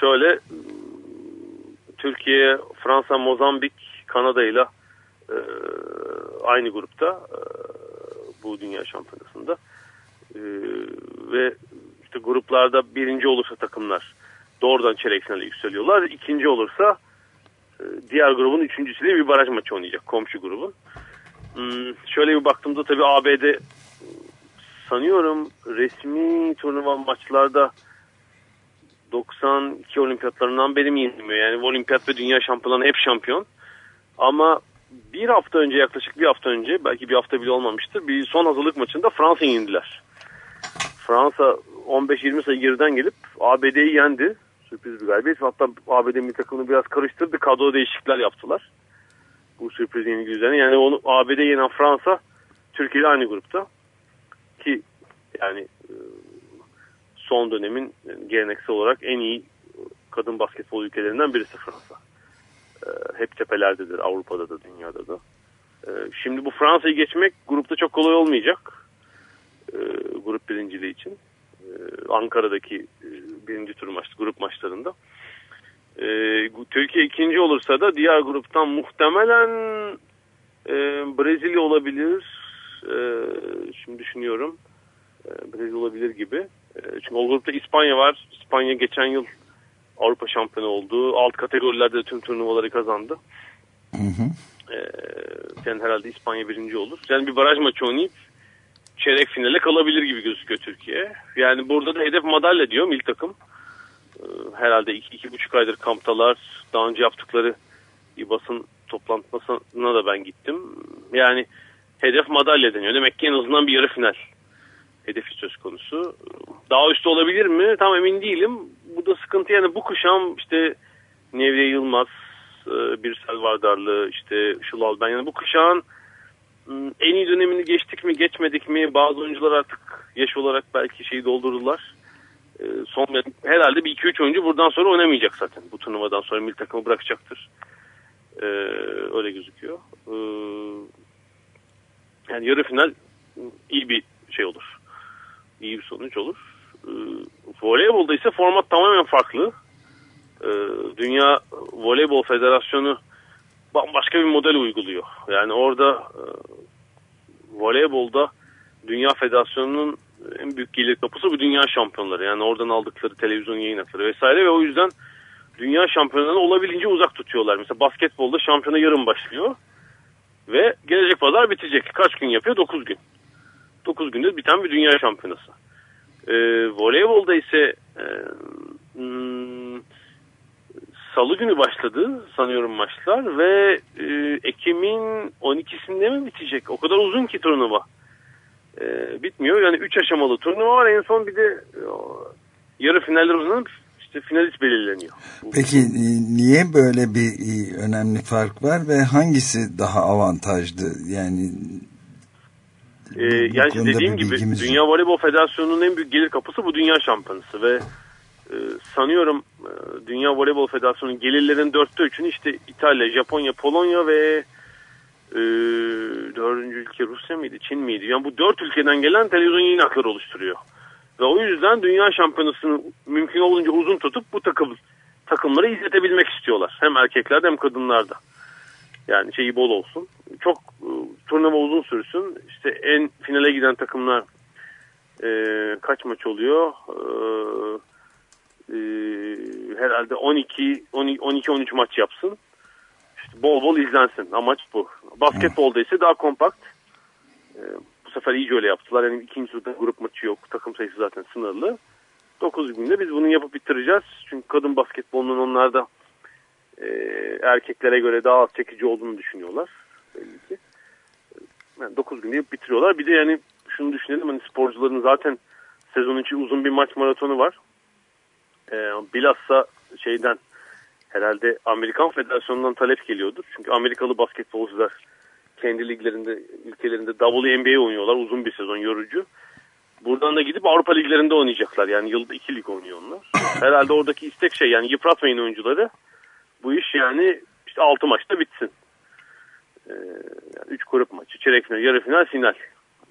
şöyle Türkiye, Fransa, Mozambik, Kanada ile e, aynı grupta e, bu dünya şampiyonasında. E, ve işte gruplarda birinci olursa takımlar doğrudan çeyrek finale yükseliyorlar. İkinci olursa e, diğer grubun üçüncüsüyle bir baraj maçı oynayacak komşu grubun. Hmm, şöyle bir baktığımda tabii ABD e, sanıyorum resmi turnuva maçlarda 92 olimpiyatlarından beri mi yenilmiyor? Yani olimpiyat ve dünya şampiyonları hep şampiyon. Ama bir hafta önce yaklaşık bir hafta önce belki bir hafta bile olmamıştır. Bir son hazırlık maçında Fransa'yı yendiler. Fransa 15-20 sayı geriden gelip ABD'yi yendi. Sürpriz bir galibiyet. Hatta ABD milli takımını biraz karıştırdı. Kadro değişiklikler yaptılar. Bu sürpriz yenilgi üzerine. Yani onu ABD yenen Fransa Türkiye aynı grupta. Ki yani e, son dönemin geleneksel olarak en iyi kadın basketbol ülkelerinden birisi Fransa. E, hep tepelerdedir Avrupa'da da dünyada da. E, şimdi bu Fransa'yı geçmek grupta çok kolay olmayacak. Grup birinciliği için. E, Ankara'daki e, birinci tur maç, grup maçlarında. E, Türkiye ikinci olursa da diğer gruptan muhtemelen e, Brezilya olabilir. E, şimdi düşünüyorum. E, Brezilya olabilir gibi. E, çünkü o grupta İspanya var. İspanya geçen yıl Avrupa şampiyonu oldu. Alt kategorilerde tüm turnuvaları kazandı. E, yani herhalde İspanya birinci olur. Yani bir baraj maçı oynayıp çeyrek finale kalabilir gibi gözüküyor Türkiye. Yani burada da hedef madalya diyor milli takım. Ee, herhalde iki, iki buçuk aydır kamptalar. Daha önce yaptıkları bir basın toplantısına da ben gittim. Yani hedef madalya deniyor. Demek ki en azından bir yarı final hedefi söz konusu. Daha üstü olabilir mi? Tam emin değilim. Bu da sıkıntı yani bu kuşam işte Nevriye Yılmaz, e, Birsel Vardarlı, işte Işıl Alben yani bu kuşağın en iyi dönemini geçtik mi geçmedik mi bazı oyuncular artık yaş olarak belki şeyi doldurdular. E, son herhalde bir iki üç oyuncu buradan sonra oynamayacak zaten. Bu turnuvadan sonra milli takımı bırakacaktır. E, öyle gözüküyor. E, yani yarı final iyi bir şey olur. İyi bir sonuç olur. Voleybolda ise format tamamen farklı. Dünya Voleybol Federasyonu bambaşka bir model uyguluyor. Yani orada e, voleybolda Dünya Federasyonu'nun en büyük gelir kapısı bu dünya şampiyonları. Yani oradan aldıkları televizyon yayın hakları vesaire ve o yüzden dünya şampiyonlarını olabildiğince uzak tutuyorlar. Mesela basketbolda şampiyona yarın başlıyor ve gelecek pazar bitecek. Kaç gün yapıyor? 9 gün. 9 günde biten bir dünya şampiyonası. Ee, voleybolda ise Ee, hmm, Salı günü başladı sanıyorum maçlar ve e, Ekim'in 12'sinde mi bitecek? O kadar uzun ki turnuva. Ee, bitmiyor. Yani 3 aşamalı turnuva var. En son bir de e, yarı finaller uzanıp işte finalist belirleniyor. Peki e, niye böyle bir e, önemli fark var ve hangisi daha avantajlı? Yani Ee, yani dediğim gibi Dünya Voleybol Federasyonu'nun en büyük gelir kapısı bu dünya şampiyonası ve e, sanıyorum e, Dünya Voleybol Federasyonu'nun gelirlerin dörtte üçünü işte İtalya, Japonya, Polonya ve e, dördüncü ülke Rusya mıydı, Çin miydi? Yani bu dört ülkeden gelen televizyon yayın hakları oluşturuyor. Ve o yüzden dünya şampiyonasını mümkün olunca uzun tutup bu takım takımları izletebilmek istiyorlar. Hem erkeklerde hem kadınlarda. Yani şeyi bol olsun. Çok e, turnuva uzun sürsün. İşte en finale giden takımlar e, kaç maç oluyor? E, e, herhalde 12 12 13 maç yapsın. İşte bol bol izlensin. Amaç bu. Basketbolda ise daha kompakt. E, bu sefer iyice öyle yaptılar. Yani ikinci turda grup maçı yok. Takım sayısı zaten sınırlı. 9 günde biz bunu yapıp bitireceğiz. Çünkü kadın basketbolunun onlarda e, erkeklere göre daha az çekici olduğunu düşünüyorlar. Belli ki. Yani 9 günde yapıp bitiriyorlar. Bir de yani şunu düşünelim hani sporcuların zaten sezon içi uzun bir maç maratonu var. E, bilhassa şeyden herhalde Amerikan Federasyonu'ndan talep geliyordur. Çünkü Amerikalı basketbolcular kendi liglerinde, ülkelerinde WNBA oynuyorlar. Uzun bir sezon, yorucu. Buradan da gidip Avrupa liglerinde oynayacaklar. Yani yılda iki lig oynuyor onlar. Herhalde oradaki istek şey yani yıpratmayın oyuncuları. Bu iş yani işte altı maçta bitsin. Ee, yani üç grup maçı, çeyrek final, yarı final, final.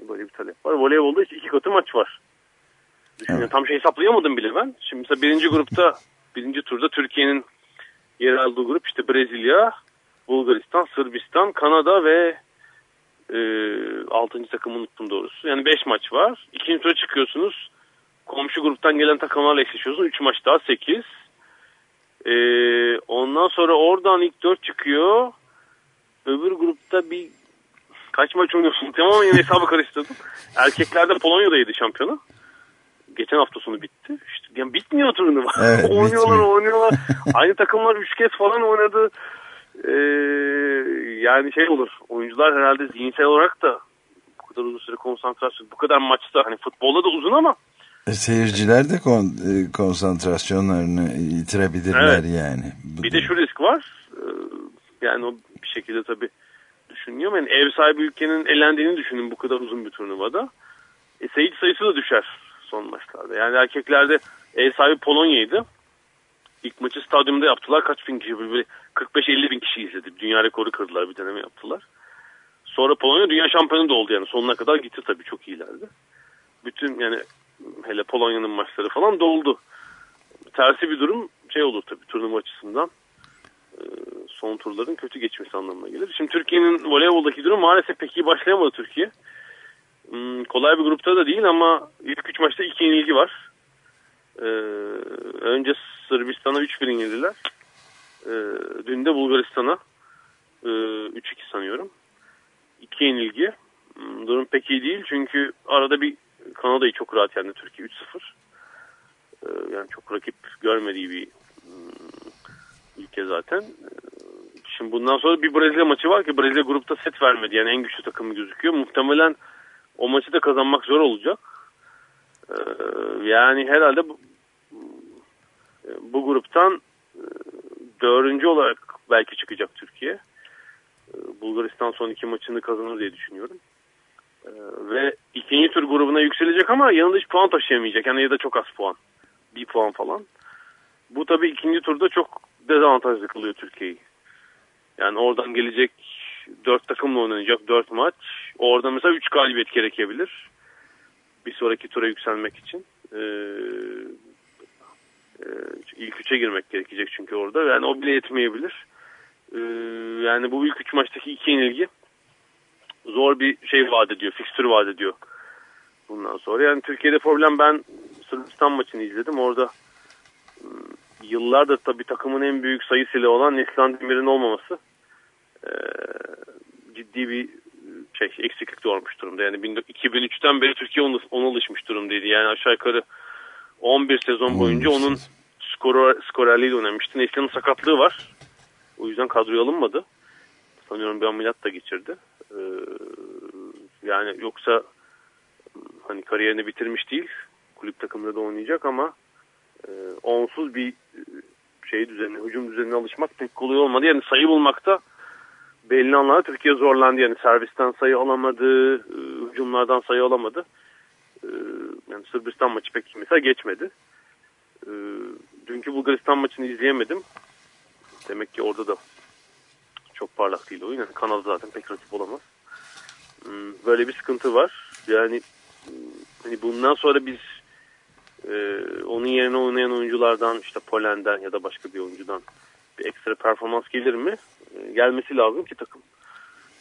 Böyle bir talep var. Voleybolda işte iki katı maç var. Düşünün, evet. Tam şey hesaplayamadım bile ben. Şimdi mesela birinci grupta, birinci turda Türkiye'nin yer aldığı grup işte Brezilya, Bulgaristan, Sırbistan, Kanada ve e, 6. takımı unuttum doğrusu. Yani 5 maç var. İkinci tura çıkıyorsunuz. Komşu gruptan gelen takımlarla eşleşiyorsunuz. 3 maç daha 8. E, ondan sonra oradan ilk 4 çıkıyor. Öbür grupta bir kaç maç oynuyorsun? Tamamen yine hesabı karıştırdım. Erkeklerde Polonya'daydı şampiyonu. Geçen hafta sonu bitti. İşte, yani bitmiyor turnuva. Evet, oynuyorlar bitmiyor. oynuyorlar. Aynı takımlar 3 kez falan oynadı. Ee, yani şey olur oyuncular herhalde zihinsel olarak da bu kadar uzun süre konsantrasyon bu kadar maçta hani futbolda da uzun ama e, Seyirciler de kon, e, konsantrasyonlarını yitirebilirler evet. yani. Bu bir de şu risk var. Ee, yani o bir şekilde tabii düşünüyor. Yani ev sahibi ülkenin elendiğini düşünün bu kadar uzun bir turnuvada. E, seyirci sayısı da düşer son maçlarda. Yani erkeklerde ev sahibi Polonya'ydı. İlk maçı stadyumda yaptılar. Kaç bin kişi? Böyle 45-50 bin kişi izledi. Dünya rekoru kırdılar. Bir deneme yaptılar. Sonra Polonya dünya şampiyonu da oldu yani. Sonuna kadar gitti tabii. Çok iyilerdi. Bütün yani hele Polonya'nın maçları falan doldu. Tersi bir durum şey olur tabii turnuva açısından. Ee, son turların kötü geçmesi anlamına gelir. Şimdi Türkiye'nin voleyboldaki durum maalesef pek iyi başlayamadı Türkiye. Hmm, kolay bir grupta da değil ama ilk üç maçta iki yenilgi var. Ee, önce Sırbistan'a 3-1 yenildiler. Ee, dün de Bulgaristan'a e, 3-2 sanıyorum. 2 yenilgi. Hmm, durum pek iyi değil çünkü arada bir Kanada'yı çok rahat yendi Türkiye 3-0. Ee, yani çok rakip görmediği bir hmm, ülke zaten. Şimdi bundan sonra bir Brezilya maçı var ki Brezilya grupta set vermedi. Yani en güçlü takımı gözüküyor. Muhtemelen o maçı da kazanmak zor olacak. Ee, yani herhalde bu, bu gruptan e, dördüncü olarak belki çıkacak Türkiye. E, Bulgaristan son iki maçını kazanır diye düşünüyorum. E, ve ikinci tur grubuna yükselecek ama yanında hiç puan taşıyamayacak. Yani ya da çok az puan. Bir puan falan. Bu tabii ikinci turda çok dezavantajlı kılıyor Türkiye'yi. Yani oradan gelecek dört takımla oynanacak dört maç. Orada mesela üç galibiyet gerekebilir. Bir sonraki tura yükselmek için. Ee, e, ilk üçe girmek gerekecek çünkü orada. Yani o bile yetmeyebilir. Ee, yani bu ilk üç maçtaki iki yenilgi zor bir şey vaat ediyor. Fikstür vaat ediyor. Bundan sonra. Yani Türkiye'de problem ben Sırbistan maçını izledim. Orada ıı, yıllardır tabii takımın en büyük sayısıyla olan Neslihan Demir'in olmaması e, ciddi bir şey eksiklik doğurmuş durumda. Yani 2003'ten beri Türkiye ona, ona alışmış durumdaydı. Yani aşağı yukarı 11 sezon boyunca 11 onun skorer, skorerliğiyle oynamıştı. Neslihan'ın sakatlığı var. O yüzden kadroya alınmadı. Sanıyorum bir ameliyat da geçirdi. Ee, yani yoksa hani kariyerini bitirmiş değil. Kulüp takımında da oynayacak ama e, onsuz bir e, şey düzenine, hücum düzenine alışmak pek kolay olmadı. Yani sayı bulmakta belli anlarda Türkiye zorlandı. Yani servisten sayı alamadı, e, hücumlardan sayı alamadı. E, yani Sırbistan maçı pek mesela geçmedi. E, dünkü Bulgaristan maçını izleyemedim. Demek ki orada da çok parlak değil oyun. Yani Kanada zaten pek rakip olamaz. Böyle bir sıkıntı var. Yani hani bundan sonra biz onun yerine oynayan oyunculardan işte Polen'den ya da başka bir oyuncudan bir ekstra performans gelir mi? Gelmesi lazım ki takım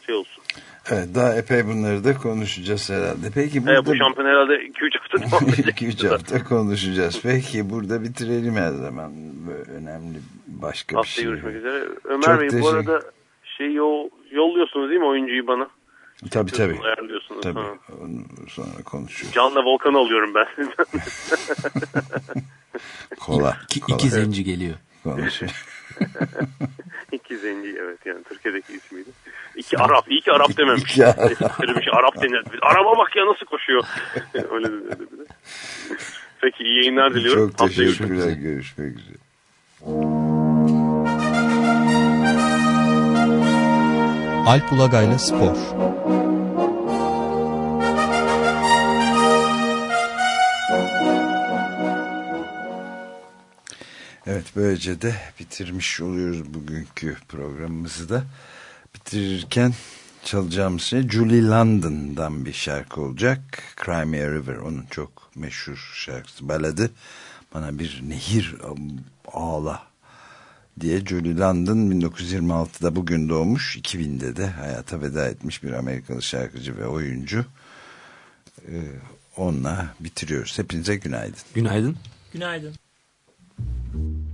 şey olsun. Evet daha epey bunları da konuşacağız herhalde. Peki E, burada bu şampiyon herhalde 2-3 hafta devam edecek. 2-3 hafta konuşacağız. Peki burada bitirelim her zaman. Böyle önemli başka bir Haftaya şey. görüşmek üzere. Ömer Çok Bey bu arada şey yol, yolluyorsunuz değil mi oyuncuyu bana? Tabii tabii. Ayarlıyorsunuz. Tabii. Ha. Sonra konuşuyoruz. Can'la Volkan'ı alıyorum ben. Kolay. İki, kolay. iki zenci geliyor. Konuşuyoruz. İki zenci evet yani Türkiye'deki ismiydi. İki Arap. iyi ki Arap dememiş. İki Arap. Söylemiş Arap denir. Araba bak ya nasıl koşuyor. Öyle dedi. Peki iyi yayınlar diliyorum. Çok teşekkürler. üzere. Görüşmek üzere. Alp Ulagay'la Spor. Evet böylece de bitirmiş oluyoruz bugünkü programımızı da. Bitirirken çalacağımız şey Julie London'dan bir şarkı olacak. Cry Me a River onun çok meşhur şarkısı baladı. Bana bir nehir ağla diye Julie London 1926'da bugün doğmuş 2000'de de hayata veda etmiş bir Amerikalı şarkıcı ve oyuncu. Ee, onunla bitiriyoruz. Hepinize günaydın. Günaydın. Günaydın. you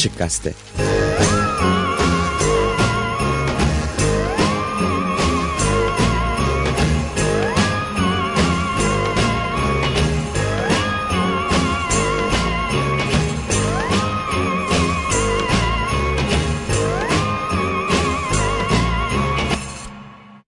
Açık Gazete